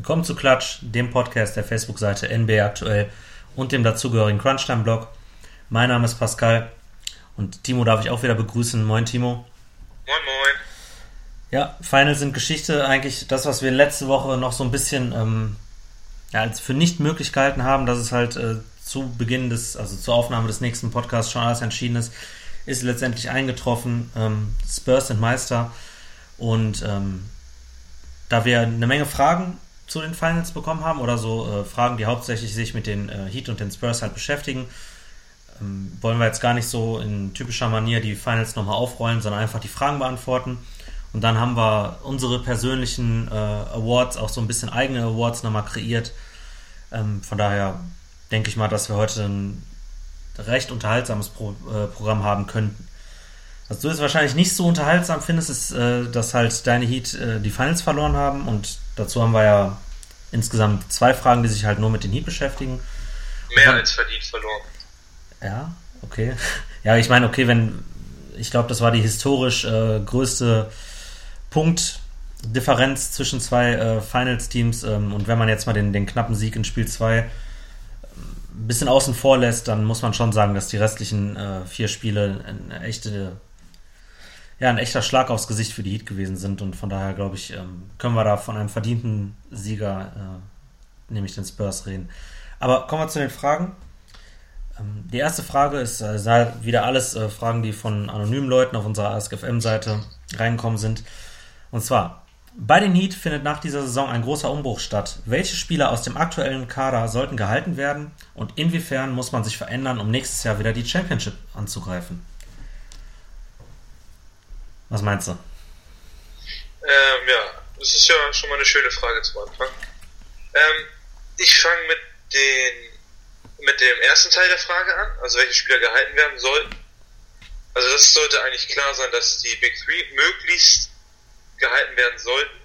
Willkommen zu Klatsch, dem Podcast der Facebook-Seite NBA aktuell und dem dazugehörigen Crunchtime-Blog. Mein Name ist Pascal und Timo darf ich auch wieder begrüßen. Moin Timo. Moin Moin. Ja, Finals sind Geschichte. Eigentlich das, was wir letzte Woche noch so ein bisschen ähm, ja, als für nicht möglich gehalten haben, dass es halt äh, zu Beginn des, also zur Aufnahme des nächsten Podcasts schon alles entschieden ist, ist letztendlich eingetroffen. Ähm, Spurs sind Meister und ähm, da wir eine Menge Fragen zu den Finals bekommen haben oder so äh, Fragen, die hauptsächlich sich mit den äh, Heat und den Spurs halt beschäftigen, ähm, wollen wir jetzt gar nicht so in typischer Manier die Finals nochmal aufrollen, sondern einfach die Fragen beantworten. Und dann haben wir unsere persönlichen äh, Awards, auch so ein bisschen eigene Awards nochmal kreiert. Ähm, von daher denke ich mal, dass wir heute ein recht unterhaltsames Pro äh, Programm haben könnten. Was du jetzt wahrscheinlich nicht so unterhaltsam findest, ist, äh, dass halt deine Heat äh, die Finals verloren haben und dazu haben wir ja insgesamt zwei Fragen, die sich halt nur mit den Heat beschäftigen. Mehr dann, als verdient verloren. Ja, okay. Ja, ich meine, okay, wenn, ich glaube, das war die historisch äh, größte Punktdifferenz zwischen zwei äh, Finals-Teams ähm, und wenn man jetzt mal den, den knappen Sieg in Spiel 2 ein bisschen außen vor lässt, dann muss man schon sagen, dass die restlichen äh, vier Spiele eine echte ja, ein echter Schlag aufs Gesicht für die Heat gewesen sind und von daher glaube ich, ähm, können wir da von einem verdienten Sieger, äh, nämlich den Spurs, reden. Aber kommen wir zu den Fragen. Ähm, die erste Frage ist äh, halt wieder alles äh, Fragen, die von anonymen Leuten auf unserer AskFM-Seite reingekommen sind. Und zwar, bei den Heat findet nach dieser Saison ein großer Umbruch statt. Welche Spieler aus dem aktuellen Kader sollten gehalten werden und inwiefern muss man sich verändern, um nächstes Jahr wieder die Championship anzugreifen? Was meinst du? Ähm, ja, das ist ja schon mal eine schöne Frage zum Anfang. Ähm, ich fange mit mit dem ersten Teil der Frage an, also welche Spieler gehalten werden sollten. Also das sollte eigentlich klar sein, dass die Big Three möglichst gehalten werden sollten.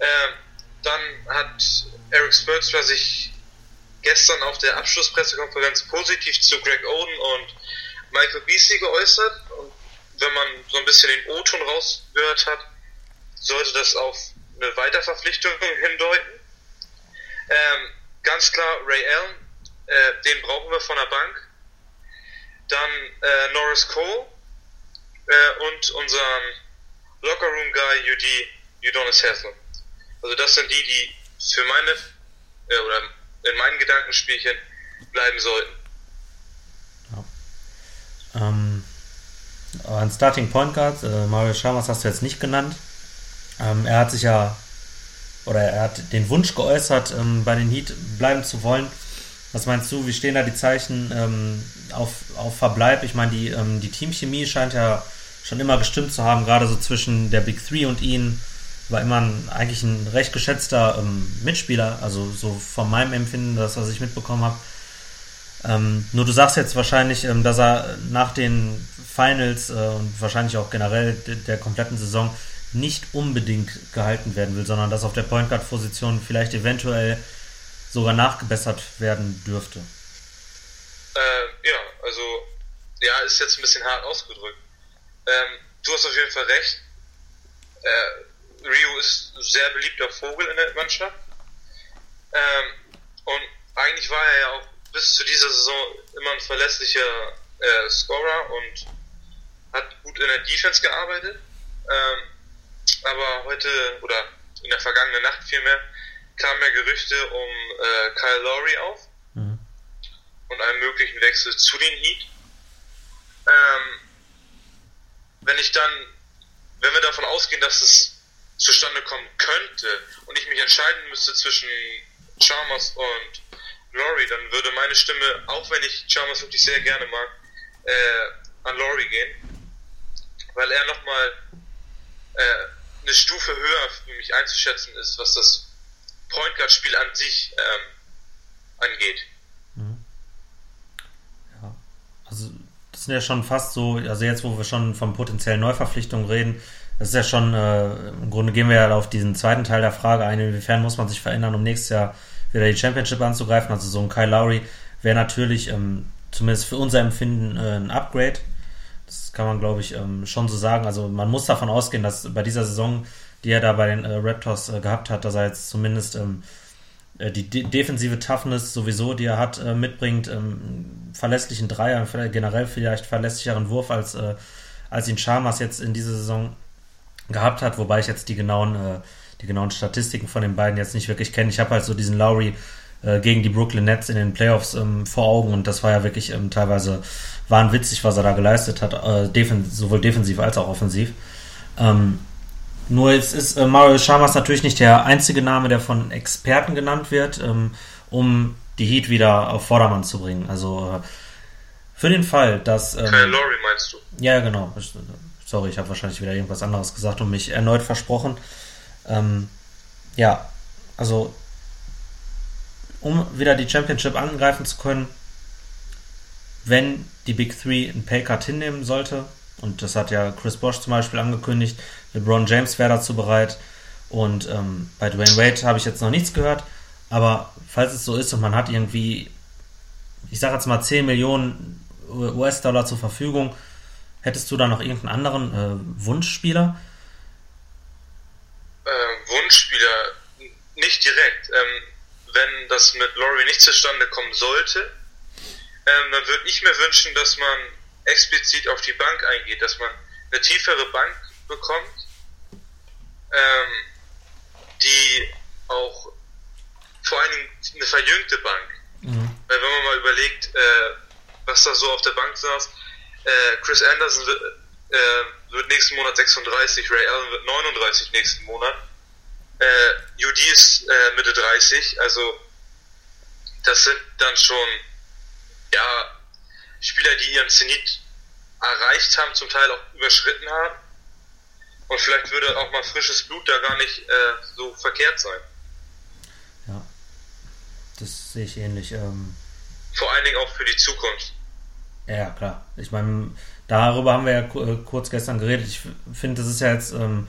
Ähm, dann hat Eric Spurtstra sich gestern auf der Abschlusspressekonferenz positiv zu Greg Oden und Michael Beasley geäußert und wenn man so ein bisschen den O-Ton rausgehört hat, sollte das auf eine Weiterverpflichtung hindeuten. Ähm, ganz klar, Ray Allen, äh, den brauchen wir von der Bank. Dann äh, Norris Cole äh, und unseren Lockerroom-Guy UD, Udonis Haslem. Also das sind die, die für meine, äh, oder in meinen Gedankenspielchen bleiben sollten. Ja. Ähm, ein Starting Point Guard, äh, Mario Schamas hast du jetzt nicht genannt. Ähm, er hat sich ja, oder er hat den Wunsch geäußert, ähm, bei den Heat bleiben zu wollen. Was meinst du, wie stehen da die Zeichen ähm, auf, auf Verbleib? Ich meine, die, ähm, die Teamchemie scheint ja schon immer gestimmt zu haben, gerade so zwischen der Big Three und ihn. War immer ein, eigentlich ein recht geschätzter ähm, Mitspieler, also so von meinem Empfinden, das, was ich mitbekommen habe. Ähm, nur du sagst jetzt wahrscheinlich, ähm, dass er nach den Finals äh, und wahrscheinlich auch generell de der kompletten Saison nicht unbedingt gehalten werden will, sondern dass auf der Point Guard Position vielleicht eventuell sogar nachgebessert werden dürfte. Äh, ja, also ja, ist jetzt ein bisschen hart ausgedrückt. Ähm, du hast auf jeden Fall recht. Äh, Rio ist ein sehr beliebter Vogel in der Mannschaft. Ähm, und eigentlich war er ja auch bis zu dieser Saison immer ein verlässlicher äh, Scorer und hat gut in der Defense gearbeitet. Ähm, aber heute oder in der vergangenen Nacht vielmehr kamen ja Gerüchte um äh, Kyle Lowry auf mhm. und einen möglichen Wechsel zu den Heat. Ähm, wenn ich dann, wenn wir davon ausgehen, dass es zustande kommen könnte und ich mich entscheiden müsste zwischen Chalmers und Laurie, dann würde meine Stimme, auch wenn ich Chalmers wirklich sehr gerne mag, äh, an Laurie gehen, weil er nochmal äh, eine Stufe höher für mich einzuschätzen ist, was das Point Guard Spiel an sich ähm, angeht. Mhm. Ja, also das sind ja schon fast so, also jetzt, wo wir schon von potenziellen Neuverpflichtungen reden, das ist ja schon, äh, im Grunde gehen wir ja auf diesen zweiten Teil der Frage ein, inwiefern muss man sich verändern, um nächstes Jahr wieder die Championship anzugreifen. Also so ein Kyle Lowry wäre natürlich ähm, zumindest für unser Empfinden äh, ein Upgrade. Das kann man, glaube ich, ähm, schon so sagen. Also man muss davon ausgehen, dass bei dieser Saison die er da bei den äh, Raptors äh, gehabt hat, dass er jetzt zumindest ähm, äh, die de defensive Toughness sowieso, die er hat, äh, mitbringt, ähm, verlässlichen Dreier, generell vielleicht verlässlicheren Wurf als, äh, als ihn Chalmers jetzt in dieser Saison gehabt hat, wobei ich jetzt die genauen, die genauen Statistiken von den beiden jetzt nicht wirklich kenne. Ich habe halt so diesen Lowry äh, gegen die Brooklyn Nets in den Playoffs ähm, vor Augen und das war ja wirklich ähm, teilweise wahnwitzig, was er da geleistet hat, äh, defen sowohl defensiv als auch offensiv. Ähm, nur jetzt ist äh, Mario Chalmers natürlich nicht der einzige Name, der von Experten genannt wird, ähm, um die Heat wieder auf Vordermann zu bringen. Also äh, für den Fall, dass. Ähm, Kyle Lowry meinst du? Ja, genau. Sorry, ich habe wahrscheinlich wieder irgendwas anderes gesagt und mich erneut versprochen. Ähm, ja, also um wieder die Championship angreifen zu können, wenn die Big Three einen Paycard hinnehmen sollte, und das hat ja Chris Bosch zum Beispiel angekündigt, LeBron James wäre dazu bereit, und ähm, bei Dwayne Wade habe ich jetzt noch nichts gehört, aber falls es so ist und man hat irgendwie, ich sage jetzt mal 10 Millionen US-Dollar zur Verfügung, hättest du da noch irgendeinen anderen äh, Wunschspieler? Äh, Wunschspieler nicht direkt. Ähm, wenn das mit Laurie nicht zustande kommen sollte, ähm, dann würde ich mir wünschen, dass man explizit auf die Bank eingeht, dass man eine tiefere Bank bekommt, ähm, die auch vor allen Dingen eine verjüngte Bank. Mhm. Weil wenn man mal überlegt, äh, was da so auf der Bank saß, äh, Chris Anderson wird, äh, wird nächsten Monat 36, Ray Allen wird 39 nächsten Monat. Äh, UD ist äh, Mitte 30, also das sind dann schon ja Spieler, die ihren Zenit erreicht haben, zum Teil auch überschritten haben. Und vielleicht würde auch mal frisches Blut da gar nicht äh, so verkehrt sein. Ja, das sehe ich ähnlich. Ähm Vor allen Dingen auch für die Zukunft. Ja, klar. Ich meine, darüber haben wir ja äh, kurz gestern geredet. Ich finde, das ist ja jetzt ähm,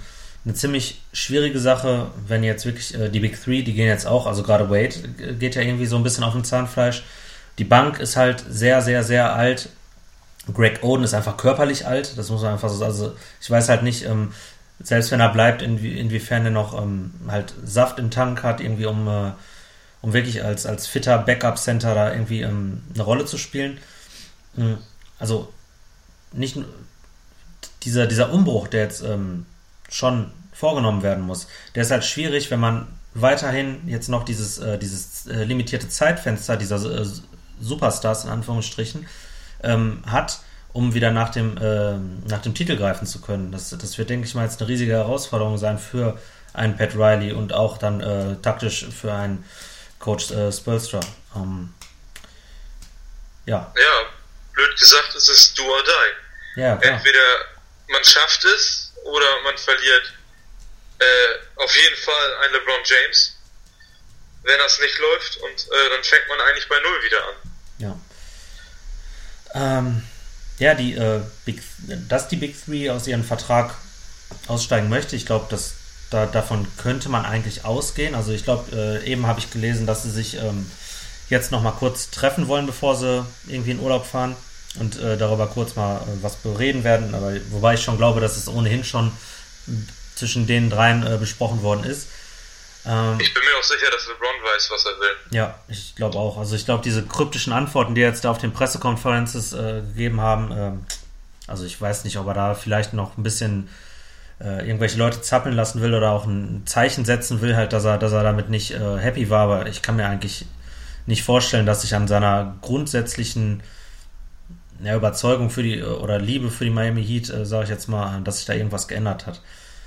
eine ziemlich schwierige Sache, wenn jetzt wirklich äh, die Big Three, die gehen jetzt auch, also gerade Wade geht ja irgendwie so ein bisschen auf dem Zahnfleisch. Die Bank ist halt sehr, sehr, sehr alt. Greg Oden ist einfach körperlich alt, das muss man einfach so sagen. Also ich weiß halt nicht, ähm, selbst wenn er bleibt, inwie, inwiefern er noch ähm, halt Saft im Tank hat, irgendwie um, äh, um wirklich als, als fitter Backup-Center da irgendwie ähm, eine Rolle zu spielen. Mhm. Also nicht dieser, dieser Umbruch, der jetzt ähm, schon vorgenommen werden muss, der ist halt schwierig, wenn man weiterhin jetzt noch dieses, äh, dieses äh, limitierte Zeitfenster dieser äh, Superstars in Anführungsstrichen ähm, hat, um wieder nach dem, äh, nach dem Titel greifen zu können. Das, das wird, denke ich mal, jetzt eine riesige Herausforderung sein für einen Pat Riley und auch dann äh, taktisch für einen Coach äh, Spolstra. Ähm, ja. Ja, blöd gesagt, es ist do or die. Ja. Entweder man schafft es oder man verliert äh, auf jeden Fall ein LeBron James, wenn das nicht läuft und äh, dann fängt man eigentlich bei Null wieder an. Ja. Ähm, ja, die, äh, Big, dass die Big Three aus ihrem Vertrag aussteigen möchte, ich glaube, dass da, davon könnte man eigentlich ausgehen. Also ich glaube, äh, eben habe ich gelesen, dass sie sich ähm, jetzt noch mal kurz treffen wollen, bevor sie irgendwie in Urlaub fahren und äh, darüber kurz mal äh, was bereden werden. Aber wobei ich schon glaube, dass es ohnehin schon zwischen den dreien äh, besprochen worden ist. Ähm, ich bin mir auch sicher, dass LeBron weiß, was er will. Ja, ich glaube auch. Also ich glaube, diese kryptischen Antworten, die er jetzt da auf den Pressekonferenzen äh, gegeben haben, ähm, also ich weiß nicht, ob er da vielleicht noch ein bisschen äh, irgendwelche Leute zappeln lassen will oder auch ein Zeichen setzen will, halt, dass er, dass er damit nicht äh, happy war, aber ich kann mir eigentlich nicht vorstellen, dass sich an seiner grundsätzlichen ja, Überzeugung für die oder Liebe für die Miami Heat, äh, sage ich jetzt mal, dass sich da irgendwas geändert hat.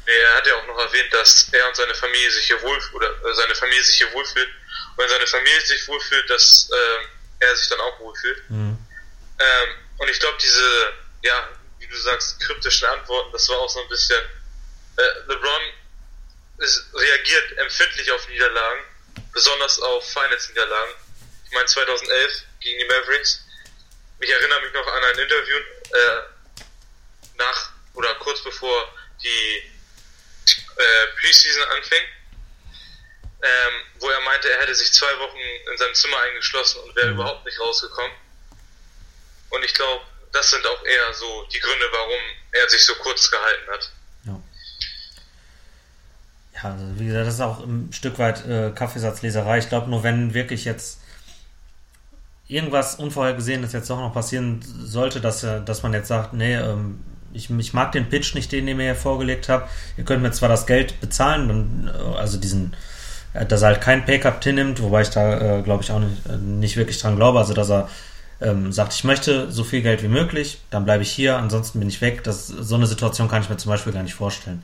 Er hat ja auch noch erwähnt, dass er und seine Familie sich hier wohl oder äh, seine Familie sich hier wohlfühlt. Und wenn seine Familie sich wohlfühlt, dass äh, er sich dann auch wohlfühlt. Mhm. Ähm, und ich glaube, diese, ja, wie du sagst, kryptischen Antworten, das war auch so ein bisschen. Äh, LeBron ist, reagiert empfindlich auf Niederlagen, besonders auf Finals-Niederlagen. Ich meine 2011 gegen die Mavericks. Ich erinnere mich noch an ein Interview äh, nach oder kurz bevor die äh, Preseason anfing, ähm, wo er meinte, er hätte sich zwei Wochen in seinem Zimmer eingeschlossen und wäre mhm. überhaupt nicht rausgekommen. Und ich glaube, das sind auch eher so die Gründe, warum er sich so kurz gehalten hat. Ja. ja, also wie gesagt, das ist auch ein Stück weit äh, Kaffeesatzleserei. Ich glaube, nur wenn wirklich jetzt irgendwas Unvorhergesehenes jetzt doch noch passieren sollte, dass, dass man jetzt sagt, nee, ähm, ich, ich mag den Pitch nicht, den ihr mir hier vorgelegt habt. Ihr könnt mir zwar das Geld bezahlen, äh, also diesen, äh, dass er halt kein Pay-Cup nimmt, wobei ich da, äh, glaube ich, auch nicht, äh, nicht wirklich dran glaube, also dass er ähm, sagt, ich möchte so viel Geld wie möglich, dann bleibe ich hier, ansonsten bin ich weg. Das, so eine Situation kann ich mir zum Beispiel gar nicht vorstellen.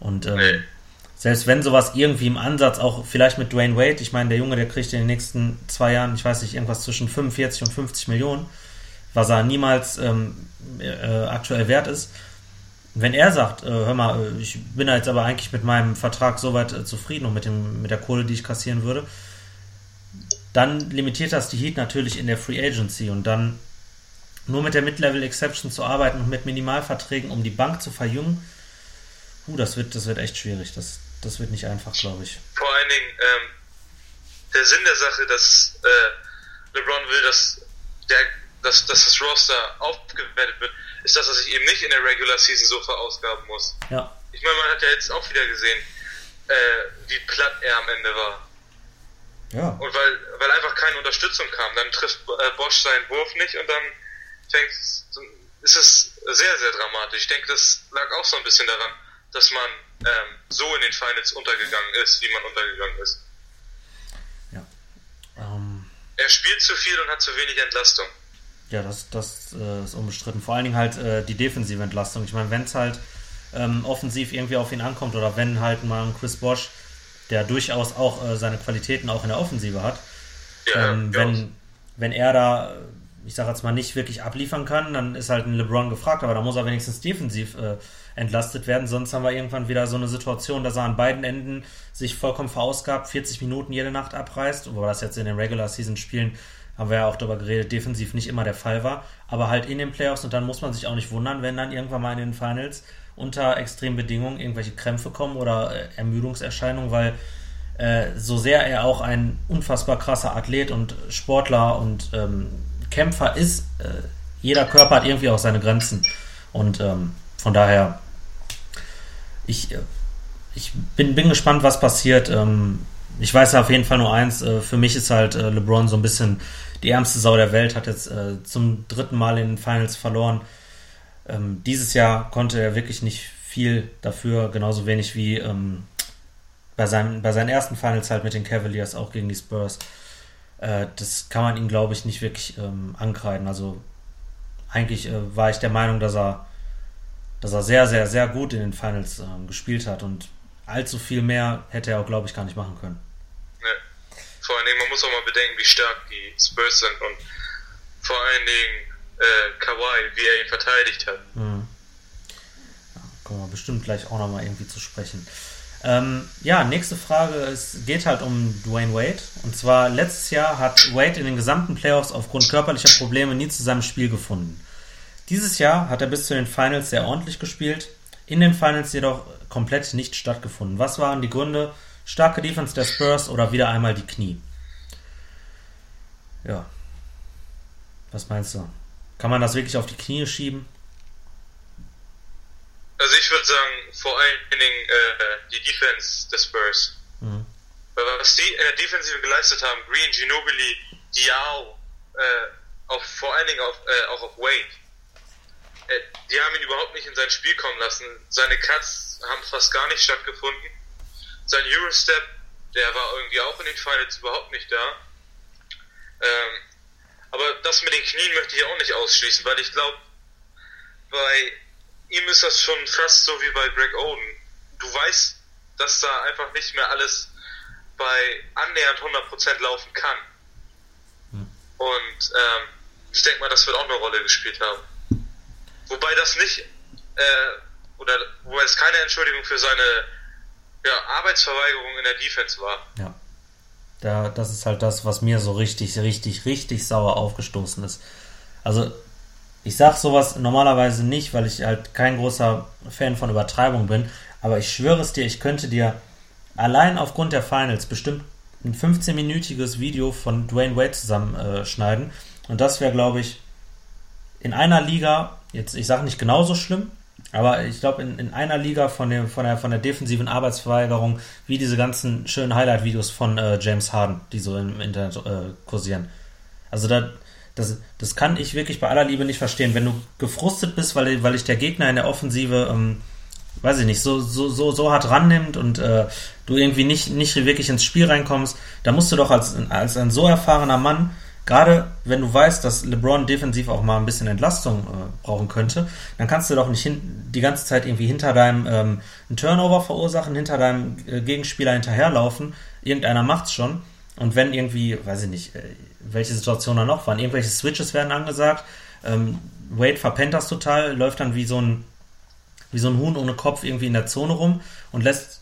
Und ähm, nee. selbst wenn sowas irgendwie im Ansatz, auch vielleicht mit Dwayne Wade, ich meine, der Junge, der kriegt in den nächsten zwei Jahren, ich weiß nicht, irgendwas zwischen 45 und 50 Millionen, was er niemals ähm, äh, aktuell wert ist. Wenn er sagt, äh, hör mal, äh, ich bin jetzt aber eigentlich mit meinem Vertrag soweit äh, zufrieden und mit, dem, mit der Kohle, die ich kassieren würde, dann limitiert das die Heat natürlich in der Free Agency und dann nur mit der Mid-Level Exception zu arbeiten und mit Minimalverträgen, um die Bank zu verjüngen, uh, das wird, das wird echt schwierig. Das, das wird nicht einfach, glaube ich. Vor allen Dingen, ähm, der Sinn der Sache, dass äh, LeBron will, dass, der, dass, dass das Roster aufgewertet wird, ist, dass er sich eben nicht in der Regular Season so verausgaben muss. Ja. Ich meine, man hat ja jetzt auch wieder gesehen, äh, wie platt er am Ende war. Ja. Und weil, weil einfach keine Unterstützung kam, dann trifft äh, Bosch seinen Wurf nicht und dann fängt, ist es sehr, sehr dramatisch. Ich denke, das lag auch so ein bisschen daran, dass man ähm, so in den Finals untergegangen ist, wie man untergegangen ist. Ja. Ähm, er spielt zu viel und hat zu wenig Entlastung. Ja, das, das äh, ist unbestritten. Vor allen Dingen halt äh, die defensive Entlastung. Ich meine, wenn es halt ähm, offensiv irgendwie auf ihn ankommt oder wenn halt mal ein Chris Bosch der durchaus auch äh, seine Qualitäten auch in der Offensive hat. Ja, ähm, wenn, wenn er da, ich sage jetzt mal, nicht wirklich abliefern kann, dann ist halt ein LeBron gefragt, aber da muss er wenigstens defensiv äh, entlastet werden, sonst haben wir irgendwann wieder so eine Situation, dass er an beiden Enden sich vollkommen verausgabt, 40 Minuten jede Nacht abreißt, wobei das jetzt in den Regular Season Spielen haben wir ja auch darüber geredet, defensiv nicht immer der Fall war, aber halt in den Playoffs und dann muss man sich auch nicht wundern, wenn dann irgendwann mal in den Finals unter extremen Bedingungen irgendwelche Krämpfe kommen oder äh, Ermüdungserscheinungen, weil äh, so sehr er auch ein unfassbar krasser Athlet und Sportler und ähm, Kämpfer ist, äh, jeder Körper hat irgendwie auch seine Grenzen. Und ähm, von daher, ich, äh, ich bin, bin gespannt, was passiert. Ähm, ich weiß auf jeden Fall nur eins, äh, für mich ist halt äh, LeBron so ein bisschen die ärmste Sau der Welt, hat jetzt zum dritten Mal in den Finals verloren ähm, dieses Jahr konnte er wirklich nicht viel dafür, genauso wenig wie ähm, bei, seinem, bei seinen ersten Finals halt mit den Cavaliers, auch gegen die Spurs. Äh, das kann man ihm, glaube ich, nicht wirklich ähm, ankreiden. Also eigentlich äh, war ich der Meinung, dass er, dass er sehr, sehr, sehr gut in den Finals gespielt hat und allzu viel mehr hätte er auch, glaube ich, gar nicht machen können. Nee. Vor allen Dingen, man muss auch mal bedenken, wie stark die Spurs sind und vor allen Dingen äh, Kawhi, wie er ihn verteidigt hat. Mhm. Ja, kommen wir bestimmt gleich auch nochmal irgendwie zu sprechen. Ähm, ja, nächste Frage. Es geht halt um Dwayne Wade. Und zwar letztes Jahr hat Wade in den gesamten Playoffs aufgrund körperlicher Probleme nie zu seinem Spiel gefunden. Dieses Jahr hat er bis zu den Finals sehr ordentlich gespielt, in den Finals jedoch komplett nicht stattgefunden. Was waren die Gründe? Starke Defense der Spurs oder wieder einmal die Knie? Ja. Was meinst du? Kann man das wirklich auf die Knie schieben? Also ich würde sagen, vor allen Dingen äh, die Defense des Spurs. Mhm. Weil was die in der Defensive geleistet haben, Green, Ginobili, Diao, äh, auch vor allen Dingen auf, äh, auch auf Wade, äh, die haben ihn überhaupt nicht in sein Spiel kommen lassen. Seine Cuts haben fast gar nicht stattgefunden. Sein Eurostep, der war irgendwie auch in den Finals überhaupt nicht da. Ähm, aber das mit den Knien möchte ich auch nicht ausschließen, weil ich glaube, bei ihm ist das schon fast so wie bei Greg Oden. Du weißt, dass da einfach nicht mehr alles bei annähernd 100% laufen kann. Hm. Und ähm, ich denke mal, das wird auch eine Rolle gespielt haben. Wobei das nicht, äh, oder wobei es keine Entschuldigung für seine ja, Arbeitsverweigerung in der Defense war. Ja. Da, das ist halt das, was mir so richtig, richtig, richtig sauer aufgestoßen ist. Also, ich sag sowas normalerweise nicht, weil ich halt kein großer Fan von Übertreibung bin, aber ich schwöre es dir, ich könnte dir allein aufgrund der Finals bestimmt ein 15-minütiges Video von Dwayne Wade zusammenschneiden. Äh, und das wäre, glaube ich, in einer Liga, jetzt ich sage nicht genauso schlimm, Aber ich glaube, in, in einer Liga von, dem, von, der, von der defensiven Arbeitsverweigerung, wie diese ganzen schönen Highlight-Videos von äh, James Harden, die so im Internet äh, kursieren. Also da, das, das kann ich wirklich bei aller Liebe nicht verstehen. Wenn du gefrustet bist, weil, weil dich der Gegner in der Offensive, ähm, weiß ich nicht, so, so, so, so hart rannimmt und äh, du irgendwie nicht, nicht wirklich ins Spiel reinkommst, da musst du doch als, als ein so erfahrener Mann, gerade wenn du weißt, dass LeBron defensiv auch mal ein bisschen Entlastung äh, brauchen könnte, dann kannst du doch nicht hin, die ganze Zeit irgendwie hinter deinem ähm, einen Turnover verursachen, hinter deinem äh, Gegenspieler hinterherlaufen. Irgendeiner macht's schon. Und wenn irgendwie, weiß ich nicht, äh, welche Situation da noch waren, irgendwelche Switches werden angesagt, ähm, Wade verpennt das total, läuft dann wie so ein wie so ein Huhn ohne Kopf irgendwie in der Zone rum und lässt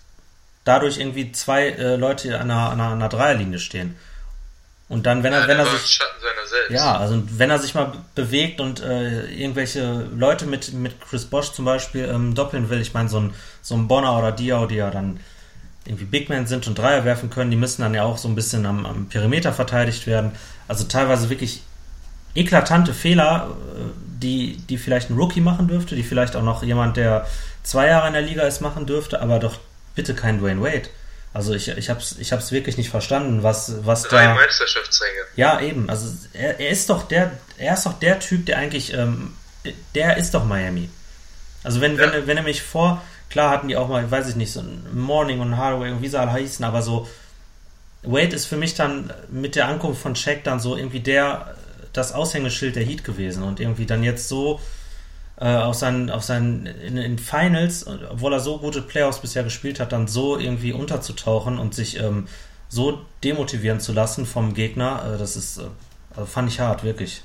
dadurch irgendwie zwei äh, Leute an einer, an, einer, an einer Dreierlinie stehen. Und dann, wenn er, ja, wenn er sich. Ja, also wenn er sich mal bewegt und äh, irgendwelche Leute mit, mit Chris Bosch zum Beispiel ähm, doppeln will, ich meine, so ein, so ein Bonner oder Diao, die ja dann irgendwie Big Men sind und Dreier werfen können, die müssen dann ja auch so ein bisschen am, am Perimeter verteidigt werden. Also teilweise wirklich eklatante Fehler, äh, die, die vielleicht ein Rookie machen dürfte, die vielleicht auch noch jemand, der zwei Jahre in der Liga ist, machen dürfte, aber doch bitte kein Dwayne Wade. Also ich, ich habe es ich hab's wirklich nicht verstanden, was, was Drei da... Meisterschaftsränge. Ja, eben. Also er, er ist doch der, er ist doch der Typ, der eigentlich, ähm, der ist doch Miami. Also wenn, ja. wenn, wenn er mich vor, klar hatten die auch mal, weiß ich nicht, so ein Morning und Hardaway und wie sie alle heißen, aber so Wade ist für mich dann mit der Ankunft von Shaq dann so irgendwie der, das Aushängeschild der Heat gewesen und irgendwie dann jetzt so auf seinen, auf seinen in, in, Finals, obwohl er so gute Playoffs bisher gespielt hat, dann so irgendwie unterzutauchen und sich ähm, so demotivieren zu lassen vom Gegner, äh, das ist, äh, also fand ich hart, wirklich.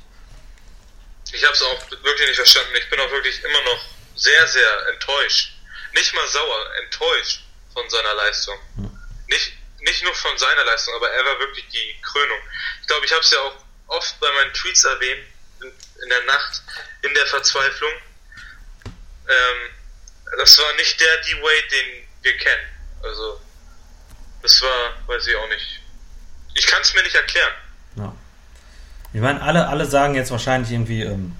Ich habe es auch wirklich nicht verstanden. Ich bin auch wirklich immer noch sehr, sehr enttäuscht. Nicht mal sauer, enttäuscht von seiner Leistung. Hm. Nicht, nicht nur von seiner Leistung, aber er war wirklich die Krönung. Ich glaube, ich habe es ja auch oft bei meinen Tweets erwähnt, in, in der Nacht, in der Verzweiflung. Ähm, das war nicht der D-Wade, den wir kennen. Also, das war, weiß ich auch nicht. Ich kann es mir nicht erklären. Ja. Ich meine, alle, alle sagen jetzt wahrscheinlich irgendwie, ähm,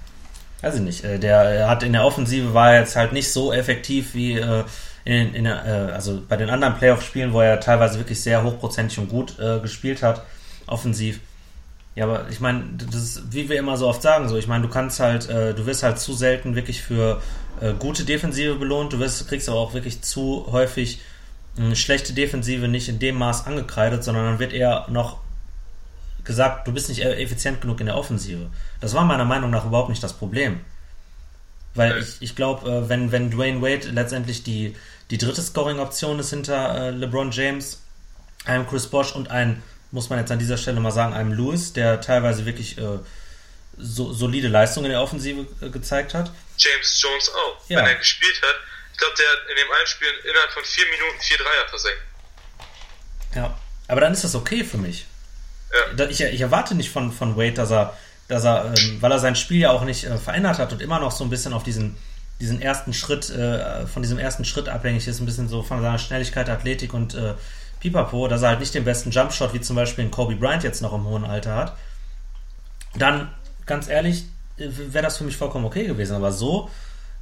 weiß ich nicht, äh, der hat in der Offensive war jetzt halt nicht so effektiv wie äh, in, in äh, also bei den anderen Playoff-Spielen, wo er teilweise wirklich sehr hochprozentig und gut äh, gespielt hat, offensiv. Ja, aber ich meine, das ist, wie wir immer so oft sagen, so, ich meine, du kannst halt, äh, du wirst halt zu selten wirklich für äh, gute Defensive belohnt, du wirst, kriegst aber auch wirklich zu häufig eine schlechte Defensive nicht in dem Maß angekreidet, sondern dann wird eher noch gesagt, du bist nicht effizient genug in der Offensive. Das war meiner Meinung nach überhaupt nicht das Problem. Weil ich, ich glaube, äh, wenn, wenn Dwayne Wade letztendlich die, die dritte Scoring-Option ist hinter äh, LeBron James, einem Chris Bosch und ein muss man jetzt an dieser Stelle mal sagen, einem Lewis, der teilweise wirklich äh, so, solide Leistungen in der Offensive äh, gezeigt hat. James Jones auch, ja. wenn er gespielt hat. Ich glaube, der hat in dem einen Spiel innerhalb von vier Minuten vier Dreier versenkt. Ja, aber dann ist das okay für mich. Ja. Ich, ich erwarte nicht von, von Wade, dass er, dass er ähm, weil er sein Spiel ja auch nicht äh, verändert hat und immer noch so ein bisschen auf diesen, diesen ersten Schritt, äh, von diesem ersten Schritt abhängig ist, ein bisschen so von seiner Schnelligkeit, Athletik und äh, Pipapo, dass er halt nicht den besten Jumpshot wie zum Beispiel ein Kobe Bryant jetzt noch im hohen Alter hat, dann ganz ehrlich, wäre das für mich vollkommen okay gewesen. Aber so,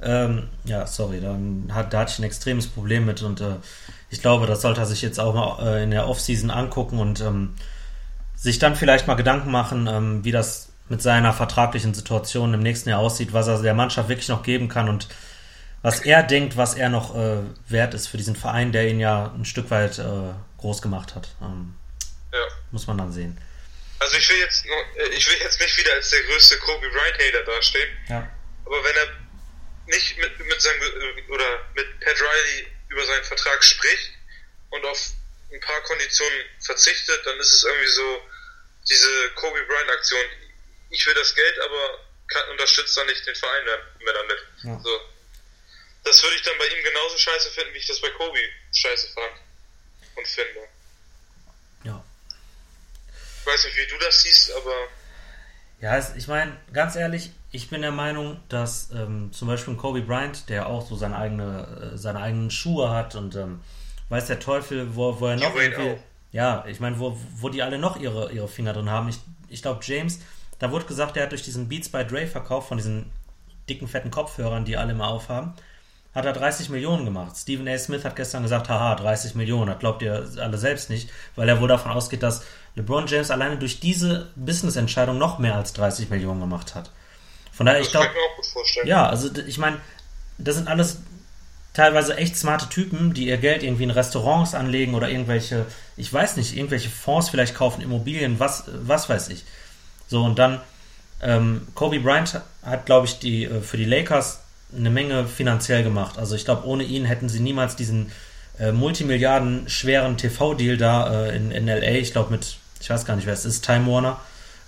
ähm, ja, sorry, dann hat, da hatte ich ein extremes Problem mit und äh, ich glaube, das sollte er sich jetzt auch mal äh, in der Offseason angucken und ähm, sich dann vielleicht mal Gedanken machen, ähm, wie das mit seiner vertraglichen Situation im nächsten Jahr aussieht, was er der Mannschaft wirklich noch geben kann und was er denkt, was er noch äh, wert ist für diesen Verein, der ihn ja ein Stück weit äh, groß gemacht hat. Ähm, ja. Muss man dann sehen. Also ich will jetzt äh, ich will jetzt nicht wieder als der größte Kobe Bryant Hater dastehen. Ja. Aber wenn er nicht mit, mit seinem äh, oder mit Pat Riley über seinen Vertrag spricht und auf ein paar Konditionen verzichtet, dann ist es irgendwie so diese Kobe Bryant Aktion. Ich will das Geld, aber kann, unterstützt dann nicht den Verein mehr damit. Ja. So das würde ich dann bei ihm genauso scheiße finden, wie ich das bei Kobe scheiße fand und finde. Ich weiß nicht, wie du das siehst, aber. Ja, ich meine, ganz ehrlich, ich bin der Meinung, dass ähm, zum Beispiel Kobe Bryant, der auch so seine, eigene, äh, seine eigenen Schuhe hat und ähm, weiß der Teufel, wo, wo er noch irgendwie. Ja, ich meine, wo, wo die alle noch ihre, ihre Finger drin haben. Ich, ich glaube, James, da wurde gesagt, der hat durch diesen Beats by Dre Verkauf von diesen dicken, fetten Kopfhörern, die alle immer aufhaben, hat er 30 Millionen gemacht. Stephen A. Smith hat gestern gesagt, haha, 30 Millionen, das glaubt ihr alle selbst nicht, weil er wohl davon ausgeht, dass LeBron James alleine durch diese Business-Entscheidung noch mehr als 30 Millionen gemacht hat. Von daher, das ich glaube, ja, also ich meine, das sind alles teilweise echt smarte Typen, die ihr Geld irgendwie in Restaurants anlegen oder irgendwelche, ich weiß nicht, irgendwelche Fonds vielleicht kaufen, Immobilien, was, was weiß ich. So, und dann, ähm, Kobe Bryant hat, glaube ich, die, äh, für die Lakers eine Menge finanziell gemacht. Also ich glaube, ohne ihn hätten sie niemals diesen äh, Multimilliarden schweren TV-Deal da äh, in, in LA, ich glaube mit, ich weiß gar nicht, wer es ist, Time Warner,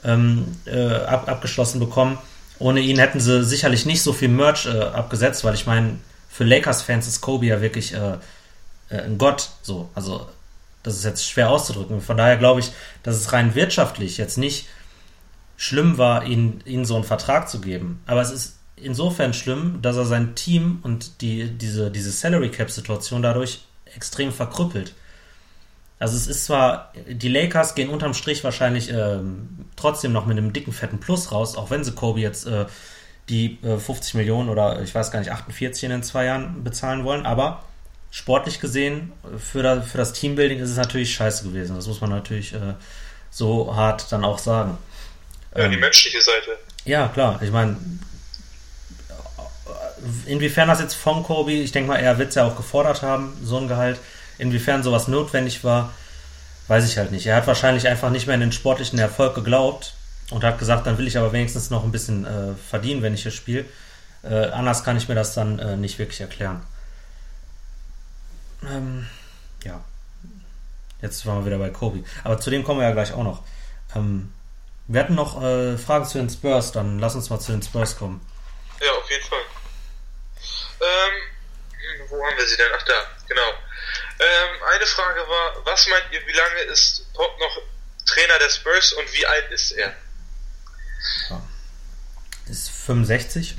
ähm, äh, ab, abgeschlossen bekommen. Ohne ihn hätten sie sicherlich nicht so viel Merch äh, abgesetzt, weil ich meine, für Lakers-Fans ist Kobe ja wirklich äh, äh, ein Gott. So, also das ist jetzt schwer auszudrücken. Von daher glaube ich, dass es rein wirtschaftlich jetzt nicht schlimm war, ihnen, ihnen so einen Vertrag zu geben. Aber es ist insofern schlimm, dass er sein Team und die, diese, diese Salary Cap-Situation dadurch extrem verkrüppelt. Also es ist zwar, die Lakers gehen unterm Strich wahrscheinlich ähm, trotzdem noch mit einem dicken, fetten Plus raus, auch wenn sie Kobe jetzt äh, die äh, 50 Millionen oder ich weiß gar nicht, 48 in den zwei Jahren bezahlen wollen, aber sportlich gesehen, für, da, für das Teambuilding ist es natürlich scheiße gewesen. Das muss man natürlich äh, so hart dann auch sagen. Ja, ähm, die menschliche Seite. Ja, klar. Ich meine, inwiefern das jetzt von Kobe, ich denke mal, er wird es ja auch gefordert haben, so ein Gehalt, inwiefern sowas notwendig war, weiß ich halt nicht. Er hat wahrscheinlich einfach nicht mehr in den sportlichen Erfolg geglaubt und hat gesagt, dann will ich aber wenigstens noch ein bisschen äh, verdienen, wenn ich hier spiele. Äh, anders kann ich mir das dann äh, nicht wirklich erklären. Ähm, ja. Jetzt waren wir wieder bei Kobe. Aber zu dem kommen wir ja gleich auch noch. Ähm, wir hatten noch äh, Fragen zu den Spurs, dann lass uns mal zu den Spurs kommen. Ja, auf jeden Fall. Ähm, wo haben wir sie denn? Ach da, genau. Ähm, eine Frage war, was meint ihr, wie lange ist Pop noch Trainer der Spurs und wie alt ist er? Ist 65.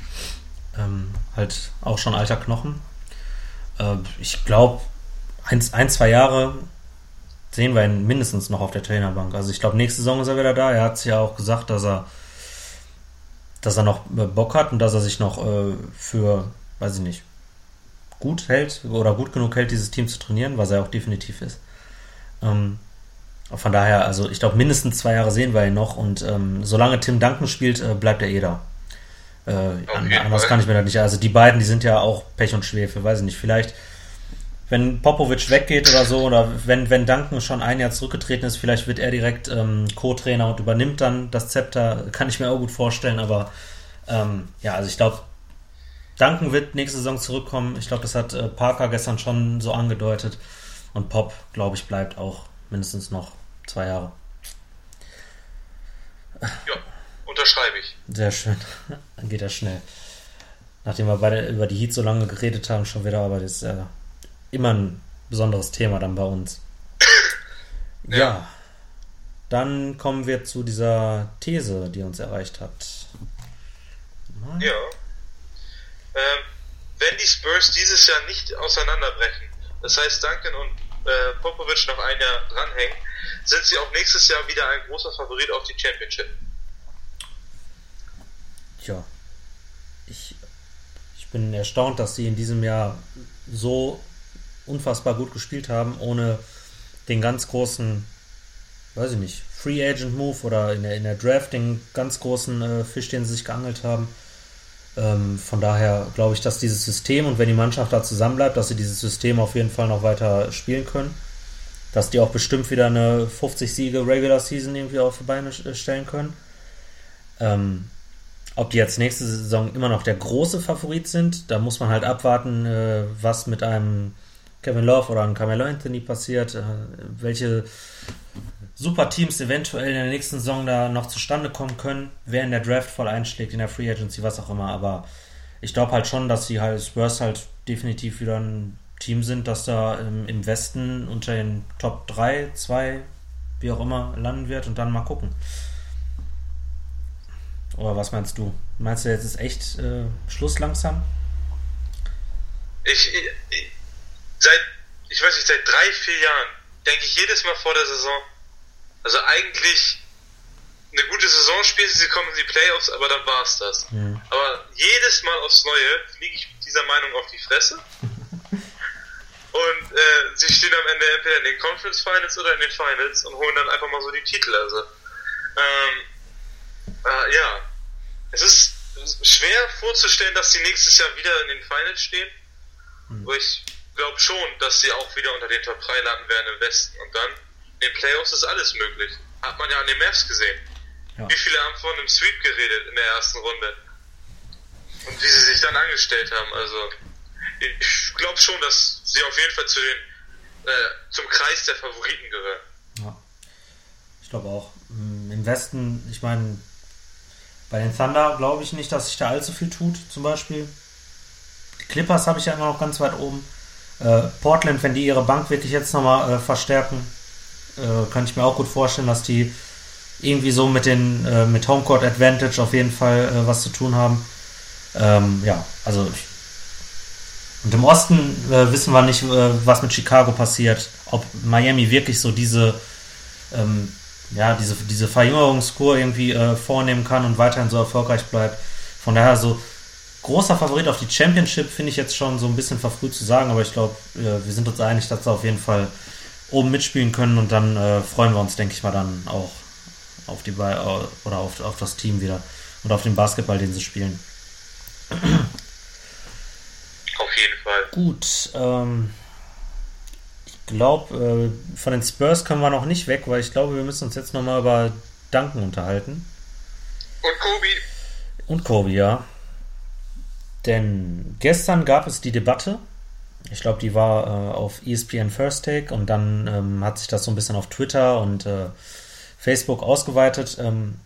Ähm, halt auch schon alter Knochen. Äh, ich glaube, ein, ein, zwei Jahre sehen wir ihn mindestens noch auf der Trainerbank. Also ich glaube, nächste Saison ist er wieder da. Er hat ja auch gesagt, dass er dass er noch Bock hat und dass er sich noch äh, für weiß ich nicht, gut hält oder gut genug hält, dieses Team zu trainieren, was er auch definitiv ist. Ähm, von daher, also ich glaube, mindestens zwei Jahre sehen wir ihn noch und ähm, solange Tim Duncan spielt, äh, bleibt er eh da. Äh, okay, anders kann ich mir da nicht. Also die beiden, die sind ja auch Pech und Schwefel, weiß ich nicht. Vielleicht, wenn Popovic weggeht oder so, oder wenn, wenn Duncan schon ein Jahr zurückgetreten ist, vielleicht wird er direkt ähm, Co-Trainer und übernimmt dann das Zepter, kann ich mir auch gut vorstellen, aber ähm, ja, also ich glaube, Duncan wird nächste Saison zurückkommen. Ich glaube, das hat äh, Parker gestern schon so angedeutet. Und Pop, glaube ich, bleibt auch mindestens noch zwei Jahre. Ja, unterschreibe ich. Sehr schön. Dann geht das schnell. Nachdem wir beide über die Heat so lange geredet haben, schon wieder, aber das ist äh, immer ein besonderes Thema dann bei uns. ja. ja. Dann kommen wir zu dieser These, die uns erreicht hat. Mal. Ja äh, wenn die Spurs dieses Jahr nicht auseinanderbrechen, das heißt Duncan und äh, Popovic noch ein Jahr dranhängen, sind sie auch nächstes Jahr wieder ein großer Favorit auf die Championship. Tja, ich, ich bin erstaunt, dass sie in diesem Jahr so unfassbar gut gespielt haben, ohne den ganz großen, weiß ich nicht, Free Agent Move oder in der, in der Draft den ganz großen äh, Fisch, den sie sich geangelt haben. Ähm, von daher glaube ich, dass dieses System und wenn die Mannschaft da zusammenbleibt, dass sie dieses System auf jeden Fall noch weiter spielen können. Dass die auch bestimmt wieder eine 50 Siege Regular Season irgendwie auf die Beine stellen können. Ähm, ob die jetzt nächste Saison immer noch der große Favorit sind, da muss man halt abwarten, äh, was mit einem Kevin Love oder einem Carmelo Anthony passiert, äh, welche super Teams eventuell in der nächsten Saison da noch zustande kommen können, wer in der Draft voll einschlägt, in der Free Agency, was auch immer. Aber ich glaube halt schon, dass die halt Spurs halt definitiv wieder ein Team sind, das da im, im Westen unter den Top 3, 2, wie auch immer, landen wird und dann mal gucken. Oder was meinst du? Meinst du, jetzt ist echt äh, Schluss langsam? Ich, ich, seit, ich weiß nicht, seit drei, vier Jahren denke ich jedes Mal vor der Saison, also eigentlich eine gute Saison spielen sie, kommen in die Playoffs, aber dann war es das. Mhm. Aber jedes Mal aufs Neue fliege ich mit dieser Meinung auf die Fresse. Und äh, sie stehen am Ende entweder in den Conference Finals oder in den Finals und holen dann einfach mal so die Titel. Also, ähm, äh, ja, es ist schwer vorzustellen, dass sie nächstes Jahr wieder in den Finals stehen. Mhm. Aber ich glaube schon, dass sie auch wieder unter den Top 3 landen werden im Westen. Und dann in den Playoffs ist alles möglich. Hat man ja an den Mavs gesehen. Ja. Wie viele haben von einem Sweep geredet in der ersten Runde? Und wie sie sich dann angestellt haben. Also, ich glaube schon, dass sie auf jeden Fall zu den, äh, zum Kreis der Favoriten gehören. Ja. Ich glaube auch. Mm, Im Westen, ich meine, bei den Thunder glaube ich nicht, dass sich da allzu viel tut, zum Beispiel. Die Clippers habe ich ja immer noch ganz weit oben. Äh, Portland, wenn die ihre Bank wirklich jetzt nochmal äh, verstärken, äh, kann ich mir auch gut vorstellen, dass die irgendwie so mit den äh, mit Homecourt Advantage auf jeden Fall äh, was zu tun haben. Ähm, ja, also ich, und im Osten äh, wissen wir nicht, äh, was mit Chicago passiert, ob Miami wirklich so diese ähm, ja, diese, diese Verjüngerungskur irgendwie äh, vornehmen kann und weiterhin so erfolgreich bleibt. Von daher so großer Favorit auf die Championship finde ich jetzt schon so ein bisschen verfrüht zu sagen, aber ich glaube, äh, wir sind uns einig, dass sie auf jeden Fall oben mitspielen können und dann äh, freuen wir uns, denke ich mal, dann auch auf die Be oder auf, auf das Team wieder und auf den Basketball, den sie spielen. Auf jeden Fall. Gut, ähm, ich glaube, äh, von den Spurs können wir noch nicht weg, weil ich glaube, wir müssen uns jetzt nochmal über Duncan unterhalten. Und Kobe. Und Kobe, ja. Denn gestern gab es die Debatte. Ich glaube, die war äh, auf ESPN First Take und dann ähm, hat sich das so ein bisschen auf Twitter und äh, Facebook ausgeweitet. Ähm,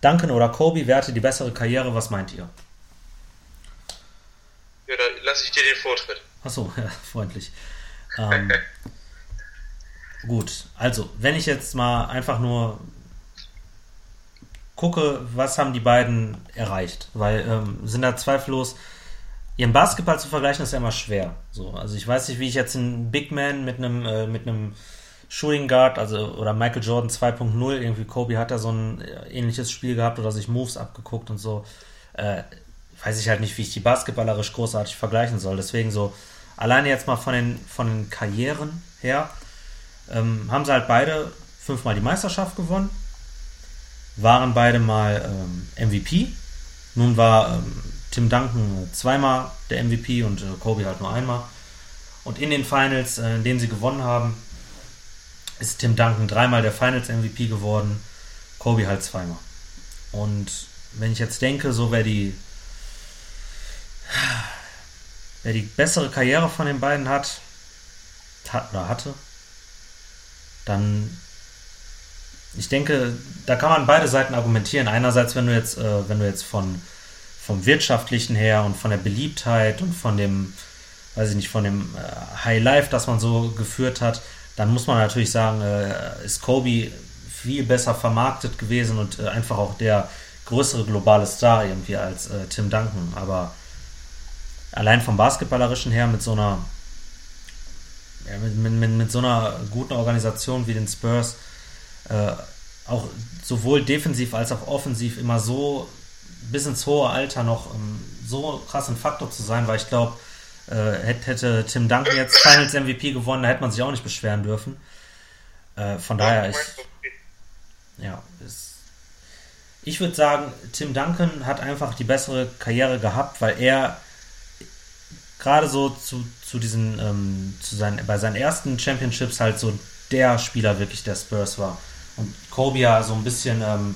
Duncan oder Kobe, wer hatte die bessere Karriere? Was meint ihr? Ja, dann lasse ich dir den Vortritt. Achso, ja, freundlich. Ähm, gut, also, wenn ich jetzt mal einfach nur gucke, was haben die beiden erreicht, weil ähm, sind da zweifellos ihren Basketball zu vergleichen ist ja immer schwer. So, also ich weiß nicht, wie ich jetzt einen Big Man mit einem äh, mit einem Shooting Guard, also oder Michael Jordan 2.0, irgendwie Kobe hat da so ein äh, ähnliches Spiel gehabt oder sich Moves abgeguckt und so. Äh, weiß ich halt nicht, wie ich die basketballerisch großartig vergleichen soll. Deswegen so alleine jetzt mal von den von den Karrieren her ähm, haben sie halt beide fünfmal die Meisterschaft gewonnen waren beide mal ähm, MVP. Nun war ähm, Tim Duncan zweimal der MVP und äh, Kobe halt nur einmal. Und in den Finals, äh, in denen sie gewonnen haben, ist Tim Duncan dreimal der Finals MVP geworden, Kobe halt zweimal. Und wenn ich jetzt denke, so wer die wer die bessere Karriere von den beiden hat, hat oder hatte, dann ich denke, da kann man beide Seiten argumentieren. Einerseits, wenn du jetzt, äh, wenn du jetzt von vom wirtschaftlichen her und von der Beliebtheit und von dem, weiß ich nicht, von dem äh, High Life, das man so geführt hat, dann muss man natürlich sagen, äh, ist Kobe viel besser vermarktet gewesen und äh, einfach auch der größere globale Star irgendwie als äh, Tim Duncan. Aber allein vom Basketballerischen her mit so einer ja, mit, mit, mit, so einer guten Organisation wie den Spurs äh, auch sowohl defensiv als auch offensiv immer so bis ins hohe Alter noch um, so krass ein Faktor zu sein, weil ich glaube, äh, hätte Tim Duncan jetzt Finals MVP gewonnen, da hätte man sich auch nicht beschweren dürfen. Äh, von daher, ich, ja, ist, ich würde sagen, Tim Duncan hat einfach die bessere Karriere gehabt, weil er gerade so zu, zu diesen, ähm, zu seinen, bei seinen ersten Championships halt so der Spieler wirklich der Spurs war. Und Kobe ja so ein bisschen ähm,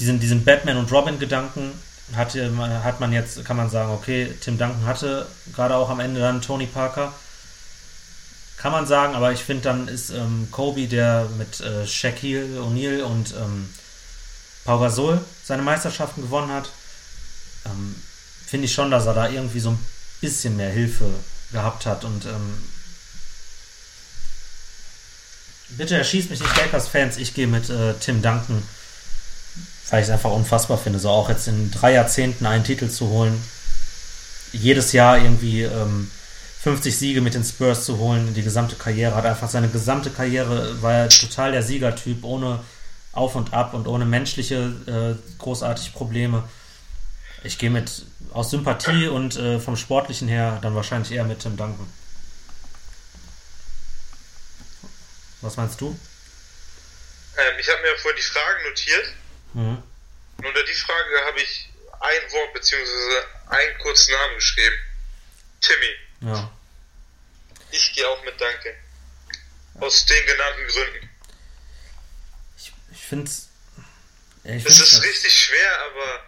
diesen, diesen Batman- und Robin-Gedanken hatte, hat man jetzt, kann man sagen, okay, Tim Duncan hatte gerade auch am Ende dann Tony Parker. Kann man sagen, aber ich finde, dann ist ähm, Kobe, der mit äh, Shaquille O'Neal und ähm, Pau Gasol seine Meisterschaften gewonnen hat, ähm, finde ich schon, dass er da irgendwie so ein bisschen mehr Hilfe gehabt hat und ähm, Bitte erschießt mich nicht, Lakers-Fans. Ich gehe mit äh, Tim Duncan, weil ich es einfach unfassbar finde, so auch jetzt in drei Jahrzehnten einen Titel zu holen. Jedes Jahr irgendwie ähm, 50 Siege mit den Spurs zu holen, die gesamte Karriere, hat einfach seine gesamte Karriere, war er total der Siegertyp, ohne Auf und Ab und ohne menschliche äh, großartig Probleme. Ich gehe mit aus Sympathie und äh, vom Sportlichen her dann wahrscheinlich eher mit Tim Duncan. Was meinst du? Ähm, ich habe mir vorhin die Fragen notiert. Mhm. Unter die Frage habe ich ein Wort bzw. einen kurzen Namen geschrieben. Timmy. Ja. Ich gehe auch mit Danke. Aus den genannten Gründen. Ich, ich finde es. Ja, Es ist richtig schwer, aber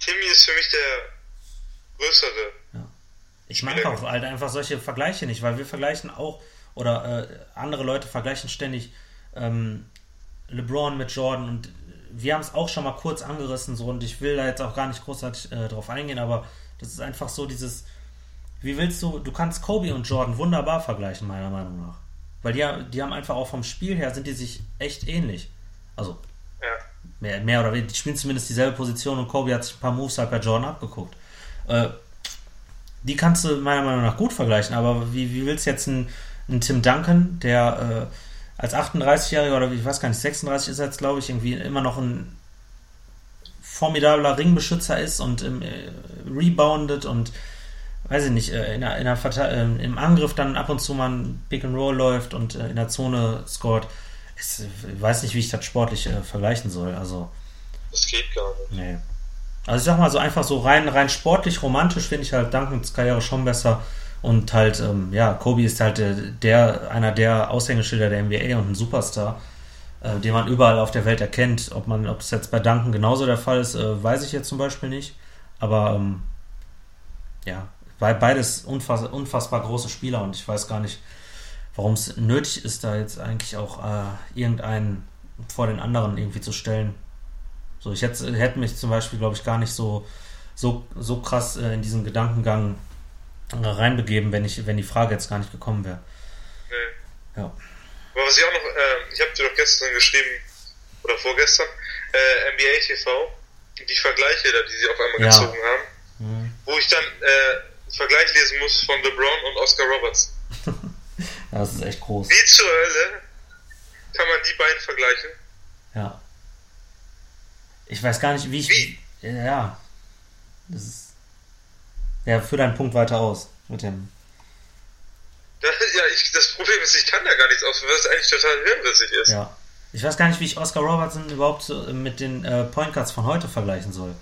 Timmy ist für mich der größere. Ich mag auch halt einfach solche Vergleiche nicht, weil wir vergleichen auch, oder äh, andere Leute vergleichen ständig ähm, LeBron mit Jordan und wir haben es auch schon mal kurz angerissen so und ich will da jetzt auch gar nicht großartig äh, drauf eingehen, aber das ist einfach so dieses, wie willst du, du kannst Kobe und Jordan wunderbar vergleichen, meiner Meinung nach. Weil die, die haben einfach auch vom Spiel her, sind die sich echt ähnlich. Also Ja. mehr, mehr oder weniger, die spielen zumindest dieselbe Position und Kobe hat sich ein paar Moves halt bei Jordan abgeguckt. Äh, die kannst du meiner Meinung nach gut vergleichen, aber wie, wie willst du jetzt einen, einen Tim Duncan, der äh, als 38-Jähriger oder ich weiß gar nicht, 36 ist er jetzt, glaube ich, irgendwie immer noch ein formidabler Ringbeschützer ist und ähm, äh, reboundet und weiß ich nicht, äh, in der, in der äh, im Angriff dann ab und zu mal ein Pick and Roll läuft und äh, in der Zone scored. Ich weiß nicht, wie ich das sportlich äh, vergleichen soll. Also, Das geht gar nicht. nee. Also ich sag mal so einfach so rein, rein sportlich, romantisch finde ich halt Duncans Karriere schon besser. Und halt, ähm, ja, Kobe ist halt der, der, einer der Aushängeschilder der NBA und ein Superstar, äh, den man überall auf der Welt erkennt. Ob man, ob es jetzt bei Duncan genauso der Fall ist, äh, weiß ich jetzt zum Beispiel nicht. Aber ähm, ja, bei beides unfass, unfassbar große Spieler und ich weiß gar nicht, warum es nötig ist, da jetzt eigentlich auch äh, irgendeinen vor den anderen irgendwie zu stellen. So, ich hätte, hätte mich zum Beispiel, glaube ich, gar nicht so, so, so krass äh, in diesen Gedankengang äh, reinbegeben, wenn ich, wenn die Frage jetzt gar nicht gekommen wäre. Nee. Ja. Aber was ich auch noch, äh, ich habe dir doch gestern geschrieben, oder vorgestern, äh, NBA TV, die Vergleiche, da, die sie auf einmal Ja. gezogen haben, Mhm. wo ich dann äh, Vergleich lesen muss von LeBron und Oscar Roberts. das ist echt groß. Wie zur Hölle kann man die beiden vergleichen? Ja. Ich weiß gar nicht, wie ich. Wie? Ja. Das ist. Ja, führ deinen Punkt weiter aus mit dem. Das, ja, ich, das Problem ist, ich kann da gar nichts aus, weil es eigentlich total hirnrissig ist. Ja. Ich weiß gar nicht, wie ich Oscar Robertson überhaupt so mit den äh, Point Guards von heute vergleichen soll.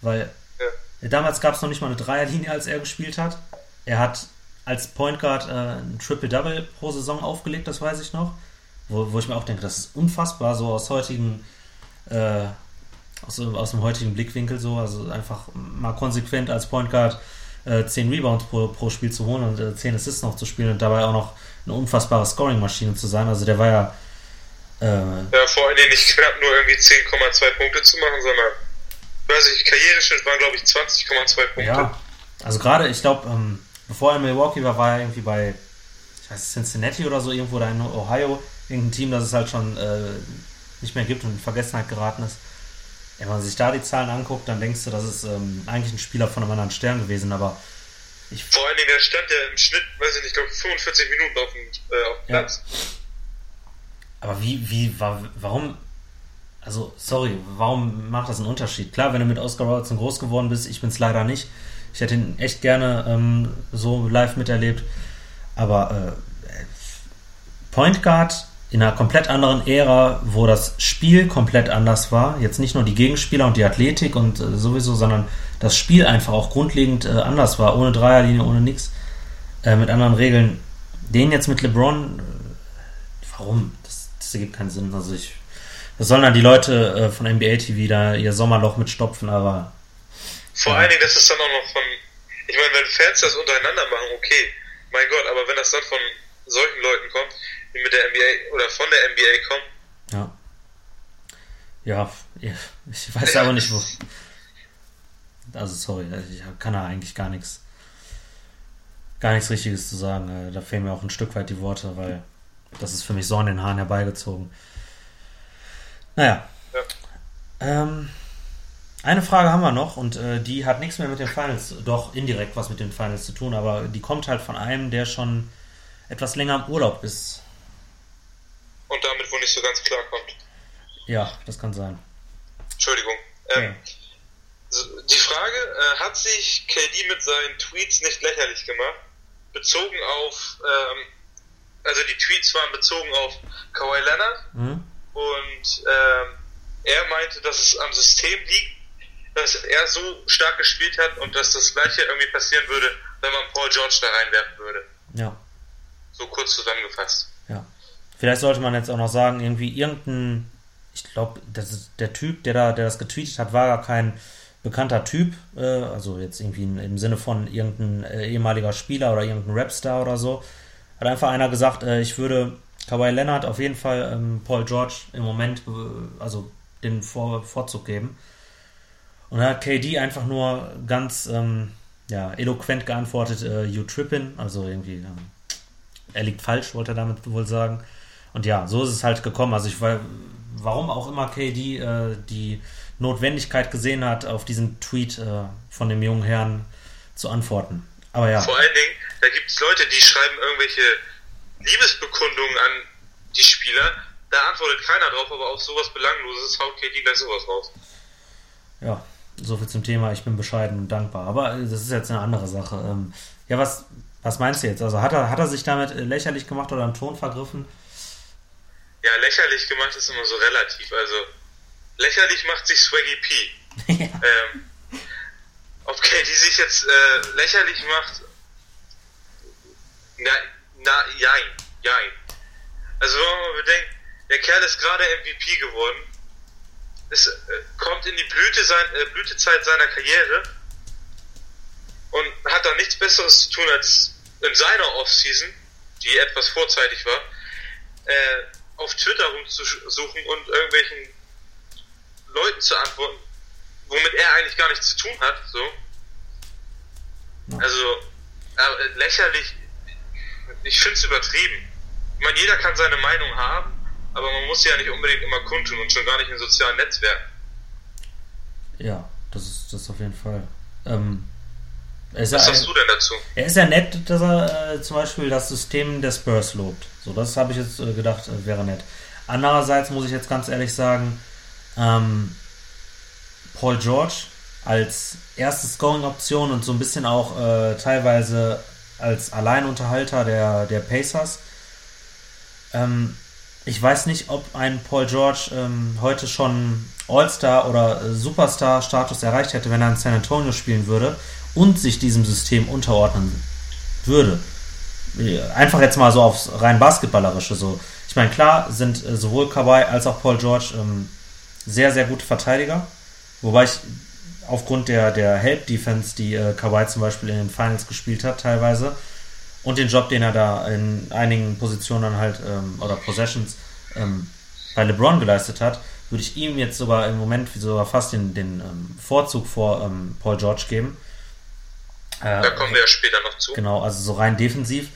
Weil Ja. damals gab es noch nicht mal eine Dreierlinie, als er gespielt hat. Er hat als Point Guard äh, ein Triple-Double pro Saison aufgelegt, das weiß ich noch. Wo, wo ich mir auch denke, das ist unfassbar, so aus heutigen, äh, aus, aus dem heutigen Blickwinkel so. Also einfach mal konsequent als Point Guard äh, 10 Rebounds pro, pro Spiel zu holen und äh, 10 Assists noch zu spielen und dabei auch noch eine unfassbare Scoring-Maschine zu sein. Also der war ja äh, Ja, vor allen Dingen nicht knapp nur irgendwie 10,2 Punkte zu machen, sondern, weiß ich, Karriereschnitt waren glaube ich 20,2 Punkte. Ja, also gerade, ich glaube, ähm, bevor er in Milwaukee war, war er irgendwie bei, ich weiß Cincinnati oder so, irgendwo da in Ohio, irgendein Team, das es halt schon äh, nicht mehr gibt und in Vergessenheit geraten ist. Wenn man sich da die Zahlen anguckt, dann denkst du, das ist ähm, eigentlich ein Spieler von einem anderen Stern gewesen, aber ich, Vor allen Dingen, der stand ja im Schnitt, weiß ich nicht, ich glaube 45 Minuten auf dem, äh, auf dem Ja. Platz. aber wie, wie, wa- warum, also sorry, warum macht das einen Unterschied? Klar, wenn du mit Oscar Robertson groß geworden bist, ich bin es leider nicht. Ich hätte ihn echt gerne ähm, so live miterlebt. Aber äh, Point Guard in einer komplett anderen Ära, wo das Spiel komplett anders war. Jetzt nicht nur die Gegenspieler und die Athletik und äh, sowieso, sondern das Spiel einfach auch grundlegend äh, anders war. Ohne Dreierlinie, ohne nix. Äh, mit anderen Regeln. Den jetzt mit LeBron, äh, warum? Das, das ergibt keinen Sinn. Also ich. Das sollen dann die Leute äh, von NBA TV da ihr Sommerloch mitstopfen, aber Vor allen Dingen, das ist dann auch noch von, ich meine, wenn Fans das untereinander machen, okay, mein Gott, aber wenn das dann von solchen Leuten kommt, die mit der NBA oder von der NBA kommen, Ja. Ja, ich weiß aber nicht, wo. Also, sorry, ich kann da eigentlich gar nichts. Gar nichts Richtiges zu sagen. Äh, Da fehlen mir auch ein Stück weit die Worte, weil das ist für mich so an den Haaren herbeigezogen. Naja. Ja. Ähm, eine Frage haben wir noch und äh, die hat nichts mehr mit den Finals, doch indirekt was mit den Finals zu tun, aber die kommt halt von einem, der schon etwas länger im Urlaub ist. Und damit wohl nicht so ganz klar kommt. Ja, das kann sein. Entschuldigung. Ähm, Ja. Die Frage, äh, hat sich KD mit seinen Tweets nicht lächerlich gemacht? Bezogen auf, ähm, also die Tweets waren bezogen auf Kawhi Leonard mhm. und ähm, er meinte, dass es am System liegt, dass er so stark gespielt hat und dass das gleiche irgendwie passieren würde, wenn man Paul George da reinwerfen würde. Ja. So kurz zusammengefasst. Vielleicht sollte man jetzt auch noch sagen, irgendwie irgendein, ich glaube, der Typ, der da, der das getweetet hat, war gar kein bekannter Typ, äh, also jetzt irgendwie im Sinne von irgendein äh, ehemaliger Spieler oder irgendein Rapstar oder so. Hat einfach einer gesagt, äh, ich würde Kawhi Leonard auf jeden Fall ähm, Paul George im Moment, äh, also den Vor Vorzug geben. Und da hat KD einfach nur ganz ähm, ja, eloquent geantwortet, äh, you trippin', also irgendwie, ähm, er liegt falsch, wollte er damit wohl sagen. Und ja, so ist es halt gekommen. Also ich war, warum auch immer KD äh, die Notwendigkeit gesehen hat, auf diesen Tweet äh, von dem jungen Herrn zu antworten. Aber ja. Vor allen Dingen, da gibt es Leute, die schreiben irgendwelche Liebesbekundungen an die Spieler. Da antwortet keiner drauf, aber auf sowas Belangloses haut KD gleich sowas raus. Ja, so viel zum Thema, ich bin bescheiden und dankbar. Aber äh, das ist jetzt eine andere Sache. Ähm, ja, was, was meinst du jetzt? Also hat er, hat er sich damit äh, lächerlich gemacht oder einen Ton vergriffen? Ja, lächerlich gemacht ist immer so relativ. Also lächerlich macht sich Swaggy P. ja. ähm, ob KD sich jetzt äh, lächerlich macht, na, na, jein, jein. Also wenn man mal bedenkt, der Kerl ist gerade MVP geworden es äh, kommt in die Blüte sein, äh, Blütezeit seiner Karriere und hat da nichts Besseres zu tun, als in seiner Offseason, die etwas vorzeitig war, äh, auf Twitter rumzusuchen und irgendwelchen Leuten zu antworten, womit er eigentlich gar nichts zu tun hat. So. Also äh, lächerlich. Ich finde es übertrieben. Ich meine, jeder kann seine Meinung haben, aber man muss sie ja nicht unbedingt immer kundtun und schon gar nicht in sozialen Netzwerken. Ja, das ist das auf jeden Fall. Ähm, Was sagst du denn dazu? Er ist ja nett, dass er äh, zum Beispiel das System der Spurs lobt. So, das habe ich jetzt äh, gedacht, äh, wäre nett. Andererseits muss ich jetzt ganz ehrlich sagen, ähm, Paul George als erste Scoring-Option und so ein bisschen auch äh, teilweise als Alleinunterhalter der, der Pacers. Ähm, ich weiß nicht, ob ein Paul George ähm, heute schon All-Star oder äh, Superstar-Status erreicht hätte, wenn er in San Antonio spielen würde und sich diesem System unterordnen würde. Einfach jetzt mal so aufs rein Basketballerische so. Ich meine, klar sind äh, sowohl Kawhi als auch Paul George ähm, sehr, sehr gute Verteidiger. Wobei ich aufgrund der, der Help-Defense, die äh, Kawhi zum Beispiel in den Finals gespielt hat, teilweise, und den Job, den er da in einigen Positionen halt ähm, oder Possessions ähm, bei LeBron geleistet hat, würde ich ihm jetzt sogar im Moment sogar fast den, den ähm, Vorzug vor ähm, Paul George geben. Äh, da kommen wir ja später noch zu. Genau, also so rein defensiv.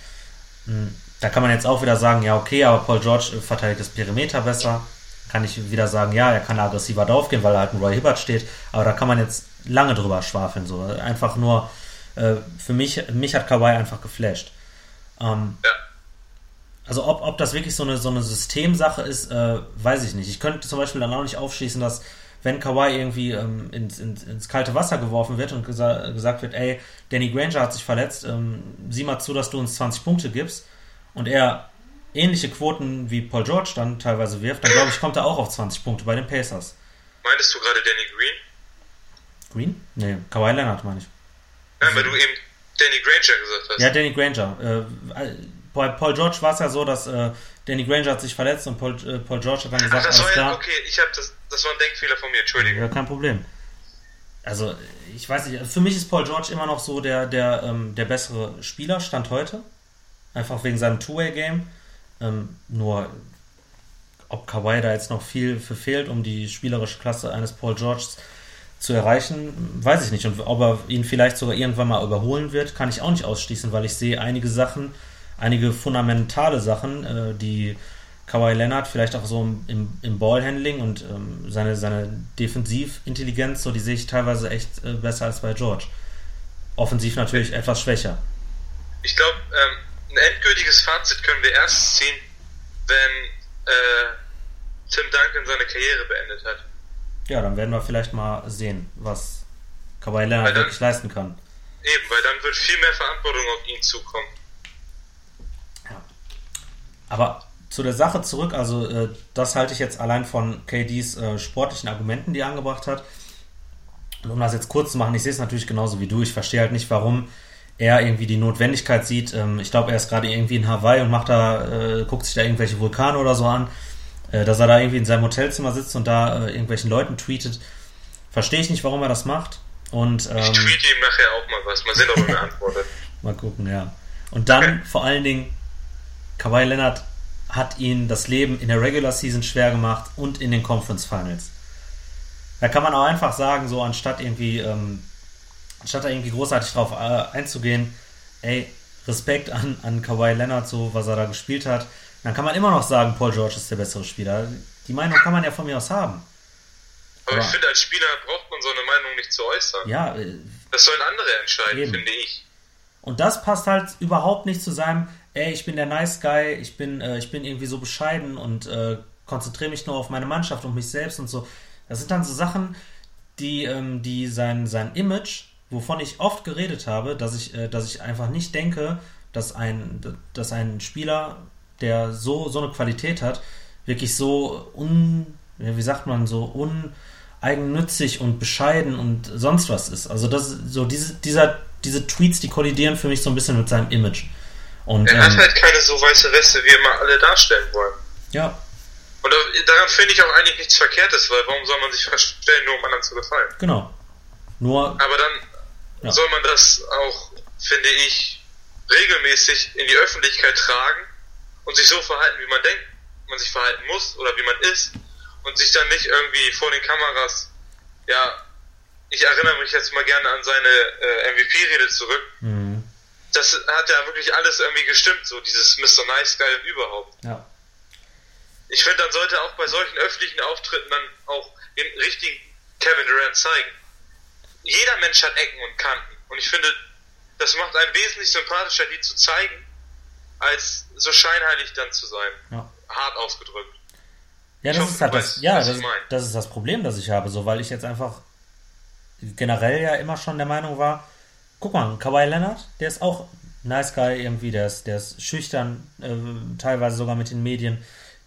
Da kann man jetzt auch wieder sagen, ja, okay, aber Paul George äh, verteidigt das Perimeter besser. Kann ich wieder sagen, ja, er kann aggressiver draufgehen, weil er halt ein Roy Hibbert steht. Aber da kann man jetzt lange drüber schwafeln. So. Einfach nur, äh, für mich, mich hat Kawhi einfach geflasht. Ähm, ja. Also ob, ob das wirklich so eine, so eine Systemsache ist, äh, weiß ich nicht. Ich könnte zum Beispiel dann auch nicht aufschließen, dass wenn Kawhi irgendwie ähm, ins, ins, ins, kalte Wasser geworfen wird und gesa gesagt wird, ey, Danny Granger hat sich verletzt, ähm, sieh mal zu, dass du uns 20 Punkte gibst und er ähnliche Quoten wie Paul George dann teilweise wirft, dann glaube ich, kommt er auch auf 20 Punkte bei den Pacers. Meinst du gerade Danny Green? Green? Nee, Kawhi Leonard meine ich. Nein, weil du eben Danny Granger gesagt hast. Ja, Danny Granger. Äh, bei Paul George war es ja so, dass äh, Danny Granger hat sich verletzt und Paul, äh, Paul George hat dann gesagt, Ach, das war ja, okay, ich habe das, das war ein Denkfehler von mir, Entschuldigung. Ja, kein Problem. Also, ich weiß nicht, für mich ist Paul George immer noch so der, der, ähm, der bessere Spieler, Stand heute. Einfach wegen seinem Two-Way-Game. Ähm, nur, ob Kawhi da jetzt noch viel für fehlt, um die spielerische Klasse eines Paul Georges zu erreichen, weiß ich nicht. Und ob er ihn vielleicht sogar irgendwann mal überholen wird, kann ich auch nicht ausschließen, weil ich sehe einige Sachen, einige fundamentale Sachen, äh, die Kawhi Leonard vielleicht auch so im, im Ballhandling und ähm, seine, seine Defensivintelligenz, so die sehe ich teilweise echt äh, besser als bei George. Offensiv natürlich etwas schwächer. Ich glaube, ähm, ein endgültiges Fazit können wir erst ziehen, wenn äh, Tim Duncan seine Karriere beendet hat. Ja, dann werden wir vielleicht mal sehen, was Kawhi Leonard dann, wirklich leisten kann. Eben, weil dann wird viel mehr Verantwortung auf ihn zukommen. Aber zu der Sache zurück, also äh, das halte ich jetzt allein von KDs äh, sportlichen Argumenten, die er angebracht hat. Und um das jetzt kurz zu machen, ich sehe es natürlich genauso wie du. Ich verstehe halt nicht, warum er irgendwie die Notwendigkeit sieht. Ähm, ich glaube, er ist gerade irgendwie in Hawaii und macht da, äh, guckt sich da irgendwelche Vulkane oder so an. Äh, dass er da irgendwie in seinem Hotelzimmer sitzt und da äh, irgendwelchen Leuten tweetet. Verstehe ich nicht, warum er das macht. Und, ähm, ich tweete ihm nachher auch mal was. Mal sehen, ob er mir antwortet. mal gucken, ja. Und dann vor allen Dingen, Kawhi Leonard hat ihn das Leben in der Regular Season schwer gemacht und in den Conference Finals. Da kann man auch einfach sagen, so anstatt irgendwie, ähm, anstatt da irgendwie großartig drauf äh, einzugehen, ey, Respekt an, an Kawhi Leonard, so was er da gespielt hat. Dann kann man immer noch sagen, Paul George ist der bessere Spieler. Die Meinung kann man ja von mir aus haben. Aber, Aber ich finde, als Spieler braucht man so eine Meinung nicht zu äußern. Ja. Äh, das sollen andere entscheiden, eben. finde ich. Und das passt halt überhaupt nicht zu seinem, ey, ich bin der Nice Guy, ich bin, äh, ich bin irgendwie so bescheiden und äh, konzentriere mich nur auf meine Mannschaft und mich selbst und so. Das sind dann so Sachen, die, ähm, die sein, sein Image, wovon ich oft geredet habe, dass ich, äh, dass ich einfach nicht denke, dass ein, dass ein Spieler, der so, so eine Qualität hat, wirklich so un, wie sagt man, so uneigennützig und bescheiden und sonst was ist. Also das so diese, dieser, diese Tweets, die kollidieren für mich so ein bisschen mit seinem Image. Und, er hat ähm, halt keine so weiße Weste, wie immer alle darstellen wollen. Ja. Und daran finde ich auch eigentlich nichts Verkehrtes, weil warum soll man sich verstellen, nur um anderen zu gefallen? Genau. Nur. Aber dann ja. soll man das auch, finde ich, regelmäßig in die Öffentlichkeit tragen und sich so verhalten, wie man denkt, man sich verhalten muss oder wie man ist und sich dann nicht irgendwie vor den Kameras, ja, ich erinnere mich jetzt mal gerne an seine äh, MVP-Rede zurück. Mhm. Das hat ja wirklich alles irgendwie gestimmt, so dieses Mr. Nice Guy und überhaupt. Ja. Ich finde, dann sollte auch bei solchen öffentlichen Auftritten dann auch den richtigen Kevin Durant zeigen. Jeder Mensch hat Ecken und Kanten. Und ich finde, das macht einen wesentlich sympathischer, die zu zeigen, als so scheinheilig dann zu sein. Ja. Hart ausgedrückt. Ja, das hoffe, ist halt das, weißt, ja, das, das, ist das Problem, das ich habe, so weil ich jetzt einfach generell ja immer schon der Meinung war, guck mal, Kawhi Leonard, der ist auch nice guy irgendwie, der ist, der ist schüchtern, äh, teilweise sogar mit den Medien,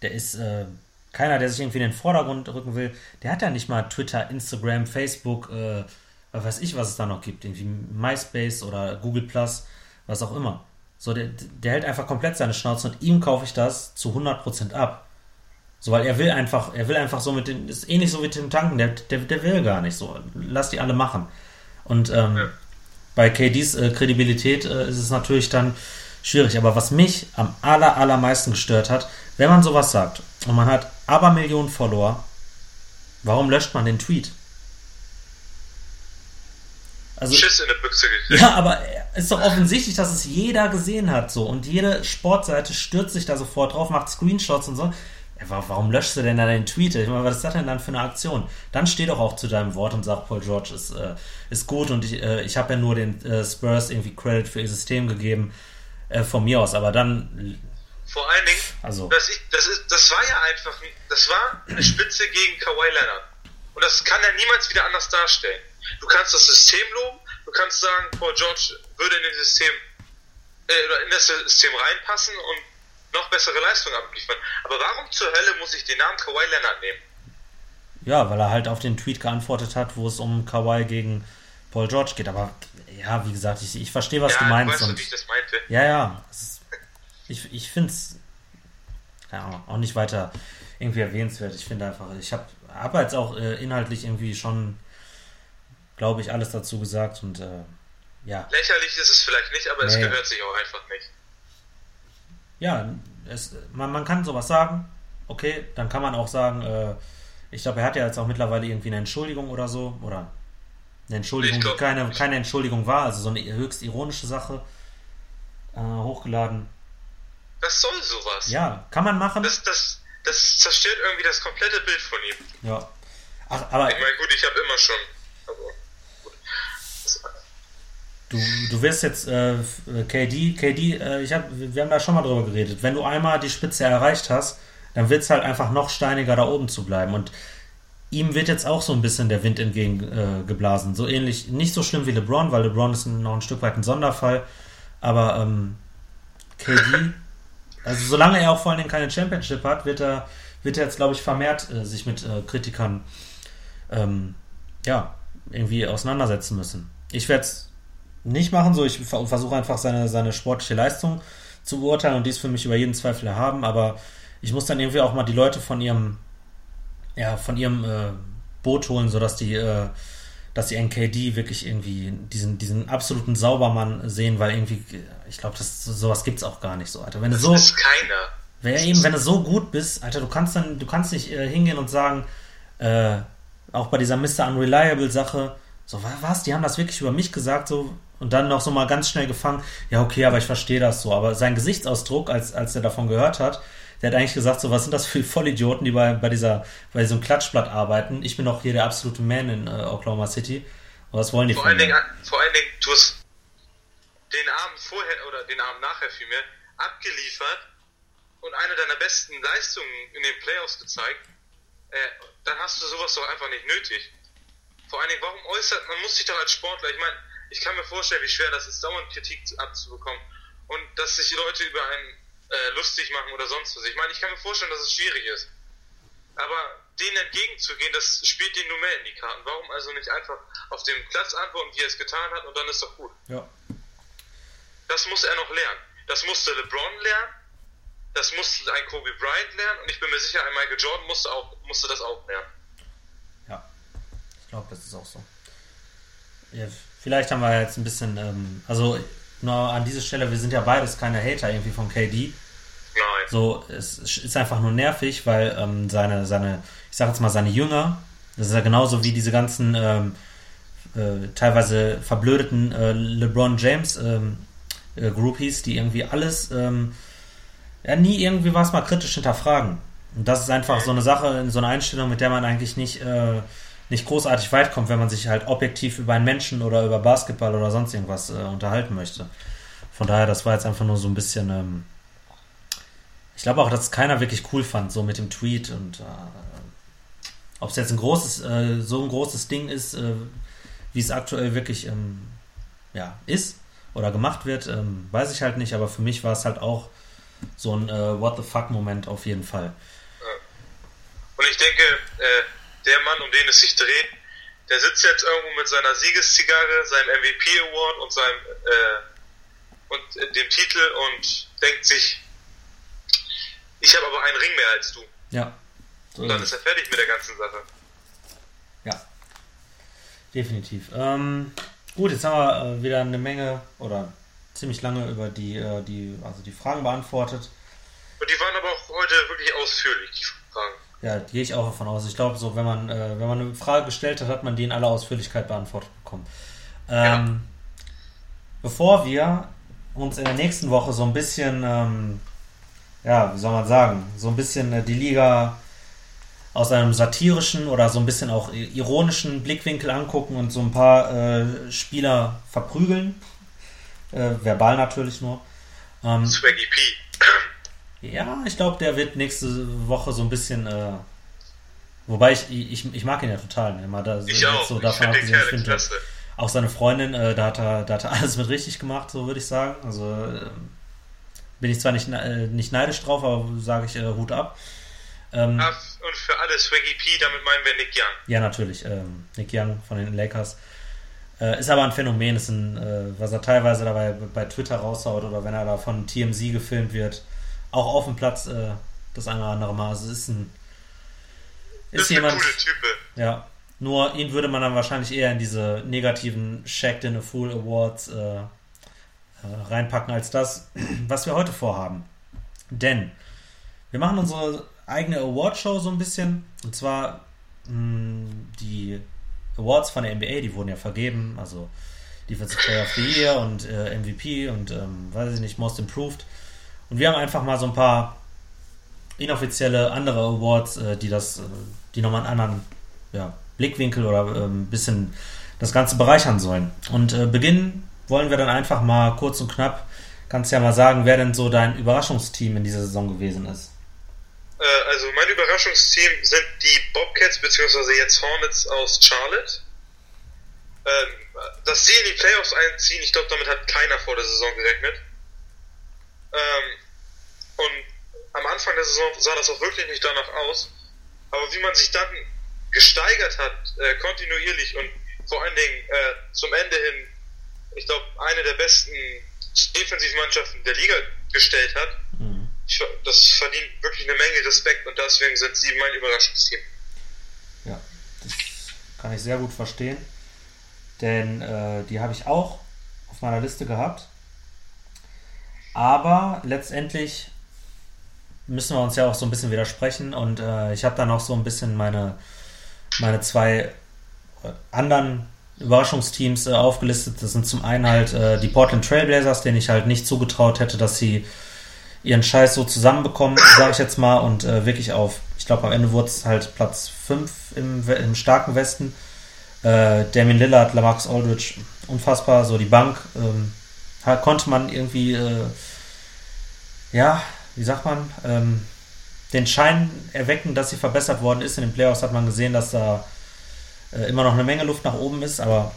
der ist äh, keiner, der sich irgendwie in den Vordergrund rücken will, der hat ja nicht mal Twitter, Instagram, Facebook, äh, weiß ich, was es da noch gibt, irgendwie MySpace oder Google Plus, was auch immer. So, der, der hält einfach komplett seine Schnauze und ihm kaufe ich das zu 100% ab. So, weil er will einfach, er will einfach so mit den, ist ähnlich so wie Tim Tanken, der, der, der will gar nicht so. Lass die alle machen. Und ähm, ja. Bei KDs äh, Kredibilität äh, ist es natürlich dann schwierig. Aber was mich am aller, allermeisten gestört hat, wenn man sowas sagt und man hat aber Millionen Follower, warum löscht man den Tweet? Also, Schiss in der Büchse gekriegt. Ja, aber es ist doch offensichtlich, dass es jeder gesehen hat so und jede Sportseite stürzt sich da sofort drauf, macht Screenshots und so. Warum löschst du denn da den Tweet? Ich meine, was ist das denn dann für eine Aktion? Dann steh doch auch zu deinem Wort und sag, Paul George ist, äh, ist gut und ich, äh, ich habe ja nur den äh, Spurs irgendwie Credit für ihr System gegeben, äh, von mir aus, aber dann. Vor allen Dingen, also, das, das, ist, das war ja einfach, das war eine Spitze gegen Kawhi Leonard. Und das kann er niemals wieder anders darstellen. Du kannst das System loben, du kannst sagen, Paul George würde in, den System, äh, in das System reinpassen und noch bessere Leistungen abliefern. Aber warum zur Hölle muss ich den Namen Kawhi Leonard nehmen? Ja, weil er halt auf den Tweet geantwortet hat, wo es um Kawhi gegen Paul George geht. Aber ja, wie gesagt, ich, ich verstehe, was ja, du meinst. Du weißt, wie ich das meinte. Ja, ja. Ist, ich ich finde es ja, auch nicht weiter irgendwie erwähnenswert. Ich finde einfach, ich habe hab jetzt auch äh, inhaltlich irgendwie schon, glaube ich, alles dazu gesagt und äh, ja. Lächerlich ist es vielleicht nicht, aber nee. es gehört sich auch einfach nicht ja, es, man, man kann sowas sagen. Okay, dann kann man auch sagen, äh, ich glaube, er hat ja jetzt auch mittlerweile irgendwie eine Entschuldigung oder so. Oder eine Entschuldigung, die keine, keine Entschuldigung war, also so eine höchst ironische Sache äh, hochgeladen. Was soll sowas? Ja, kann man machen. Das, das, das zerstört irgendwie das komplette Bild von ihm. Ja. Ach, aber. Ich meine, gut, ich habe immer schon. Aber gut. Das, Du, du wirst jetzt äh, KD, KD, äh, ich hab, wir haben da schon mal drüber geredet. Wenn du einmal die Spitze erreicht hast, dann wird es halt einfach noch steiniger da oben zu bleiben. Und ihm wird jetzt auch so ein bisschen der Wind entgegengeblasen. Äh, so ähnlich, nicht so schlimm wie LeBron, weil LeBron ist noch ein Stück weit ein Sonderfall. Aber ähm, KD, also solange er auch vor allen Dingen keine Championship hat, wird er, wird er jetzt, glaube ich, vermehrt äh, sich mit äh, Kritikern ähm, ja, irgendwie auseinandersetzen müssen. Ich werde es nicht machen, so ich versuche einfach seine, seine sportliche Leistung zu beurteilen und dies für mich über jeden Zweifel erhaben, aber ich muss dann irgendwie auch mal die Leute von ihrem, ja, von ihrem äh, Boot holen, sodass die, äh, dass die NKD wirklich irgendwie diesen, diesen absoluten Saubermann sehen, weil irgendwie, ich glaube, sowas gibt es auch gar nicht so, Alter. Wenn das du so, ist keiner. Wenn, eben, wenn du so gut bist, Alter, du kannst dann, du kannst nicht äh, hingehen und sagen, äh, auch bei dieser Mr. Unreliable Sache, so, was, die haben das wirklich über mich gesagt, so, und dann noch so mal ganz schnell gefangen, ja, okay, aber ich verstehe das so. Aber sein Gesichtsausdruck, als, als er davon gehört hat, der hat eigentlich gesagt, so, was sind das für Vollidioten, die bei, bei dieser, bei so einem Klatschblatt arbeiten? Ich bin doch hier der absolute Man in äh, Oklahoma City. Und was wollen die vor von allen mir? Dingen, Vor allen Dingen, du hast den Abend vorher oder den Abend nachher vielmehr abgeliefert und eine deiner besten Leistungen in den Playoffs gezeigt. Äh, dann hast du sowas doch einfach nicht nötig. Vor allen Dingen, warum äußert, man muss sich doch als Sportler, ich meine, ich kann mir vorstellen, wie schwer das ist, dauernd Kritik abzubekommen und dass sich Leute über einen äh, lustig machen oder sonst was. Ich meine, ich kann mir vorstellen, dass es schwierig ist. Aber denen entgegenzugehen, das spielt den nur mehr in die Karten. Warum also nicht einfach auf dem Platz antworten, wie er es getan hat, und dann ist doch gut. Ja. Das muss er noch lernen. Das musste LeBron lernen, das musste ein Kobe Bryant lernen, und ich bin mir sicher, ein Michael Jordan musste, auch, musste das auch lernen. Ja, ich glaube, das ist auch so. Ja, vielleicht haben wir jetzt ein bisschen, ähm, also nur an dieser Stelle, wir sind ja beides keine Hater irgendwie von KD. Nein. So, es ist einfach nur nervig, weil ähm, seine, seine, ich sag jetzt mal, seine Jünger, das ist ja genauso wie diese ganzen ähm, äh, teilweise verblödeten äh, LeBron James ähm, äh, Groupies, die irgendwie alles, ähm, ja, nie irgendwie was mal kritisch hinterfragen. Und das ist einfach so eine Sache, so eine Einstellung, mit der man eigentlich nicht äh, nicht großartig weit kommt, wenn man sich halt objektiv über einen Menschen oder über Basketball oder sonst irgendwas äh, unterhalten möchte. Von daher, das war jetzt einfach nur so ein bisschen. Ähm, ich glaube auch, dass es keiner wirklich cool fand, so mit dem Tweet und äh, ob es jetzt ein großes, äh, so ein großes Ding ist, äh, wie es aktuell wirklich ähm, ja, ist oder gemacht wird, ähm, weiß ich halt nicht, aber für mich war es halt auch so ein äh, What the fuck-Moment auf jeden Fall. Und ich denke, äh, der Mann, um den es sich dreht, der sitzt jetzt irgendwo mit seiner Siegeszigarre, seinem MVP Award und seinem äh, und äh, dem Titel und denkt sich, ich habe aber einen Ring mehr als du. Ja. So und dann ist er fertig mit der ganzen Sache. Ja. Definitiv. Ähm, gut, jetzt haben wir äh, wieder eine Menge oder ziemlich lange über die, äh, die, also die Fragen beantwortet. Und die waren aber auch heute wirklich ausführlich, die Fragen. Ja, gehe ich auch davon aus. Ich glaube, so, wenn man, äh, wenn man eine Frage gestellt hat, hat man die in aller Ausführlichkeit beantwortet bekommen. Ähm, ja. Bevor wir uns in der nächsten Woche so ein bisschen, ähm, ja, wie soll man sagen, so ein bisschen äh, die Liga aus einem satirischen oder so ein bisschen auch ironischen Blickwinkel angucken und so ein paar äh, Spieler verprügeln. Äh, verbal natürlich nur. Ähm, Swaggy P. Ja, ich glaube, der wird nächste Woche so ein bisschen. Äh, wobei ich, ich, ich mag ihn ja total. Ne? Mal da, ich auch. So ich finde find, klasse. Auch seine Freundin, äh, da, hat er, da hat er alles mit richtig gemacht, so würde ich sagen. Also äh, bin ich zwar nicht, äh, nicht neidisch drauf, aber sage ich äh, Hut ab. Ähm, und für alle Swaggy P, damit meinen wir Nick Young. Ja, natürlich. Ähm, Nick Young von den Lakers. Äh, ist aber ein Phänomen, ist ein, äh, was er teilweise dabei bei Twitter raushaut oder wenn er da von TMZ gefilmt wird auch auf dem Platz äh, das eine oder andere Mal. Also ist ein. Ist, ist jemand. Ja. Nur ihn würde man dann wahrscheinlich eher in diese negativen Shacked in a Fool Awards äh, äh, reinpacken, als das, was wir heute vorhaben. Denn wir machen unsere eigene Awardshow so ein bisschen. Und zwar mh, die Awards von der NBA, die wurden ja vergeben. Also Defensive Player of the Year und äh, MVP und ähm, weiß ich nicht, Most Improved. Und wir haben einfach mal so ein paar inoffizielle andere Awards, äh, die das, äh, die nochmal einen anderen ja, Blickwinkel oder ein bisschen das Ganze bereichern sollen. Und äh, beginnen wollen wir dann einfach mal kurz und knapp, kannst ja mal sagen, wer denn so dein Überraschungsteam in dieser Saison gewesen ist. Äh, also mein Überraschungsteam sind die Bobcats bzw. jetzt Hornets aus Charlotte. Ähm, dass sie in die Playoffs einziehen, ich glaube, damit hat keiner vor der Saison gerechnet. Ähm, und am Anfang der Saison sah das auch wirklich nicht danach aus. Aber wie man sich dann gesteigert hat, äh, kontinuierlich und vor allen Dingen äh, zum Ende hin, ich glaube, eine der besten Defensivmannschaften der Liga gestellt hat, mhm. ich, das verdient wirklich eine Menge Respekt und deswegen sind sie mein Überraschungsteam. Ja, das kann ich sehr gut verstehen, denn äh, die habe ich auch auf meiner Liste gehabt. Aber letztendlich müssen wir uns ja auch so ein bisschen widersprechen und äh, ich habe da noch so ein bisschen meine, meine zwei äh, anderen Überraschungsteams äh, aufgelistet. Das sind zum einen halt äh, die Portland Trailblazers, denen ich halt nicht zugetraut hätte, dass sie ihren Scheiß so zusammenbekommen, sage ich jetzt mal, und äh, wirklich auf, ich glaube am Ende wurde es halt Platz 5 im, im starken Westen. Äh, Damien Lillard, Lamarcus Aldridge, unfassbar, so die Bank ähm, konnte man irgendwie, äh, ja, wie sagt man, ähm, den Schein erwecken, dass sie verbessert worden ist. In den Playoffs hat man gesehen, dass da äh, immer noch eine Menge Luft nach oben ist, aber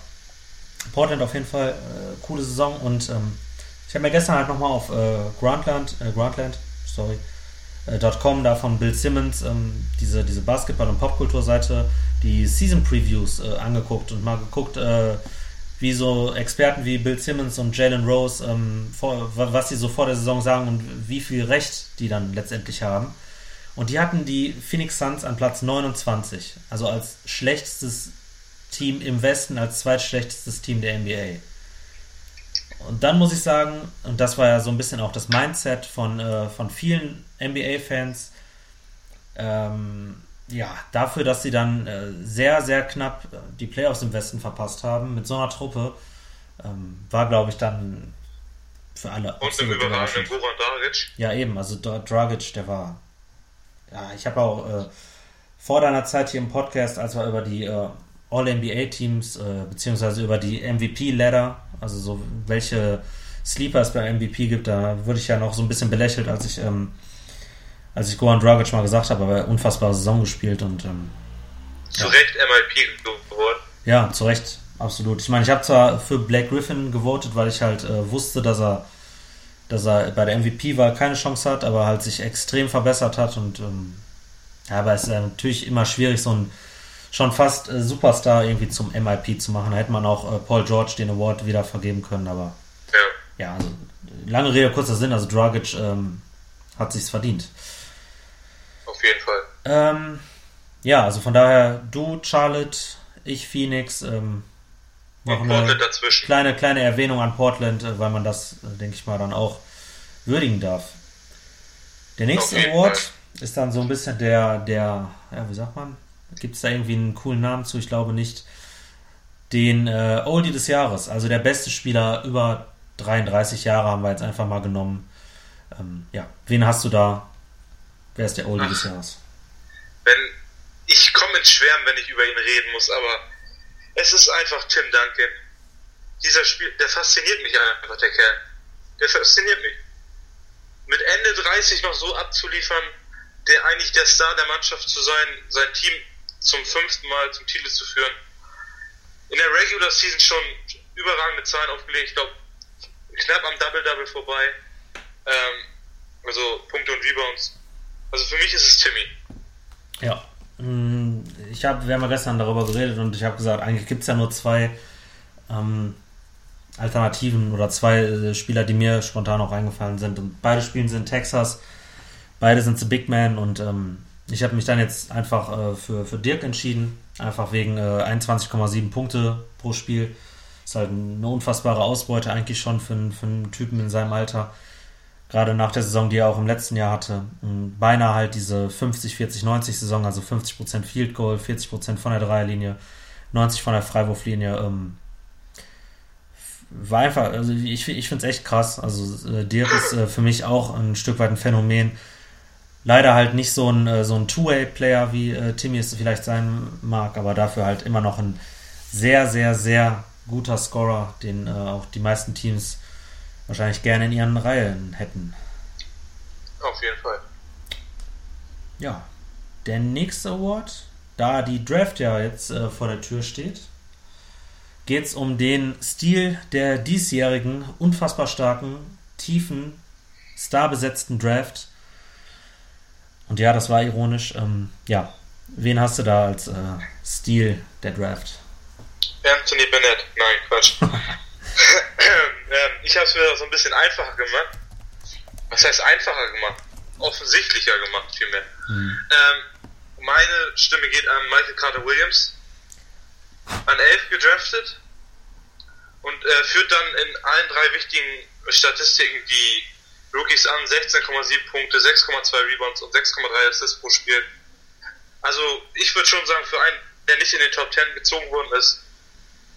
Portland auf jeden Fall äh, coole Saison und ähm, ich habe mir gestern halt nochmal auf äh, Grantland, äh, Grantland, sorry, äh, .com da von Bill Simmons ähm, diese, diese Basketball- und Popkulturseite die Season Previews äh, angeguckt und mal geguckt, äh, wie so Experten wie Bill Simmons und Jalen Rose, ähm, vor, was sie so vor der Saison sagen und wie viel Recht die dann letztendlich haben. Und die hatten die Phoenix Suns an Platz 29, also als schlechtestes Team im Westen, als zweitschlechtestes Team der NBA. Und dann muss ich sagen, und das war ja so ein bisschen auch das Mindset von, äh, von vielen NBA-Fans, ähm, ja, dafür, dass sie dann äh, sehr, sehr knapp äh, die Playoffs im Westen verpasst haben, mit so einer Truppe, ähm, war, glaube ich, dann für alle. Und im überragenden Goran Dragic. Ja, eben, also Dragic, der war. Ja, ich habe auch äh, vor deiner Zeit hier im Podcast, als wir über die äh, All-NBA-Teams, äh, beziehungsweise über die MVP-Ladder, also so welche Sleepers bei MVP gibt, da wurde ich ja noch so ein bisschen belächelt, als ich. Ähm, als ich Goran Dragic mal gesagt habe, aber unfassbare Saison gespielt und ähm, zu ja. Recht MIP geworden. Ja, zu Recht, absolut. Ich meine, ich habe zwar für Blake Griffin gewotet, weil ich halt äh, wusste, dass er, dass er bei der MVP-Wahl keine Chance hat, aber halt sich extrem verbessert hat und ähm, ja, aber es ist natürlich immer schwierig, so ein schon fast äh, Superstar irgendwie zum MIP zu machen. Da hätte man auch äh, Paul George den Award wieder vergeben können, aber ja, ja also lange Rede, kurzer Sinn, also Dragic ähm, hat sich's verdient. Auf jeden Fall. Ähm, ja, also von daher, du, Charlotte, ich, Phoenix. Ähm, noch Und eine dazwischen. Kleine, kleine Erwähnung an Portland, äh, weil man das, äh, denke ich mal, dann auch würdigen darf. Der nächste Award Fall. ist dann so ein bisschen der, der, ja, wie sagt man? Gibt es da irgendwie einen coolen Namen zu? Ich glaube nicht. Den äh, Oldie des Jahres, also der beste Spieler über 33 Jahre haben wir jetzt einfach mal genommen. Ähm, ja, wen hast du da Wer ist der Oldie des Jahres? Wenn, ich komme ins Schwärmen, wenn ich über ihn reden muss, aber es ist einfach Tim Duncan. Dieser Spiel, der fasziniert mich einfach, der Kerl. Der fasziniert mich. Mit Ende 30 noch so abzuliefern, der eigentlich der Star der Mannschaft zu sein, sein Team zum fünften Mal zum Titel zu führen. In der Regular Season schon überragende Zahlen aufgelegt, ich glaube knapp am Double-Double vorbei. Ähm, also Punkte und Rebounds. Also für mich ist es Timmy. Ja. Mm, ich habe, wir haben gestern darüber geredet und ich habe gesagt, eigentlich gibt es ja nur zwei ähm, Alternativen oder zwei äh, Spieler, die mir spontan auch eingefallen sind. Und beide spielen sind Texas, beide sind The Big Man und ähm, ich habe mich dann jetzt einfach äh, für, für Dirk entschieden, einfach wegen äh, 21,7 Punkte pro Spiel. Ist halt eine unfassbare Ausbeute eigentlich schon für, für einen Typen in seinem Alter gerade nach der Saison, die er auch im letzten Jahr hatte, beinahe halt diese 50, 40, 90 Saison, also 50% Field Goal, 40% von der Dreierlinie, 90 von der Freiwurflinie. Ähm, war einfach, also ich, ich finde es echt krass. Also äh, Dirk ist äh, für mich auch ein Stück weit ein Phänomen. Leider halt nicht so ein, äh, so ein Two-Way-Player, wie äh, Timmy es vielleicht sein mag, aber dafür halt immer noch ein sehr, sehr, sehr guter Scorer, den äh, auch die meisten Teams wahrscheinlich gerne in ihren Reihen hätten. Auf jeden Fall. Ja, der nächste Award, da die Draft ja jetzt äh, vor der Tür steht, geht es um den Stil der diesjährigen, unfassbar starken, tiefen, starbesetzten Draft. Und ja, das war ironisch. Ähm, ja, wen hast du da als äh, Stil der Draft? Anthony Bennett. Nein, Quatsch. ähm, ich habe es mir so ein bisschen einfacher gemacht. Was heißt einfacher gemacht? Offensichtlicher gemacht, vielmehr. Hm. Ähm, meine Stimme geht an Michael Carter Williams. An 11 gedraftet und äh, führt dann in allen drei wichtigen Statistiken die Rookies an 16,7 Punkte, 6,2 Rebounds und 6,3 Assists pro Spiel. Also ich würde schon sagen, für einen, der nicht in den Top 10 gezogen worden ist,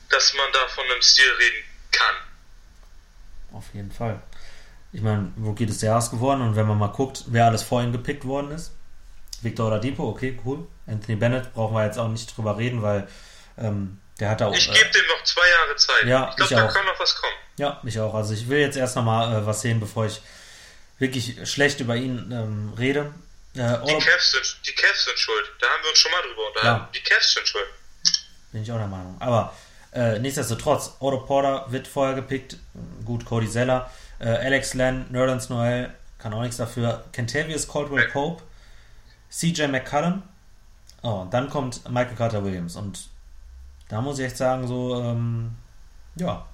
dass man da von einem Stil reden kann. Auf jeden Fall. Ich meine, Rookie des Jahres geworden und wenn man mal guckt, wer alles vor ihm gepickt worden ist. Victor Oladipo, okay, cool. Anthony Bennett brauchen wir jetzt auch nicht drüber reden, weil ähm, der hat auch. Ich gebe äh, dem noch zwei Jahre Zeit. Ja, ich glaube, da kann noch was kommen. Ja, ich auch. Also ich will jetzt erst nochmal äh, was sehen, bevor ich wirklich schlecht über ihn ähm, rede. Äh, die, Cavs sind, die Cavs sind schuld. Da haben wir uns schon mal drüber unterhalten. Ja. Die Cavs sind schuld. Bin ich auch der Meinung. Aber äh, nichtsdestotrotz, Otto Porter wird vorher gepickt. Gut, Cody Zeller. Äh, Alex Len, Nerlens Noel, kann auch nichts dafür. Kentavious Caldwell. Pope. CJ McCullum. Oh, und dann kommt Michael Carter Williams. Und da muss ich echt sagen, so, ähm, ja,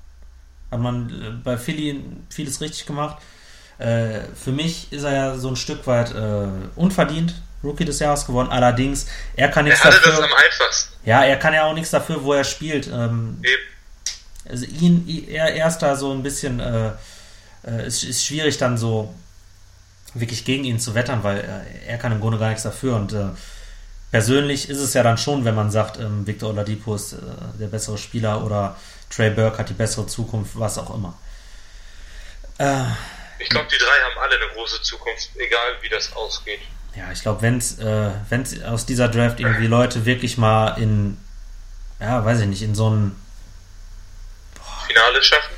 hat man äh, bei Philly vieles richtig gemacht. Äh, für mich ist er ja so ein Stück weit äh, unverdient Rookie des Jahres geworden. Allerdings, er kann nichts er hatte dafür. Das am einfachsten. Ja, er kann ja auch nichts dafür, wo er spielt. Ähm, also ihn, er, er ist da so ein bisschen, äh, äh, es ist schwierig dann so wirklich gegen ihn zu wettern, weil äh, er kann im Grunde gar nichts dafür und äh, persönlich ist es ja dann schon, wenn man sagt, ähm, Victor Oladipo ist äh, der bessere Spieler oder Trey Burke hat die bessere Zukunft, was auch immer. Äh, ich glaube, die drei haben alle eine große Zukunft, egal wie das ausgeht. Ja, ich glaube, wenn es äh, wenn's aus dieser Draft irgendwie Leute wirklich mal in, ja, weiß ich nicht, in so ein Finale schaffen?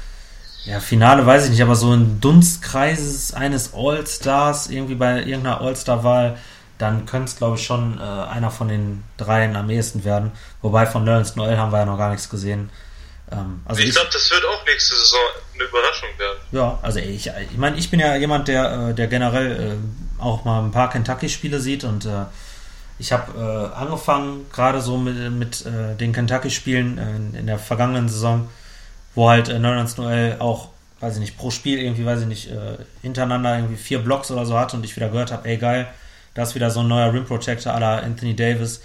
Ja, Finale weiß ich nicht, aber so ein Dunstkreis eines All-Stars, irgendwie bei irgendeiner All-Star-Wahl, dann könnte es, glaube ich, schon äh, einer von den dreien am ehesten werden. Wobei von Lawrence Noel haben wir ja noch gar nichts gesehen. Ähm, also ich, ich glaube, das wird auch nächste Saison eine Überraschung werden. Ja, also ich, ich meine, ich bin ja jemand, der, äh, der generell äh, auch mal ein paar Kentucky-Spiele sieht und äh, ich habe äh, angefangen, gerade so mit, mit äh, den Kentucky-Spielen in, in, der vergangenen Saison, wo halt äh, Nerlens Noel auch, weiß ich nicht, pro Spiel irgendwie, weiß ich nicht, hintereinander irgendwie vier Blocks oder so hatte und ich wieder gehört habe, ey geil, da ist wieder so ein neuer Rim Protector la Anthony Davis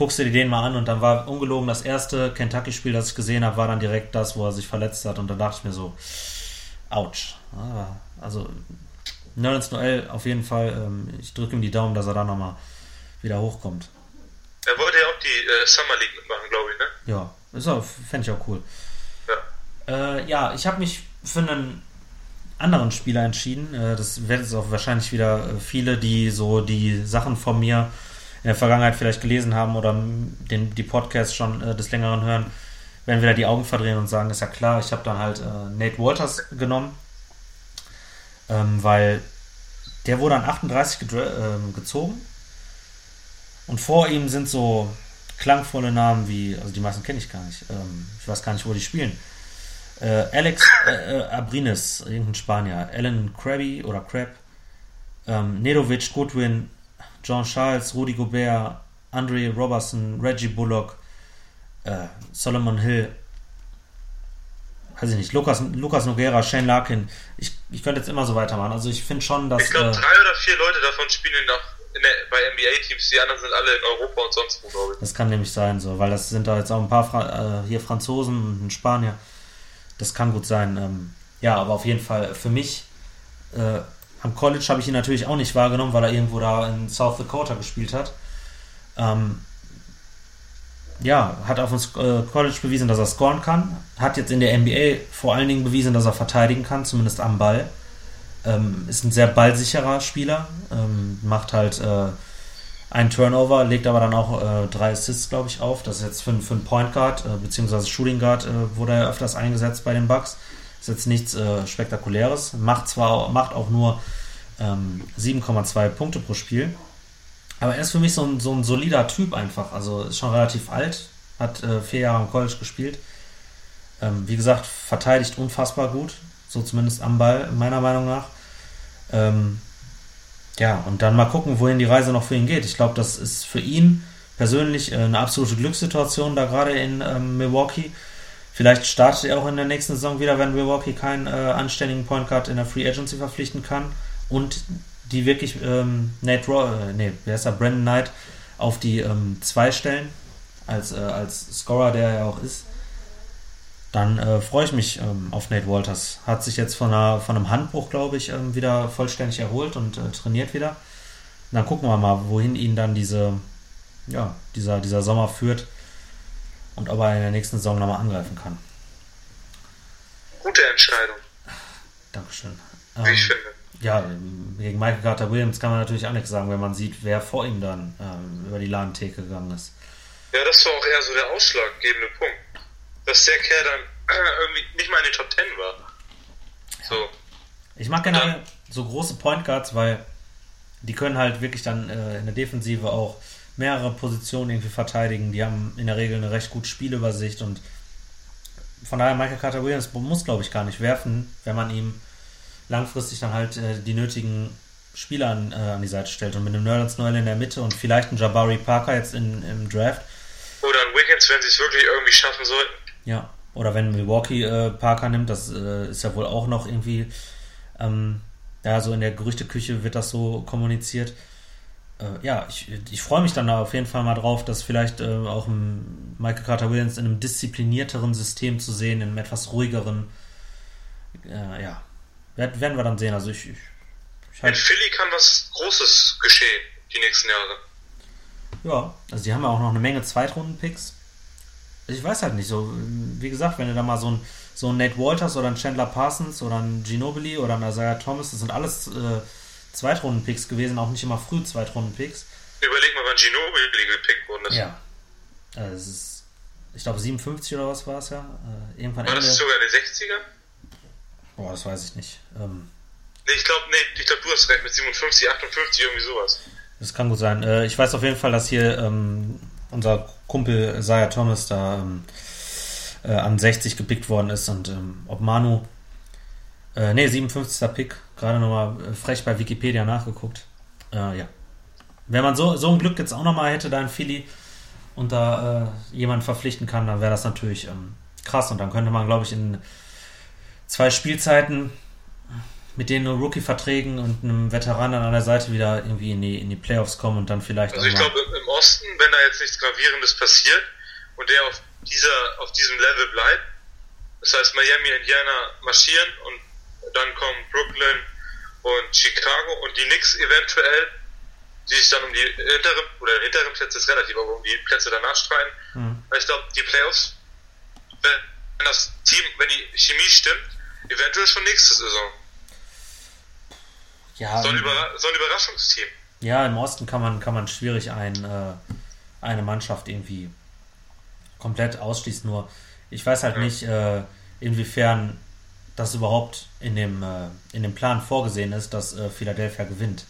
guckst du dir den mal an und dann war ungelogen das erste Kentucky-Spiel, das ich gesehen habe, war dann direkt das, wo er sich verletzt hat und da dachte ich mir so, ouch. Also, Nerlens Noel auf jeden Fall, ähm, ich drücke ihm die Daumen, dass er da nochmal wieder hochkommt. Er wollte ja auch die äh, Summer League mitmachen, glaube ich, ne? Ja, ist auch, fände ich auch cool. Ja, äh, ja ich habe mich für einen anderen Spieler entschieden. Äh, das werden jetzt auch wahrscheinlich wieder äh, viele, die so die Sachen von mir in der Vergangenheit vielleicht gelesen haben oder den, die Podcasts schon äh, des Längeren hören, werden wieder die Augen verdrehen und sagen, ist ja klar, ich habe dann halt äh, Nate Walters genommen, ähm, weil der wurde an 38 äh, gezogen. Und vor ihm sind so klangvolle Namen wie, also die meisten kenne ich gar nicht, ähm, ich weiß gar nicht, wo die spielen. Äh, Alex äh, äh, Abrines, irgendein Spanier, Alan Krabby oder Crab, ähm, Nedovic, Goodwin, John Charles, Rudy Gobert, Andre Robertson, Reggie Bullock, äh, Solomon Hill, weiß ich nicht, Lukas, Lukas Noguera, Shane Larkin. Ich, ich könnte jetzt immer so weitermachen. Also ich finde schon, dass. Ich glaube, äh, drei oder vier Leute davon spielen noch der, bei NBA-Teams, die anderen sind alle in Europa und sonst wo, glaube ich. Das kann nämlich sein, so, weil das sind da jetzt auch ein paar Fra äh, hier Franzosen und ein Spanier. Das kann gut sein. Ähm, ja, aber auf jeden Fall für mich äh, am College habe ich ihn natürlich auch nicht wahrgenommen, weil er irgendwo da in South Dakota gespielt hat. Ähm, ja, hat auf uns äh, College bewiesen, dass er scoren kann. Hat jetzt in der NBA vor allen Dingen bewiesen, dass er verteidigen kann, zumindest am Ball. Ähm, ist ein sehr ballsicherer Spieler. Ähm, macht halt äh, einen Turnover, legt aber dann auch äh, drei Assists, glaube ich, auf. Das ist jetzt für, für einen Point Guard, äh, beziehungsweise Shooting Guard, äh, wurde er öfters eingesetzt bei den Bucks. Ist jetzt nichts äh, Spektakuläres. Macht zwar macht auch nur ähm, 7,2 Punkte pro Spiel. Aber er ist für mich so ein, so ein solider Typ einfach. Also ist schon relativ alt, hat äh, vier Jahre am College gespielt. Ähm, wie gesagt, verteidigt unfassbar gut, so zumindest am Ball, meiner Meinung nach. Ähm, ja, und dann mal gucken, wohin die Reise noch für ihn geht. Ich glaube, das ist für ihn persönlich äh, eine absolute Glückssituation da gerade in ähm, Milwaukee. Vielleicht startet er auch in der nächsten Saison wieder, wenn Milwaukee keinen äh, anständigen Point Guard in der Free Agency verpflichten kann und die wirklich ähm, Nate Raw, äh, nee, wer ist da, Brandon Knight auf die ähm, zwei stellen als, äh, als Scorer, der er auch ist. Dann äh, freue ich mich ähm, auf Nate Walters. Hat sich jetzt von, einer, von einem Handbruch, glaube ich, ähm, wieder vollständig erholt und äh, trainiert wieder. Und dann gucken wir mal, wohin ihn dann diese, ja, dieser, dieser Sommer führt und ob er in der nächsten Saison nochmal angreifen kann. Gute Entscheidung. Dankeschön. Wie ähm, ich finde. Ja, gegen Michael Carter Williams kann man natürlich auch nichts sagen, wenn man sieht, wer vor ihm dann ähm, über die Ladentheke gegangen ist. Ja, das war auch eher so der ausschlaggebende Punkt. Dass der Kerl dann irgendwie nicht mal in den Top Ten war. So. Ich mag generell so große Point Guards, weil die können halt wirklich dann äh, in der Defensive auch mehrere Positionen irgendwie verteidigen. Die haben in der Regel eine recht gute Spielübersicht und von daher Michael Carter Williams muss, glaube ich, gar nicht werfen, wenn man ihm langfristig dann halt äh, die nötigen Spieler an, äh, an, die Seite stellt. Und mit einem Nerlens Noel in der Mitte und vielleicht ein Jabari Parker jetzt in, im Draft. Oder ein Wiggins, wenn sie es wirklich irgendwie schaffen sollten. Ja, oder wenn Milwaukee äh, Parker nimmt, das äh, ist ja wohl auch noch irgendwie, ähm, ja, so in der Gerüchteküche wird das so kommuniziert äh, ja, ich, ich freue mich dann da auf jeden Fall mal drauf, dass vielleicht äh, auch Michael Carter Williams in einem disziplinierteren System zu sehen, in einem etwas ruhigeren. Ja, werden wir dann sehen. Also ich, ich, ich halt, In Philly kann was Großes geschehen die nächsten Jahre. Ja, also die haben ja auch noch eine Menge Zweitrunden-Picks. Also ich weiß halt nicht, so, wie gesagt, wenn du da mal so ein, so ein Nate Walters oder ein Chandler Parsons oder ein Ginobili oder ein Isaiah Thomas, das sind alles äh, Zweitrunden-Picks gewesen, auch nicht immer früh Zweitrunden-Picks. Überleg mal, wann Ginobili gepickt worden ist. Ja. Also ist, ich glaube, 57 oder was war es ja. Äh, irgendwann war Ende. das sogar eine 60er? Boah, das weiß ich nicht. Ähm, nee, ich glaube, nee, glaub, du hast recht, mit 57, 58, irgendwie sowas. Das kann gut sein. Äh, ich weiß auf jeden Fall, dass hier ähm, unser Kumpel Isaiah Thomas da ähm, äh, an 60 gepickt worden ist und ähm, ob Manu äh, ne, 57. Pick. Gerade nochmal äh, frech bei Wikipedia nachgeguckt. Äh, ja. Wenn man so, so ein Glück jetzt auch nochmal hätte, da in Philly und da äh, jemanden verpflichten kann, dann wäre das natürlich ähm, krass. Und dann könnte man, glaube ich, in zwei Spielzeiten mit denen nur Rookie-Verträgen und einem Veteran an der Seite wieder irgendwie in die, in die Playoffs kommen und dann vielleicht. Also ich glaube im Osten, wenn da jetzt nichts Gravierendes passiert und der auf dieser, auf diesem Level bleibt, das heißt Miami, Indiana marschieren und dann kommen Brooklyn und Chicago und die Knicks eventuell, die sich dann um die hinteren, oder hinteren Plätze ist relativ, aber um die Plätze danach streiten. Mhm. Ich glaube, die Playoffs, wenn das Team, wenn die Chemie stimmt, eventuell schon nächste Saison. Ja, so ein, Überra so ein Überraschungsteam. Ja, im Osten kann man, kann man schwierig ein, äh, eine Mannschaft irgendwie komplett ausschließen. Nur ich weiß halt ja. nicht, äh, inwiefern dass überhaupt in dem, äh, in dem Plan vorgesehen ist, dass äh, Philadelphia gewinnt.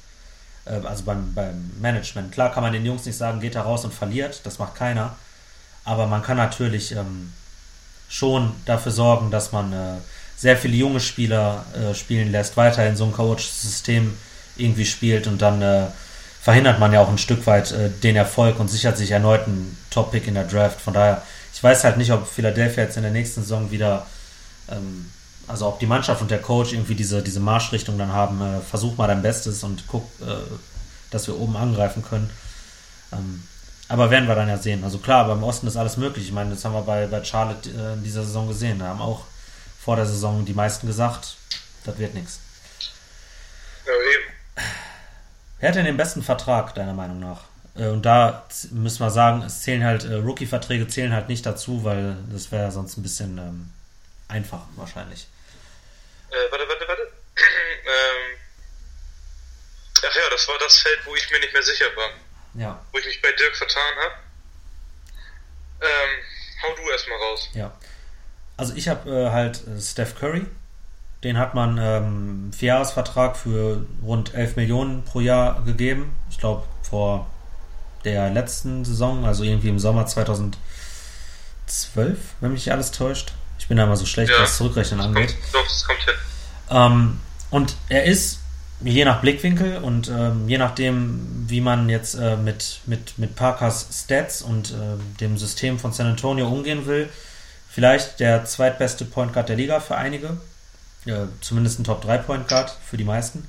Äh, also beim, beim Management. Klar kann man den Jungs nicht sagen, geht da raus und verliert, das macht keiner. Aber man kann natürlich ähm, schon dafür sorgen, dass man äh, sehr viele junge Spieler äh, spielen lässt, weiterhin so ein Coach-System irgendwie spielt und dann äh, verhindert man ja auch ein Stück weit den Erfolg und sichert sich erneut einen Top-Pick in der Draft. Von daher, ich weiß halt nicht, ob Philadelphia jetzt in der nächsten Saison wieder ähm, also ob die Mannschaft und der Coach irgendwie diese, diese Marschrichtung dann haben, äh, versuch mal dein Bestes und guck, äh, dass wir oben angreifen können. Ähm, aber werden wir dann ja sehen. Also klar, beim Osten ist alles möglich. Ich meine, das haben wir bei, bei Charlotte äh, in dieser Saison gesehen. Da haben auch vor der Saison die meisten gesagt, das wird nichts. Ja, eben. Wer hat denn den besten Vertrag, deiner Meinung nach? Äh, und da müssen wir sagen, es zählen halt, äh, Rookie-Verträge zählen halt nicht dazu, weil das wäre sonst ein bisschen ähm, einfach wahrscheinlich. Äh, warte, warte, warte. ähm, ach ja, das war das Feld, wo ich mir nicht mehr sicher war. Ja. Wo ich mich bei Dirk vertan habe. Ähm, hau du erstmal raus. Ja. Also ich habe äh, halt äh, Steph Curry. Den hat man ähm, Vierjahresvertrag für rund 11 Millionen pro Jahr gegeben. Ich glaube vor der letzten Saison, also irgendwie im Sommer 2012, wenn mich nicht alles täuscht. Ich bin da immer so schlecht, ja, was Zurückrechnen angeht. Doch, das kommt hin. Ähm, und er ist je nach Blickwinkel und ähm, je nachdem, wie man jetzt äh, mit, mit, mit Parkers Stats und äh, dem System von San Antonio umgehen will, vielleicht der zweitbeste Point Guard der Liga für einige. Äh, zumindest ein Top 3 Point Guard für die meisten.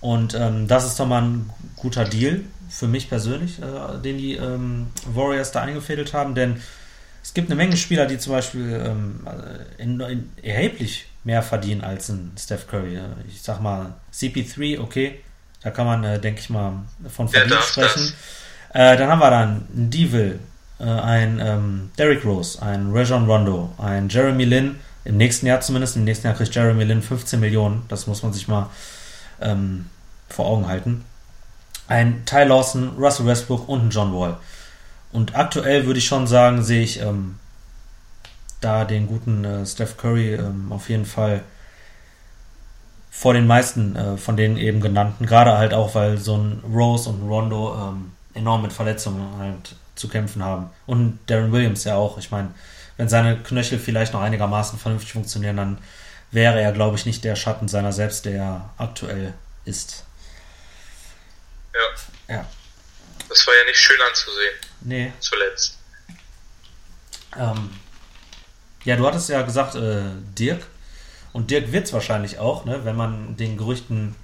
Und ähm, das ist doch mal ein guter Deal für mich persönlich, äh, den die ähm, Warriors da eingefädelt haben, denn es gibt eine Menge Spieler, die zum Beispiel ähm, in, in erheblich mehr verdienen als ein Steph Curry. Ich sag mal, CP3, okay, da kann man, äh, denke ich mal, von Verdienst sprechen. Äh, dann haben wir dann einen Devil, äh, ein ähm, Derrick Rose, ein Rajon Rondo, ein Jeremy Lin, im nächsten Jahr zumindest, im nächsten Jahr kriegt Jeremy Lin 15 Millionen, das muss man sich mal ähm, vor Augen halten. Ein Ty Lawson, Russell Westbrook und ein John Wall. Und aktuell würde ich schon sagen, sehe ich ähm, da den guten äh, Steph Curry ähm, auf jeden Fall vor den meisten äh, von den eben genannten. Gerade halt auch, weil so ein Rose und ein Rondo ähm, enorm mit Verletzungen halt zu kämpfen haben. Und Darren Williams ja auch. Ich meine, wenn seine Knöchel vielleicht noch einigermaßen vernünftig funktionieren, dann wäre er, glaube ich, nicht der Schatten seiner selbst, der er aktuell ist. Ja. Ja. Das war ja nicht schön anzusehen. Nee. Zuletzt. Ähm, ja, du hattest ja gesagt, äh, Dirk. Und Dirk wird es wahrscheinlich auch, ne, wenn man den Gerüchten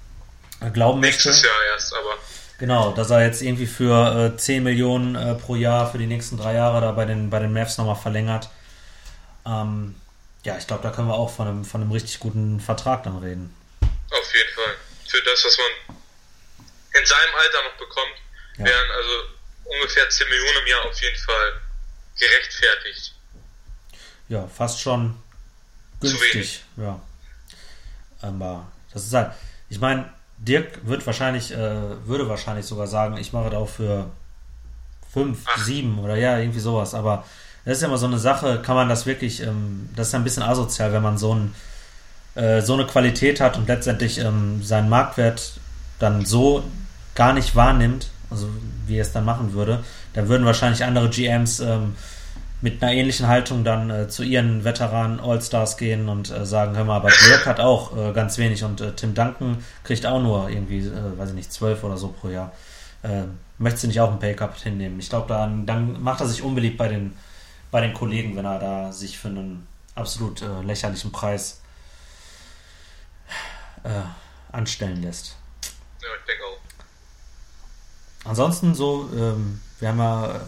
äh, glauben Nächstes möchte. Nächstes Jahr erst, aber. Genau, dass er jetzt irgendwie für äh, 10 Millionen äh, pro Jahr für die nächsten drei Jahre da bei den, bei den Mavs nochmal verlängert. Ähm, ja, ich glaube, da können wir auch von einem, von einem richtig guten Vertrag dann reden. Auf jeden Fall. Für das, was man in seinem Alter noch bekommt, ja. wären also ungefähr 10 Millionen im Jahr auf jeden Fall gerechtfertigt ja, fast schon günstig. Ja. Aber das ist halt, ich meine, Dirk wird wahrscheinlich, äh, würde wahrscheinlich sogar sagen, ich mache das auch für 5, 7 oder ja, irgendwie sowas. Aber das ist ja immer so eine Sache, kann man das wirklich, ähm, das ist ja ein bisschen asozial, wenn man so, ein, äh, so eine Qualität hat und letztendlich ähm, seinen Marktwert dann so gar nicht wahrnimmt, also wie er es dann machen würde, dann würden wahrscheinlich andere GMs ähm, mit einer ähnlichen Haltung dann äh, zu ihren Veteranen All-Stars gehen und äh, sagen, hör mal, aber Dirk hat auch äh, ganz wenig und äh, Tim Duncan kriegt auch nur irgendwie, äh, weiß ich nicht, zwölf oder so pro Jahr. Äh, möchtest du nicht auch einen Pay-Cup hinnehmen? Ich glaube, dann, dann macht er sich unbeliebt bei den, bei den Kollegen, wenn er da sich für einen absolut lächerlichen Preis anstellen lässt. Ja, ich denke auch. Ansonsten so, ähm, wir haben ja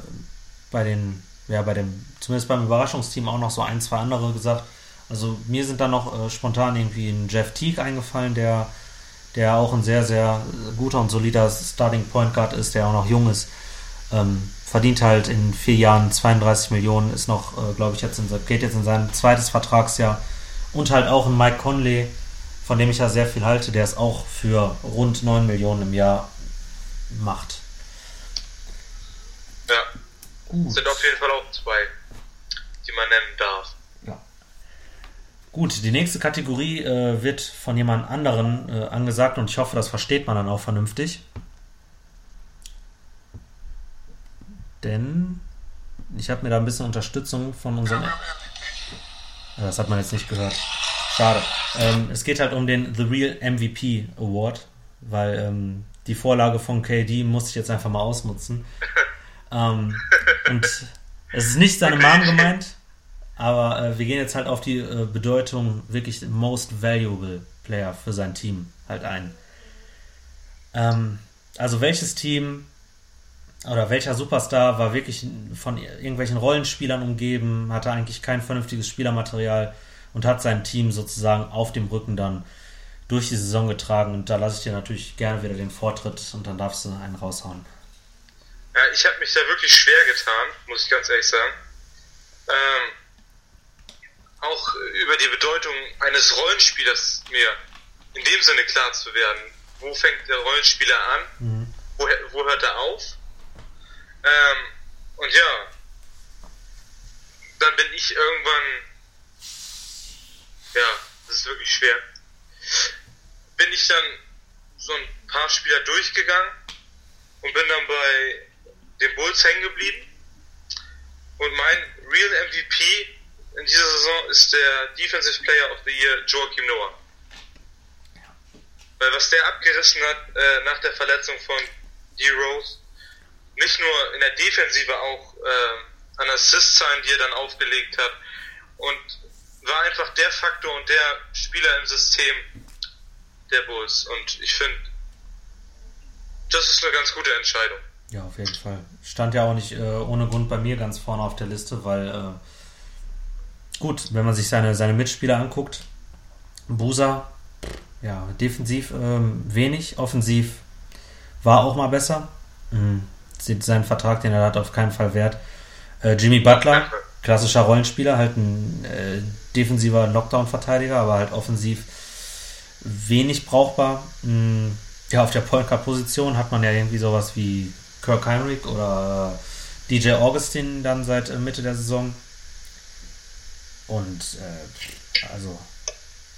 bei den ja, bei dem, zumindest beim Überraschungsteam auch noch so ein, zwei andere gesagt. Also mir sind da noch äh, spontan irgendwie ein Jeff Teague eingefallen, der, der auch ein sehr, sehr guter und solider Starting Point Guard ist, der auch noch jung ist. Ähm, verdient halt in vier Jahren 32 Millionen, ist noch, äh, glaube ich, jetzt in, geht jetzt in sein zweites Vertragsjahr. Und halt auch ein Mike Conley, von dem ich ja sehr viel halte, der es auch für rund 9 Millionen im Jahr macht. Ja, Gut. Sind auf jeden Fall auch zwei, die man nennen darf. Ja. Gut, die nächste Kategorie äh, wird von jemand anderen äh, angesagt und ich hoffe, das versteht man dann auch vernünftig. Denn ich habe mir da ein bisschen Unterstützung von unserem. Das hat man jetzt nicht gehört. Schade. Ähm, es geht halt um den The Real MVP Award, weil ähm, die Vorlage von KD musste ich jetzt einfach mal ausnutzen. Ähm, und es ist nicht seine Mom gemeint, aber äh, wir gehen jetzt halt auf die äh, Bedeutung wirklich Most Valuable Player für sein Team halt ein. Ähm, also welches Team oder welcher Superstar war wirklich von irgendwelchen Rollenspielern umgeben, hatte eigentlich kein vernünftiges Spielermaterial und hat sein Team sozusagen auf dem Rücken dann durch die Saison getragen. Und da lasse ich dir natürlich gerne wieder den Vortritt und dann darfst du einen raushauen. Ja, ich habe mich da wirklich schwer getan, muss ich ganz ehrlich sagen. Ähm, auch über die Bedeutung eines Rollenspielers mir in dem Sinne klar zu werden. Wo fängt der Rollenspieler an? Mhm. Wo, wo hört er auf? Ähm, und ja, dann bin ich irgendwann, ja, das ist wirklich schwer, bin ich dann so ein paar Spieler durchgegangen und bin dann bei den Bulls hängen geblieben. Und mein Real MVP in dieser Saison ist der Defensive Player of the Year Joachim Noah. Weil was der abgerissen hat äh, nach der Verletzung von D-Rose, nicht nur in der Defensive, auch äh, an Assist-Zahlen, die er dann aufgelegt hat. Und war einfach der Faktor und der Spieler im System der Bulls. Und ich finde, das ist eine ganz gute Entscheidung. Ja, auf jeden Fall. Stand ja auch nicht äh, ohne Grund bei mir ganz vorne auf der Liste, weil äh, gut, wenn man sich seine, seine Mitspieler anguckt, Busa, ja, defensiv ähm, wenig, offensiv war auch mal besser. Mhm. Sieht seinen Vertrag, den er hat, auf keinen Fall wert. Äh, Jimmy Butler, klassischer Rollenspieler, halt ein äh, defensiver Lockdown-Verteidiger, aber halt offensiv wenig brauchbar. Mhm. Ja, auf der Point Position hat man ja irgendwie sowas wie Kirk Heinrich oder DJ Augustin dann seit äh, Mitte der Saison. Und äh, also,